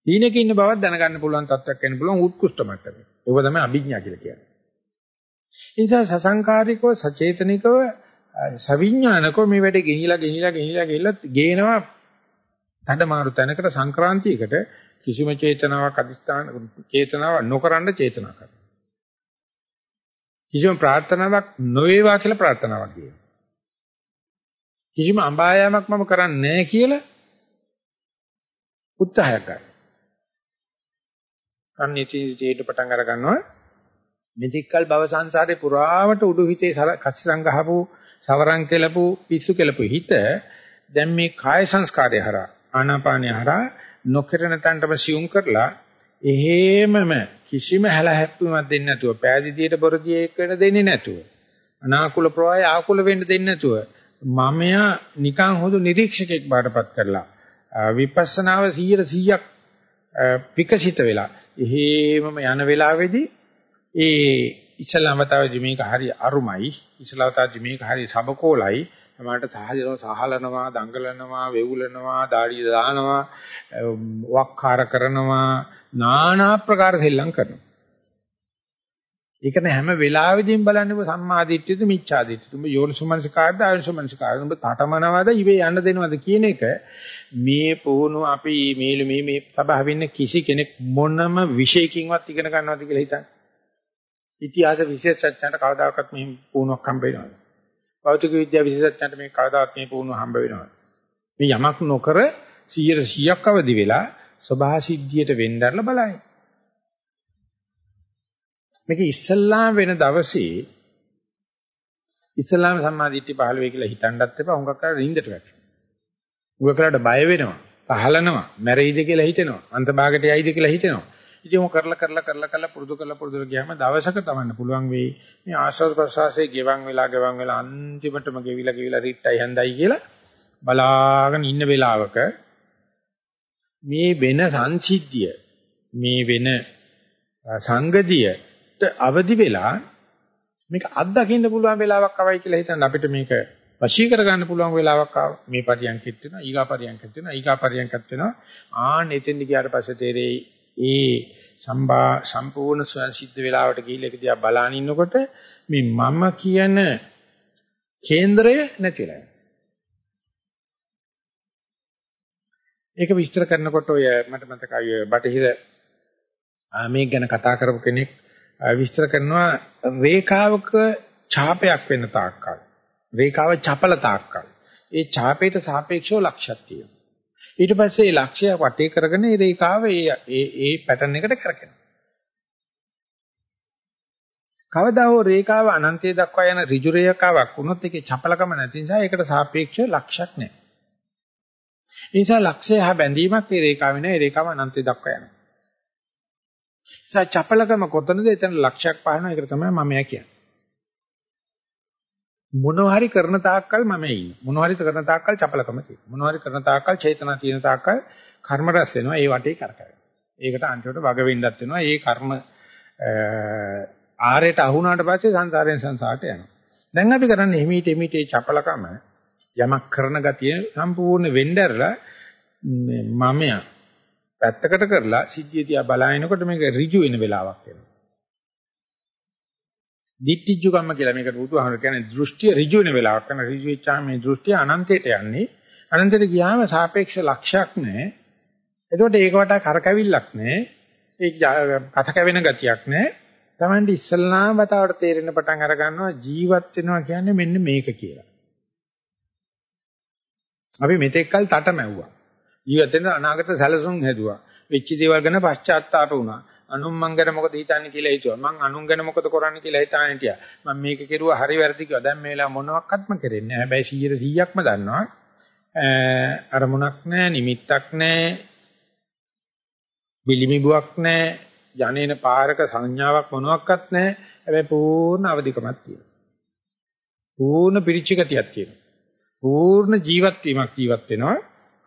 ඊනක ඉන්න බවක් දැනගන්න පුළුවන් තත්ත්වයක් වෙන්න පුළුවන් උත්කෘෂ්ඨ මට්ටමේ. ඒක තමයි අභිඥා කියලා කියන්නේ. ඒ නිසා සසංකාරිකව සචේතනිකව සවිඥානිකව මේ වැඩේ ගෙනිලා ගෙනිලා ගෙනිලා ගෙනිලා ගේනවා තඩමාරු තැනකට සංක්‍රාන්තියකට කිසිම චේතනාවක් අදිස්ථාන චේතනාවක් නොකරන චේතනා කරනවා. කිසිම ප්‍රාර්ථනාවක් නොවේවා කියලා ප්‍රාර්ථනාවක් කියනවා. කිසිම අඹායාමක් මම කරන්නේ නැහැ කියලා උත්සාහයක් ගන්න. අනිත්‍යයට පටන් අර ගන්නවා. මෙතික්කල් භව සංසාරේ පුරාවට උඩු හිතේ කච්චරං ගහපු සවරං කෙලපු පිස්සු කෙලපු හිත දැන් මේ කාය සංස්කාරය හරහා ආනාපානය හරහා නොකිරන තන්ටම සියුම් කරලා එහෙමම කිසිම හැලහැප්පීමක් දෙන්නේ නැතුව පෑදීදියට බොරදියේ වෙන දෙන්නේ නැතුව අනාකූල ප්‍රවාහය ආකූල වෙන්න දෙන්නේ නැතුව මමයා නිකන් හොදු නිරීක්ෂකෙක් බාටපත් කරලා විපස්සනාව 100%ක් විකසිත වෙලා එහෙමම යන වෙලාවේදී ඒ ඉස්ලාමතාවදී මේක හරි අරුමයි. ඉස්ලාමතාවදී මේක හරි සබකෝලයි. සමහරට සහජව සහලනවා දඟලනවා වෙවුලනවා දාඩිය දානවා වක්කාර කරනවා নানা ආකාර සෙල්ලම් කරනවා. ඒක න හැම වෙලාවෙදීම බලන්නේ ඔබ සම්මාදිට්ඨියද මිච්ඡාදිට්ඨියද ඔබ යෝනිසමනසකාරද ආයෝනිසමනසකාරද ඔබ තාඨමනවාද ඉවේ යන්න දෙනවද කියන එක මේ පුහුණු අපි මේලු මේ මේ සබාව වෙන්න කිසි කෙනෙක් මොනම විශේෂකින්වත් ඉගෙන ගන්නවද කියලා හිතන්නේ ඉතිහාස විශේෂඥයන්ට කවදාකවත් මෙහෙම පුහුණුවක් හම්බ වෙනවද? භෞතික විද්‍යාව විශේෂඥයන්ට මේ කවදාවත් මේ පුහුණුව හම්බ වෙනවද? මේ යමක් නොකර 100 100ක් අවදි වෙලා සබහා සිද්ධියට වෙන්නදරලා බලائیں. මේක ඉස්සල්ලාම වෙන දවසේ ඉස්ලාම සම්මාදිට්ඨිය පහළ වෙයි කියලා හිතන්නත් එපා. හුඟක් අර රින්දට වැටෙනවා. හුඟක් කරලා බය වෙනවා. පහලනවා. මැරෙයිද කියලා හිතෙනවා. අන්තභාගයට යයිද කියලා හිතෙනවා. ඉතින් මොක කරලා කරලා කරලා කරලා පුරුදු කරලා පුරුදු ගියාම දවසක තමන්න පුළුවන් වෙයි. මේ ආශ්වාස ප්‍රශ්වාසයේ ගෙවන් වෙලා ගෙවන් වෙලා අන්තිමටම ගෙවිලා ගෙවිලා රිට්ටයි හන්දයි කියලා බලාගෙන ඉන්න වෙලාවක මේ වෙන සංසිද්ධිය මේ වෙන සංගතිය අවදි වෙලා මේක අත්දකින්න පුළුවන් වෙලාවක් අවයි කියලා හිතන්න අපිට මේක වශී කරගන්න පුළුවන් වෙලාවක් ආව. මේ පරියන්කෙත් වෙනවා ඊගා පරියන්කෙත් වෙනවා ඊගා පරියන්කෙත් වෙනවා. ආන් එතෙන්ද ගියාට පස්සේ තේරෙයි ඒ සම්බා සම්පූර්ණ ස්වයන් සිද්ධ වෙලාවට ගිහිල්ලා ඒක දිහා බලාන ඉන්නකොට මේ මම කියන කේන්දරය නැතිලා. ඒක විස්තර කරනකොට ඔය මට මතකයි බටහිර මේක ගැන කතා කරපු කෙනෙක් විස්තර කරනවා රේඛාවක ඡාපයක් වෙන තාක්කල්. රේඛාව චපල තාක්කල්. ඒ ඡාපයට සාපේක්ෂව ලක්ෂයක් තියෙනවා. ඊට පස්සේ ඒ ලක්ෂය වටේ කරගෙන ඒ රේඛාව ඒ ඒ ඒ පැටර්න් එකට කරකිනවා කවදා හෝ රේඛාව අනන්තය දක්වා යන ඍජු රේඛාවක් වුණොත් ඒකේ චපලකම නැති නිසා ඒකට සාපේක්ෂව ලක්ෂයක් නැහැ. ඒ නිසා ලක්ෂය හා බැඳීමක් ඒ රේඛාවේ නැහැ. ඒ රේඛාව අනන්තය දක්වා යනවා. නිසා චපලකම කොතනද එතන ලක්ෂයක් පහනවා ඒක තමයි මම කියන්නේ. මොනවා හරි කරන තාක්කල් මම ඉන්නේ. මොනවා හරි කරන තාක්කල් චපලකම තියෙනවා. මොනවා හරි කරන තාක්කල් චේතනා තියෙන තාක්කල් කර්ම රැස් වෙනවා. ඒ වටේ කරකැවෙනවා. ඒකට අන්තිමට වග වෙන්නත් වෙනවා. ඒ කර්ම ආරයට අහුණාට පස්සේ සංසාරයෙන් සංසාරට යනවා. දැන් අපි කරන්නේ හිමීට හිමීට ඒ චපලකම යමක් කරන ගතිය සම්පූර්ණ වෙnderලා මමයා පැත්තකට කරලා සිද්ධිය තියා බලාගෙනකොට මේක ඍජු වෙන වෙලාවක් එනවා. දිට්ඨිජ්ජු කම්ම කියලා මේකට බුදුහාමර කියන්නේ දෘෂ්ටිය ඍජු වෙන වෙලාවක් කරන ඍජු වෙච්චාම මේ දෘෂ්ටිය අනන්තයට යන්නේ. අනන්තයට ගියාම සාපේක්ෂ ලක්ෂයක් නැහැ. එතකොට ඒක වටා කරකැවිල්ලක් නැහැ. ඒක කත කැවෙන ගතියක් නැහැ. Tamandi ඉස්සල්ලාම වතාවට තේරෙන පටන් අර ගන්නවා ජීවත් වෙනවා කියන්නේ මෙන්න මේක කියලා. අපි මෙතෙක් කල් තටමැව්වා. ජීවිත වෙන අනාගත සැලසුම් හැදුවා. වෙච්ච දේවල් ගැන පශ්චාත්තාප වුණා. අනුන් මං ගැන මොකද හිතන්නේ කියලා හිතුවා. මං අනුන් ගැන මොකද කරන්නේ කියලා හිතාන හිටියා. මම මේක කෙරුවා හරි වැරදි කිව්වා. දැන් මේ වෙලාව මොනවත්ක්ම කරෙන්නේ නැහැ. හැබැයි 100%ක්ම දන්නවා. අරමුණක් නැහැ, නිමිත්තක් නැහැ, බිලිමිබුවක් නැහැ, යන්නේන පාරක සංඥාවක් මොනවත් නැහැ. හැබැයි පූර්ණ අවදිකමක් තියෙනවා. පූර්ණ පිරිචිගතියක් තියෙනවා. පූර්ණ ජීවත් වීමක් ජීවත් වෙනවා.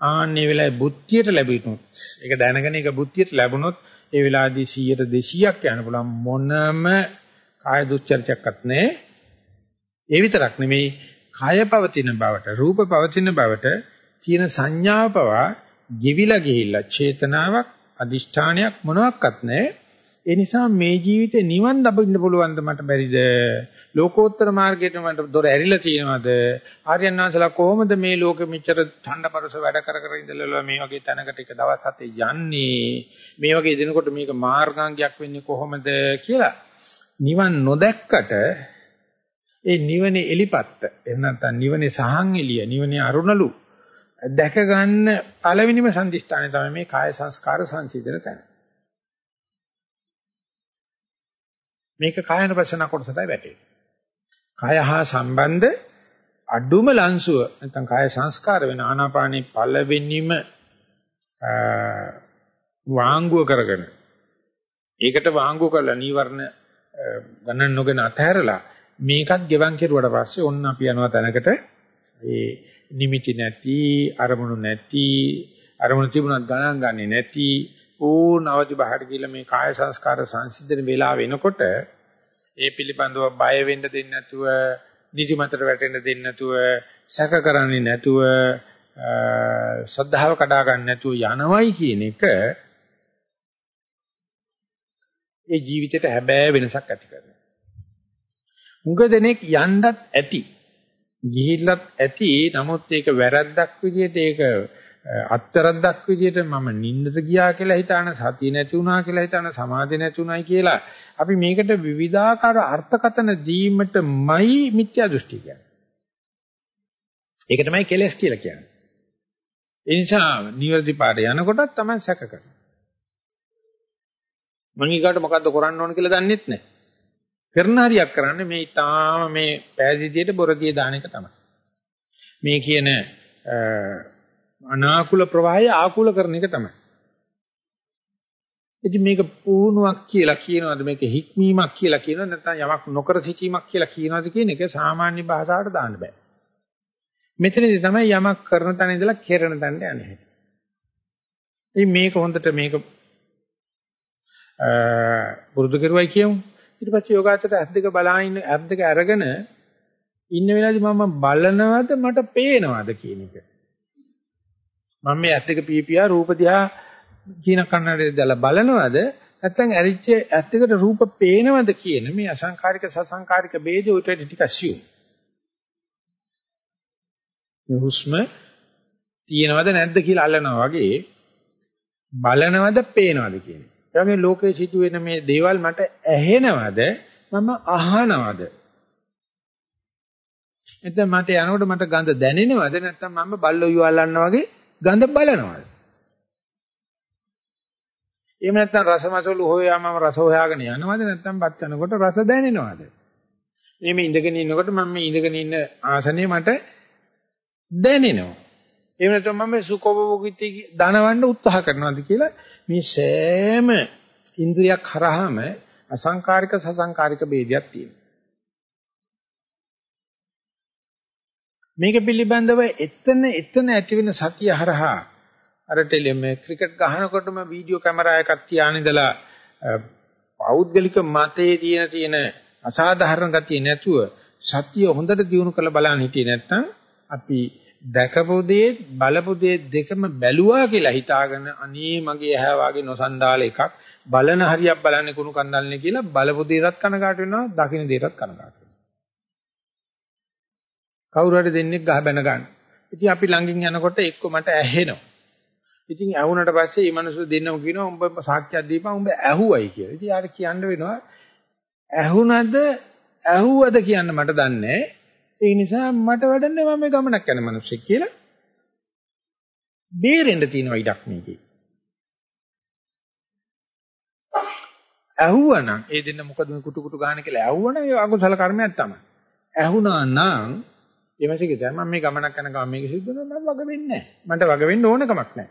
ආන්නේ වෙලාවේ බුද්ධියට ලැබෙනොත් ඒක දැනගෙන ඒක බුද්ධියට ලැබුණොත් ඒ වෙලාවේදී 100ට 200ක් යන පුළුවන් මොනම කාය දුස්චර්චයක්වත් නැහැ. ඒ විතරක් නෙමෙයි කය පවතින බවට රූප පවතින බවට තියෙන සංඥාව පවා giviලා ගිහිල්ලා චේතනාවක් අදිෂ්ඨානයක් මොනවත් නැහැ. ඒ නිසා මේ ජීවිතේ නිවන් ලබන්න පුළුවන්ද මට බැරිද? ලෝකෝත්තර මාර්ගයට මට දොර ඇරිලා තියෙනවද? ආර්යයන් වහන්සේලා කොහොමද මේ ලෝකෙ මෙච්චර ඡණ්ඩපරස වැඩ කර කර ඉඳලා මේ වගේ තැනකට එක දවස් හතේ යන්නේ? මේ වගේ දෙනකොට මේක මාර්ගාංගයක් වෙන්නේ කොහොමද කියලා නිවන් නොදැක්කට ඒ නිවනේ එලිපත්ත එහෙම නැත්නම් නිවනේ සහන් එළිය නිවනේ අරුණලු දැක ගන්න පළවෙනිම සම්දිස්ථානේ තමයි මේ කාය සංස්කාර සංසිඳන තැන. මේක කායන වචන කොටසටයි වැටෙන්නේ. කාය හා සම්බන්ධ අඩුම ලංසුව නැත්නම් කාය සංස්කාර වෙන ආනාපානේ පළවෙනිම වාංගුව කරගෙන ඒකට වාංගු කරලා නීවරණ ගණන් නොගෙන අතහැරලා මේකත් ගෙවන් කෙරුවට පස්සේ ඔන්න අපි යනවා තැනකට ඒ නිමිති නැති අරමුණු නැති අරමුණු තිබුණත් ගණන් ගන්නේ නැති පූර්ණ අවදි බහට කියලා මේ කාය සංස්කාර සංසිද්ධන වෙලා වෙනකොට ඒ පිළිබඳව බය වෙන්න දෙන්නේ නැතුව නිදිමතට වැටෙන්න දෙන්නේ නැතුව සැක කරන්නේ නැතුව ශ්‍රද්ධාව කඩා ගන්න නැතුව යනවයි කියන එක ඒ ජීවිතේට හැබෑ වෙනසක් ඇති කරනවා. මුග දෙනෙක් යන්නත් ඇති. ගිහිල්ලත් ඇති. නමුත් ඒක වැරද්දක් විදිහට ඒක අත්තරද්දක් විදිහට මම නිින්දට ගියා කියලා හිතාන සතිය නැති වුණා කියලා හිතාන සමාධිය නැති වුණායි කියලා අපි මේකට විවිධාකාර අර්ථකතන දීමටමයි මිත්‍යා දෘෂ්ටි කියන්නේ. ඒක තමයි කෙලස් කියලා කියන්නේ. ඒ නිසා නිවැරදි පාඩ යනකොටත් තමයි සැක කරන්නේ. මම ඊගාට මොකද්ද කරන්න ඕන කියලා දන්නෙත් නැහැ. කරන හරියක් කරන්නේ මේ ඊටාම මේ පෑදීදියට බොරදිය දාන එක තමයි. මේ කියන අනාකූල ප්‍රවාහය ආකූල කරන එක තමයි. ඉතින් මේක පුහුණුවක් කියලා කියනවද මේක හික්මීමක් කියලා කියනවද නැත්නම් යමක් නොකර සිටීමක් කියලා කියනවද කියන එක සාමාන්‍ය භාෂාවට දාන්න බෑ. මෙතනදී තමයි යමක් කරන තැන ඉඳලා කෙරෙන තැනට යන්නේ. ඉතින් මේක හොඳට මේක පුරුදු කරුවයි කියමු. ඊට පස්සේ යෝගාචරයට ඇස් දෙක බලා ඉන්න ඇස් දෙක අරගෙන ඉන්න වෙලාවේදී මම බලනවද මට පේනවද කියන එක. මම මේ ඇස් දෙක පීපියා රූප දිහා කියන කන්නඩේ දාලා බලනවද නැත්නම් ඇරිච්ච ඇස් දෙකට රූප පේනවද කියන මේ අසංකාරික සසංකාරික ભેදය උට ටික assume. මේ හුස්ම තියෙනවද නැද්ද කියලා අල්ලනවා වගේ බලනවද පේනවද කියන්නේ. ඒ වගේ ලෝකේ සිදුවෙන මේ දේවල් මට ඇහෙනවද මම අහනවද? එතන මට යනකොට මට ගඳ දැනෙනවද නැත්නම් මම බල්ලෝ යුවල්ලන්න වගේ ගඳ බලනවද? එහෙම නැත්නම් රසමසලු හොයාම රස හොයාගෙන යනවද නැත්නම් බත් යනකොට රස දැනෙනවද? එහෙම ඉඳගෙන ඉන්නකොට මම මේ ඉඳගෙන ඉන්න ආසනේ මට දැනෙනවා. එහෙම නැත්නම් මම සුඛෝපභෝගීති දනවන්න උත්සාහ කරනවාද කියලා මේ සෑම ඉන්ද්‍රියක් හරහාම අසංකාරික සසංකාරික ભેදයක් තියෙනවා. මේක පිළිබඳව එතන එතන ඇති වෙන සතිය හරහා අර ටෙලිම ක්‍රිකට් ගහනකොටම වීඩියෝ කැමරා එකක් තියාගෙන ඉඳලා පෞද්ගලික මතයේ තියෙන තියෙන අසාධාරණ ගතිය නැතුව සතිය හොඳට දියුණු කරලා බලන්න හිටියේ නැත්නම් අපි දැකපු දේ බලපු දේ දෙකම බැලුවා කියලා හිතාගෙන අනේ මගේ ඇහැ වාගේ නොසන්ඩාල එකක් බලන හරියක් බලන්නේ කුණු කන්දල්නේ කියලා බලපු දේටත් කනකාට වෙනවා දකින්න දේටත් කනකාට වෙනවා. කවුරු හරි දෙන්නෙක් ගහ බැන ගන්න. ඉතින් අපි ළඟින් යනකොට එක්ක මට ඇහෙනවා. ඉතින් ඇහුනට පස්සේ මේ මිනිස්සු දෙන්නම කියනවා උඹ සාක්ෂියක් දීපන් උඹ ඇහුවයි කියලා. ඉතින් යාර කියන්න වෙනවා ඇහුනද ඇහුවද කියන්න මට දන්නේ නැහැ. ඒ නිසා මට වැඩන්නේ මම මේ ගමනක් යන මිනිස්සෙක් කියලා. බේරෙන්න තියෙනවා ඉඩක් මේකේ. ඇහුවනම් ඒ දෙන්න මොකද මේ කුටු කුටු ගන්න කියලා ඇහුවනම් ඒ අකුසල කර්මයක් තමයි. ඇහුණා නම් ඊමසික දැන් මම මේ ගමනක් යන ගමන් මේක සිද්ධ වෙනවා මම වග වෙන්නේ නැහැ. මන්ට වග වෙන්න ඕන කමක් නැහැ.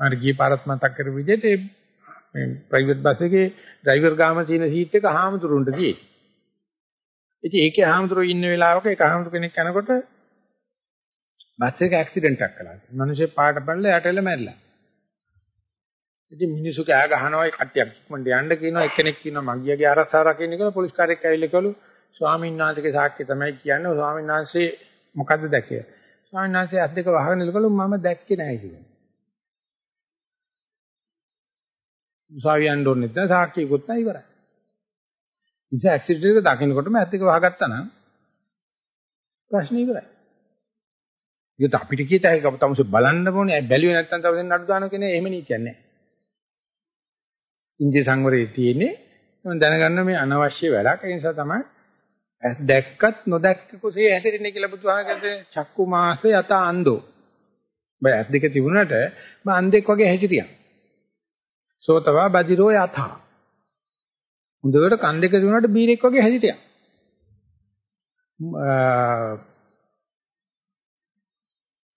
මට ගිය පාරත් මතක් කරපු විදිහට මේ ප්‍රයිවට් බස් එකේ ඩ්‍රයිවර් ගාම තියෙන සීට් එක හාමුදුරුන්ට ගියේ. ඉතින් ඒකේ හාමුදුරුවෝ ඉන්න වෙලාවක ඒක හාමුදුරු කෙනෙක් යනකොට බස් එක ඇක්සිඩන්ට් එකක් කළා. මිනිස්සේ පාට පැනලා යටෙල මැරිලා. ඉතින් මිනිස්සු කෑ ගහනවා ඒ කට්ටියක් ඉක්මනට යන්න කියනවා එක්කෙනෙක් කියනවා මගියගේ ආරක්ෂාව රකින්න කියලා පොලිස් කාර්යයක් ඇවිල්ලා කළු ස්වාමීන් වහන්සේගේ සාක්ෂි තමයි කියන්නේ. ස්වාමීන් වහන්සේ මොකද්ද දැකේ? ස්වාමීන් වහන්සේ අත් දෙක වහගෙන ඉලකලු මම දැක්කේ නැහැ කියලා. උසාවියන් දොන්නේ නැත්නම් සාක්ෂියකුත් නැහැ ඉවරයි. ඉතින් ඇක්සිඩන්ට් එක දකින්නකොටම ඇත් දෙක වහගත්තා නම් ප්‍රශ්න ඉවරයි. ඒකට අපිට කීත හැකි තමස බලන්න ඕනේ. බැලුවේ නැත්නම් තවසෙන් නඩු දාන කෙනේ එහෙම නීතියක් නැහැ ඉන්දිය සංවරයේ තියෙන්නේ. මම දැනගන්න මේ අනවශ්‍ය වැඩක්. ඒ නිසා තමයි දැක්කත් නොදැක්ක කුසේ හැසිරෙන්නේ කියලා බුදුහාමගේ චක්කු මාස යත අන්දෝ. බය ඇස් දෙක තිබුණාට මම අන්දෙක් වගේ හැසිරියා. සෝතවා බදිරෝ යත හොඳට කන් දෙක තිබුණාට බීරෙක් වගේ හැසිරියා.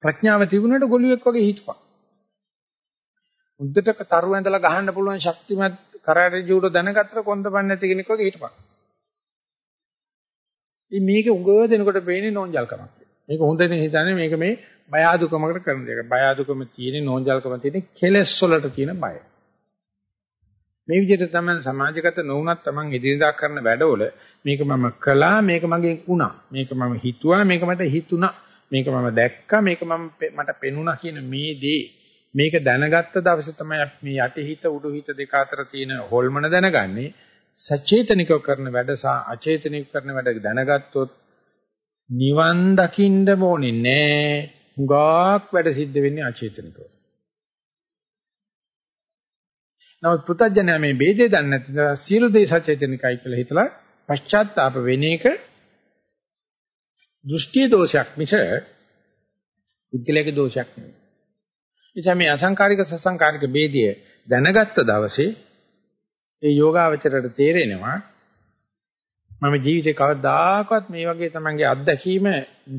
ප්‍රඥාව තිබුණාට ගොළුෙක් වගේ හිටපන් උද්දට තරු ඇඳලා ගහන්න පුළුවන් ශක්තිමත් කරාටේ ජූඩෝ දැනගත්තට කොන්දපන් නැති කෙනෙක් වගේ හිටපන්. ඉතින් මේක උගව දෙනකොට පේන්නේ නෝන්ජල්කමක්. මේක හොඳනේ හිතන්නේ මේක මේ බය ආදුකමකට කරන දෙයක්. බය ආදුකම තියෙන්නේ නෝන්ජල්කම තියෙන්නේ කෙලෙස් වලට තියෙන බය. මේ විදිහට තමයි සමාජගත නොවුනත් Taman ඉදිරියදා කරන වැඩවල මේක මම කළා මේක මගේ වුණා මේක මම හිතුවා මේක මට හිතුණා මේක මම දැක්කා මේක මම මට පෙනුණා කියන මේ දේ මේක දැනගත්ත දවසේ තමයි මේ යටිහිත උඩුහිත දෙක අතර තියෙන හොල්මන දැනගන්නේ සචේතනිකව කරන වැඩ සහ අචේතනිකව කරන වැඩ දැනගත්තොත් නිවන් දකින්න ඕනේ නෑ. හුඟක් වැඩ සිද්ධ වෙන්නේ අචේතනිකව. නමුත් පුතඥය මේ ભેදේ දන්නේ නැති නිසා සියලු දේ සචේතනිකයි කියලා හිතලා පශ්චාත්තාප වෙන එක දෘෂ්ටි දෝෂයක් මිස පුද්ගලයාගේ දෝෂයක් නෙවෙයි. නිසා මේ අසංකාරික සසංකාරික ભેදය දැනගත්ත දවසේ ඒ යෝගාවචරයට තේරෙනවා මම ජීවිතේ කවදාකවත් මේ වගේ තමන්ගේ අත්දැකීම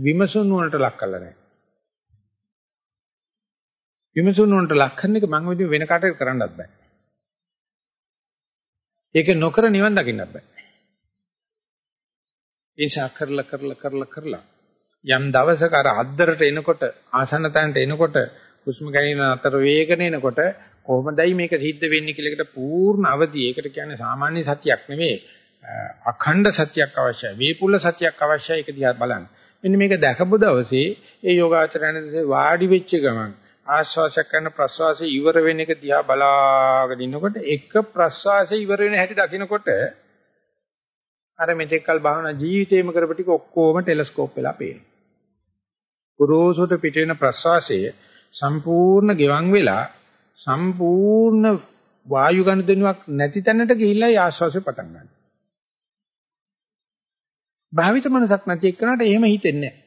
විමසුන් වලට ලක් කරලා නැහැ. විමසුන් වලට ලක් කරන එක මම විදිහ වෙන කාටද කරන්නත් බෑ. ඒක නොකර නිවන් දකින්නත් බෑ. ඒසා කරලා කරලා කරලා කරලා යම් දවසක අර අද්දරට එනකොට ආසන්න තැනට එනකොට හුස්ම ගැනීම අතර වේගන එනකොට කොහොමදයි මේක සිද්ධ වෙන්නේ කියලා එකට පූර්ණ අවදි. ඒකට කියන්නේ සාමාන්‍ය සතියක් නෙවෙයි. අඛණ්ඩ සතියක් අවශ්‍යයි. වේපුල්ල සතියක් අවශ්‍යයි. ඒක දිහා බලන්න. මෙන්න මේක දැකපු දවසේ ඒ යෝගාචරණයේ වාඩි වෙච්ච ගමන් ආශ්වාසය කරන ප්‍රශ්වාසය ඉවර වෙන එක දිහා බලාගෙන ඉන්නකොට එක ප්‍රශ්වාසය ඉවර වෙන හැටි දකිනකොට අර මෙතෙක්කල් භාවනා ජීවිතේම කරපු ටික ඔක්කොම ටෙලස්කෝප් වෙලා පේනවා. ගුරුසුට පිට වෙන ප්‍රශ්වාසයේ සම්පූර්ණ ගෙවන් වෙලා සම්පූර්ණ වායු ගනුදෙනුවක් නැති තැනට ගිහිල්ලා ආශ්වාසය පටන් ගන්නවා. භාවිත මනසක් නැති එක්කනට එහෙම හිතෙන්නේ නැහැ.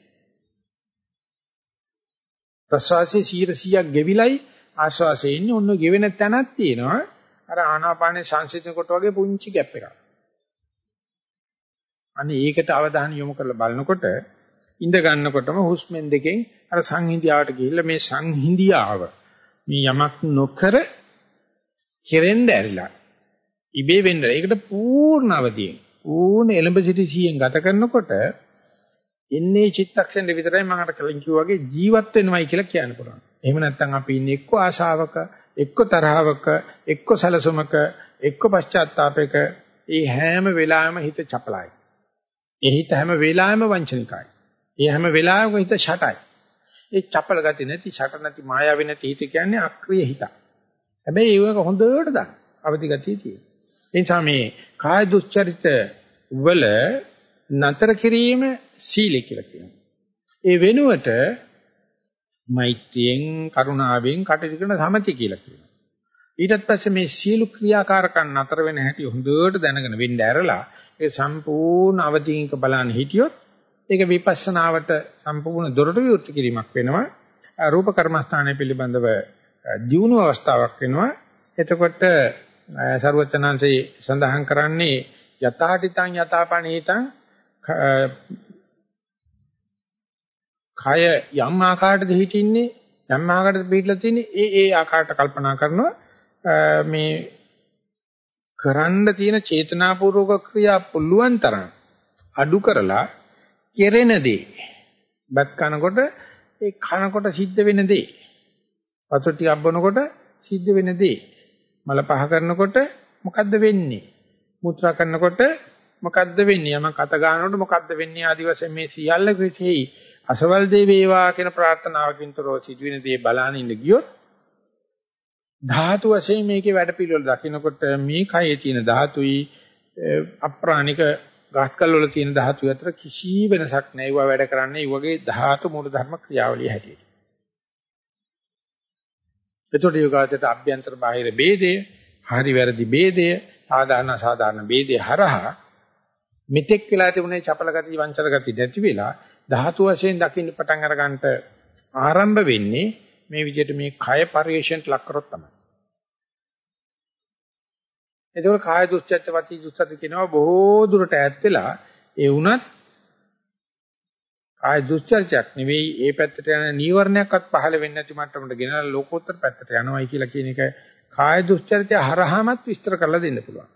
ප්‍රශ්වාසයේ 100ක් ගෙවිලයි ආශ්වාසයේ ඉන්නේ ඔන්න ගෙවෙන තැනක් තියෙනවා. අර ආනාපානේ සංසිඳන කොට වගේ පුංචි ગેප් එකක්. අනේ ඒකට අවධානය යොමු කරලා බලනකොට ඉඳ ගන්නකොටම හුස්මෙන් දෙකෙන් අර සංහිඳියාවට ගිහිල්ලා මේ සංහිඳියාව මේ යමක් නොකර කෙරෙන්න ඇරිලා ඉබේ වෙන්න. ඒකට පූර්ණ අවදියෙන් පූර්ණ එලඹ සිටි සියෙන් ගත කරනකොට ඉන්නේ චිත්තක්ෂණේ විතරයි මම අර කලින් කිව්වා වගේ ජීවත් වෙනවයි කියලා කියන්න පුළුවන්. එහෙම නැත්නම් අපි ඉන්නේ එක්ක ආශාවක, එක්ක තරහවක, එක්ක සැලසුමක, එක්ක පශ්චාත්තාපයක. ඒ හැම වෙලාවෙම හිත චපලයි. ඒ හිත හැම වෙලාවෙම වංචනිකයි. ඒ හැම වෙලාවෙම හිත ෂටයි. ඒ චපල ගති නැති ෂට නැති මායාවේ නැති හිත කියන්නේ අක්‍රීය හිත. හැබැයි ඒක හොඳට දන්න. අවදි ගතිය තියෙන. ඒ නිසා මේ කාය දුස්චරිත වල නතර කිරීම සීලය කියලා කියනවා. ඒ වෙනුවට මෛත්‍රියෙන් කරුණාවෙන් කටයුතු කරන සමති කියලා කියනවා. ඊටත් පස්සේ මේ සීල ක්‍රියාකාරකම් නතර වෙන හැටි හොඳට දැනගෙන වෙන්න ඇරලා ඒ සම්පූර්ණ අවදීනක බලන්න හිටියොත් ඒක විපස්සනාවට සම්පූර්ණ දොරටු විවෘත කිරීමක් වෙනවා. රූප කර්මස්ථානය පිළිබඳව දියුණු අවස්ථාවක් වෙනවා. එතකොට ਸਰවචනංශේ සඳහන් කරන්නේ යථාටිතං යථාපණීතං කය යම් ආකාරයකද හිටින්නේ යම් ආකාරයකද පිටලා තින්නේ ඒ ඒ ආකාරයට කල්පනා කරනවා මේ කරන්න තියෙන චේතනාපූර්වක ක්‍රියා පුළුවන් තරම් අඩු කරලා කෙරෙන දේ. බත් කනකොට ඒ කනකොට සිද්ධ වෙන දේ. වතුර ටිකක් බොනකොට සිද්ධ වෙන දේ. මල පහ කරනකොට මොකද්ද වෙන්නේ? මුත්‍රා කරනකොට මොකද්ද වෙන්නේ? යම කත ගන්නකොට මොකද්ද වෙන්නේ? ආදි වශයෙන් මේ සියල්ල කිසෙහි අසවල් දේ වේවා කියන ප්‍රාර්ථනාවකින් තොරව සිදුවෙන දේ බලන ඉන්න ගියොත් ධාතු වශයෙන් මේකේ වැඩ පිළිවෙල දකිනකොට මේ කයේ තියෙන ධාතුයි අප්‍රාණික ගාස්කල් වල තියෙන ධාතු අතර කිසි වෙනසක් නැහැ. ඒවා වැඩ කරන්නේ ඒ වගේ ධාතු මූල ධර්ම ක්‍රියාවලිය හැටියට. එතකොට යෝගාචරයට අභ්‍යන්තර බාහිර ભેදය, හරි වැරදි ભેදය, සාධාරණ සාධාරණ ભેදය හරහා මෙතෙක් වෙලා තිබුණේ චපල ගති, වංචර ගති නැති වෙලා ධාතු වශයෙන් දකින්න පටන් අරගන්නට ආරම්භ වෙන්නේ මේ විදිහට මේ කය පරිේශණයට ලක් කරොත් තමයි. එතකොට කාය දුස්චර්ත වති දුස්චර්ත කියනවා බොහෝ දුරට ඈත් වෙලා ඒ වුණත් කාය දුස්චර්චයක් නෙවෙයි ඒ පැත්තට යන නීවරණයක්වත් පහළ වෙන්නේ නැති මට්ටමට ගෙනලා ලෝකෝත්තර පැත්තට යනවායි කියලා කියන එක කාය දුස්චර්චය හරහාමත් විස්තර කරලා දෙන්න පුළුවන්.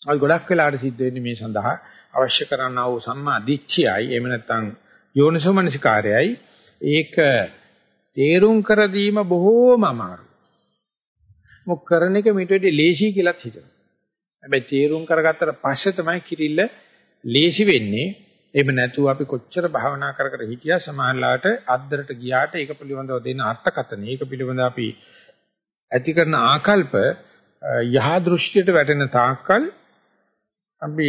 අයි ගොඩක් වෙලාට සිද්ධ වෙන්නේ මේ සඳහා අවශ්‍ය කරනා වූ සම්මා දිච්චයයි එහෙම නැත්නම් යෝනිසෝමනසිකාරයයි ඒක තේරුම් කර දීම බොහෝම අමාරුයි. මොක කරන එක මිට වෙඩි ලේසි කියලාත් හිතනවා. හැබැයි තීරුම් කරගත්තට පස්සේ තමයි කිරිල්ල ලේසි වෙන්නේ. එහෙම නැතුව අපි කොච්චර භාවනා කර කර හිටියා සමාහලාට අද්දරට ගියාට ඒක පිළිබඳව දෙන අර්ථකථන ඒක පිළිබඳව අපි ඇති කරන ආකල්ප යහ දෘෂ්ටියට වැටෙන තාක්කල් අපි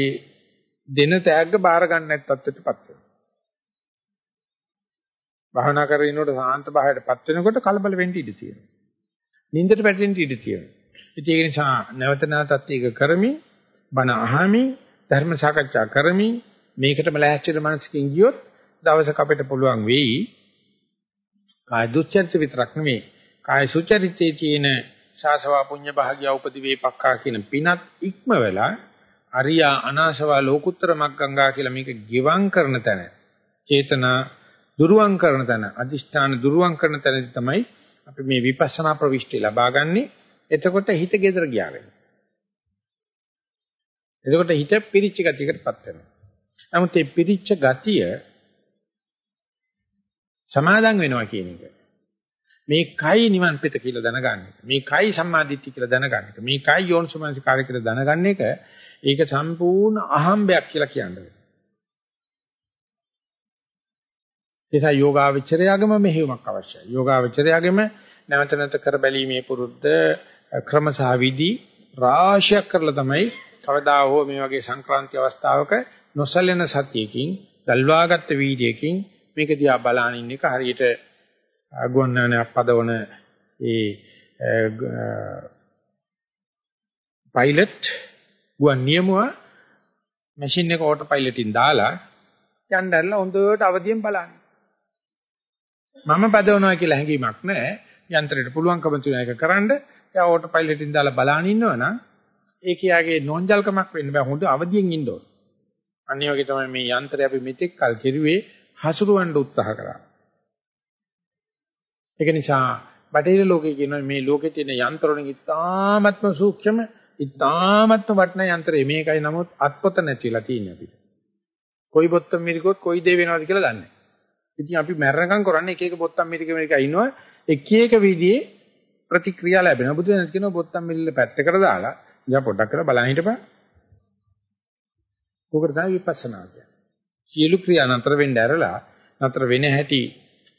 දෙන තෑග්ග බාර ගන්න නැත්තත්වයටපත් වෙනවා. භාවනා කරගෙන ඉන්නකොට සාන්ත භාවයටපත් වෙනකොට කලබල වෙන්න ඉඩ තියෙනවා. නින්දට වැටෙන්න ඉඩ තියෙනවා. ඉතින් ඒ නිසා නැවත නැවතත් ඒක කරමින් බණ අහමින් ධර්ම සාකච්ඡා කරමින් මේකටම ලෑස්තිලා මනසකින් ගියොත් දවසක අපිට පුළුවන් වෙයි කාය දුච්චරිත විතරක් නෙමෙයි කාය සුචරිතයේ තියෙන සාසවා පුඤ්ඤ භාග්‍ය උපදි වේපක්ඛා කියන පිනත් ඉක්ම වෙලා අරියා අනාශවා ලෝකුත්තර මග්ගංගා කියලා මේක ගිවං කරන තැන චේතනා දුරුවන් කරන තැන අදිෂ්ඨාන දුරුවන් කරන තැනදී තමයි අපි මේ විපස්සනා ප්‍රවිෂ්ටි ලබාගන්නේ එතකොට හිත gedara ගියා වෙනවා. එතකොට හිත පිරිච්ච ගතියකටපත් වෙනවා. නමුත් මේ පිරිච්ච ගතිය සමාදන් වෙනවා කියන එක. මේ කයි නිවන් පිට කියලා දැනගන්න එක. මේ කයි සම්මාදිට්ඨිය කියලා දැනගන්න එක. මේ කයි යෝනිසමනසිකාරය කියලා දැනගන්න එක ඒක සම්පූර්ණ අහම්බයක් කියලා කියන්නේ. නිසා යෝගාවචරයගම මෙහෙයුමක් අවශ්‍යයි. යෝගාවචරයගෙම නැවත නැවත කර බැලීමේ පුරුද්ද ක්‍රම සහ විදි රාශියක් කරලා තමයි කවදා හෝ මේ වගේ සංක්‍රාන්ති අවස්ථාවක නොසැලෙන සතියකින් දල්වාගත්ත වීර්යයකින් මේක දිහා බලාන ඉන්න එක හරියට ගුවන්යානයක් පදවන ඒ පයිලට් ගුවන් නියමුව මැෂින් එක ඕටෝ පයිලට්ින් දාලා යන්නදලා හොඳට අවදියෙන් බලන්න. මම පදවනවා කියලා හැඟීමක් නැහැ. යන්ත්‍රයට පුළුවන්කම තියෙන එක කරන්න. එයා ඕටෝ පයිලට් එකෙන් දාලා බලන ඉන්නවනම් ඒක යාගේ නෝන්ජල්කමක් වෙන්න බෑ. හොඳ අවදියෙන් ඉන්න ඕන. අනිත් වගේ තමයි මේ යන්ත්‍රය අපි මෙතෙක් කල් කෙරුවේ හසුරවන්න උත්සාහ කරා. ඒක නිසා බටහිර ලෝකයේ කියනවා මේ ලෝකේ තියෙන යන්ත්‍ර වලින් ඉතාමත්ම සූක්ෂම ඉතාමත්ම වටිනා යන්ත්‍රය මේකයි නමුත් අත්පොත නැතිලා තියෙන්නේ අපිට. කොයි බොත්තම් මිරිකොත් කොයි දේ වෙනවද කියලා දන්නේ ඉතින් අපි මැරණකම් කරන්නේ එක එක බොත්තම් මිරික මේක ඉන්නවා එක එක විදිහේ ප්‍රතික්‍රියා ලැබෙනවා. බුදුදහම කියනවා බොත්තම් මිරිල්ල පැත්තකට දාලා ඉතින් පොඩ්ඩක් කරලා බලන්න හිටපන්. උකට තමයි විපස්සනා කියන්නේ. සියලු ක්‍රියා නතර වෙන්න ඇරලා නතර වෙන හැටි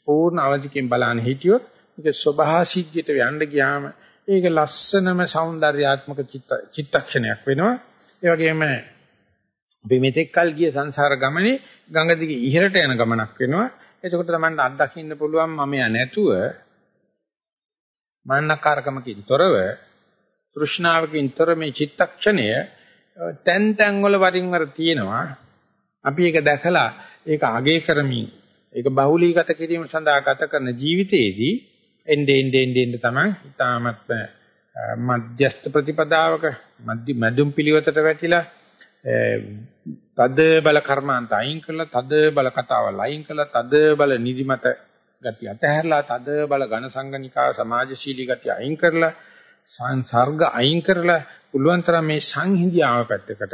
පූර්ණ අවධිකෙන් බලන්න හිටියොත් ඒක සබහා සිද්ධියට යන්න ගියාම ඒක ලස්සනම సౌందర్యාත්මක චිත්තක්ෂණයක් වෙනවා. ඒ වගේම අපි මෙතෙක් කල් ගිය සංසාර ගමනේ ගඟ දිගේ ඉහළට යන ගමනක් වෙනවා. එතකොට තමයි අත්දකින්න පුළුවන් මම යා නැතුව මාන්නකාරකමකින් තොරව තෘෂ්ණාවකින් තොර මේ චිත්තක්ෂණය තැන් තැන් වල වරින් වර තියෙනවා. අපි ඒක දැකලා ඒක අගය කරමින් ඒක බහුලීගත කිරීම සඳහා ගත කරන ජීවිතයේදී එnde ende ende ende තමයි ඊටාත්ම මධ්‍යස්ථ ප්‍රතිපදාවක මධ්‍ය මධ්‍යම පිළිවෙතට වැටිලා තද බල කර්මාන්ත අයින් කරලා තද බල කතාවල් අයින් කරලා තද බල නිදිමත ගතිය අතහැරලා තද බල ඝන සංගනිකා සමාජශීලී ගතිය අයින් කරලා සංසර්ග අයින් කරලා පුළුවන් තරම් මේ සංහිඳියාව පැත්තකට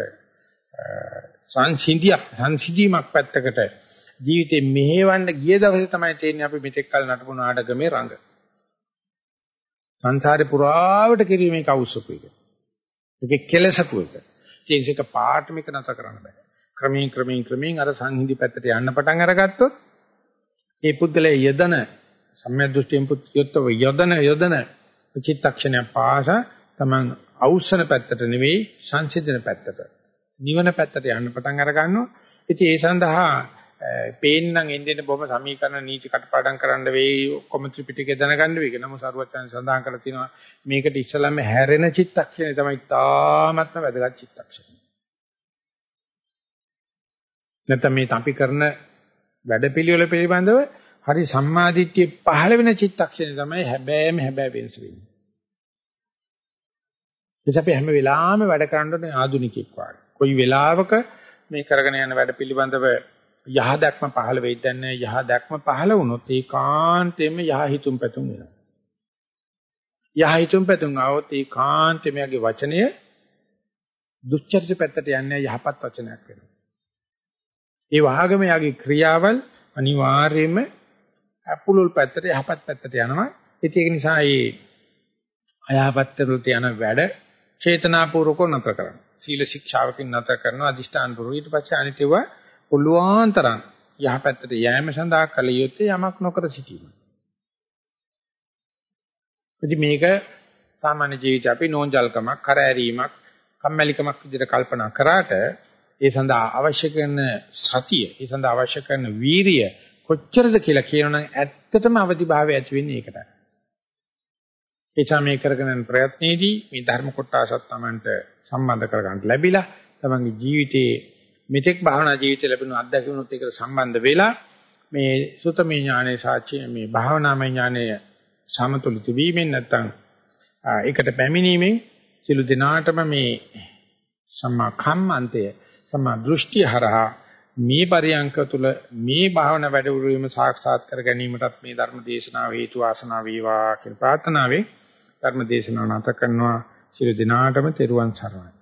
සංසිඳියක් සංසිඳීමක් පැත්තකට ජීවිතේ මෙහෙවන්න ගිය දවසේ තමයි තේරෙන්නේ අපි මෙතෙක් කල නටපු නාටකමේ රඟ. සංසාරේ පුරාවට කිරීමේ කවුසුපු එක. ඒකේ කෙලසපු එක. ඒක පාට මේක නැතර කරන්න බෑ. ක්‍රමයෙන් ක්‍රමයෙන් ක්‍රමයෙන් අර සංහිඳි පැත්තට යන්න පටන් අරගත්තොත් ඒ පුද්ගලයා යදන සම්‍යක් දෘෂ්ටියෙන් පුත්‍යොත්ව යදන යදන චිත්තක්ෂණය පාස තමන් අවුස්සන පැත්තට නෙවෙයි සංසිඳන පැත්තට නිවන පැත්තට යන්න පටන් අර ගන්නවා. ඉතින් ඒ සඳහා පේන්නම් එන්නේ බොහොම සමීකරණ නීති කටපාඩම් කරන්න වෙයි ඔක්කොම ත්‍රිපිටකය දැනගන්න වෙයි. නමුත් සරුවචන් සඳහන් කරලා තියෙනවා මේකට ඉස්සලම හැරෙන චිත්තක්ෂණය තමයි තාමත්ම වැදගත් චිත්තක්ෂණය. නැත්නම් මේ අපි කරන වැඩපිළිවෙල පිළිබඳව හරි සම්මාදිට්ඨිය පහළ වෙන චිත්තක්ෂණය තමයි හැබෑම හැබෑ වෙනස වෙන්නේ. එනිසා අපි හැම වෙලාවෙම වැඩ කරන්න ආධුනිකෙක් වගේ. කොයි වෙලාවක මේ කරගෙන යන වැඩ පිළිබඳව යහ දැක්ම පහළ වෙයිද නැහැ යහ දැක්ම පහළ වුණොත් ඒකාන්තයෙන්ම යහ හිතුම් පැතුම් වෙනවා. යහ හිතුම් පැතුම් આવොත් ඒකාන්තයෙන්ම යගේ වචනය දුච්චරිත පැත්තට යන්නේ යහපත් වචනයක් වෙනවා. ඒ වහාගම යගේ ක්‍රියාවල් අනිවාර්යයෙන්ම අපුලුල් පැත්තට යහපත් පැත්තට යනවා. ඒක නිසා මේ අයහපත් පැත්තට යන වැඩ චේතනාපූර්වකව නතර කරනවා. සීල ශික්ෂාවකින් නතර කරනවා අදිෂ්ඨාන පූර්ව ඊට පස්සේ අනිතව පුළුවන් තරම් යහපැත්තට යෑම සඳහා කල යුත්තේ යමක් නොකර සිටීම. ඉතින් මේක සාමාන්‍ය ජීවිතේ අපි නෝන්ජල්කමක්, කරෑරීමක්, කම්මැලිකමක් විදිහට කල්පනා කරාට ඒ සඳහා අවශ්‍ය කරන සතිය, ඒ සඳහා අවශ්‍ය කරන වීරිය කොච්චරද කියලා කියනනම් ඇත්තටම අවදිභාවය ඇති වෙන්නේ ඒකටයි. එචා මේ කරගෙන යන ප්‍රයත්නයේදී මේ ධර්ම කොටසත් Tamanට සම්බන්ධ කරගන්න ලැබිලා තමන්ගේ ජීවිතයේ මෙතෙක් භාවනා ජීවිතය ලැබුණු අත්දැකීමුත් එක්ක සම්බන්ධ වෙලා මේ සුතමේ ඥානයේ සාක්ෂි මේ භාවනාමය ඥානය සමතුලිත වීමෙන් නැත්තම් ඒකට පැමිණීමෙන් සිළු දිනාටම මේ සම්මා කම්මන්තය සම්මා දෘෂ්ටි හරහා මේ පරියංක තුල මේ භාවනා වැඩවලුම සාක්ෂාත් කර ගැනීමටත් මේ ධර්ම දේශනාව හේතු වාසනා වේවා කියන ප්‍රාර්ථනාවෙන් ධර්ම දේශනාව නැත කරනවා. සිළු දිනාටම තෙරුවන් සරණයි.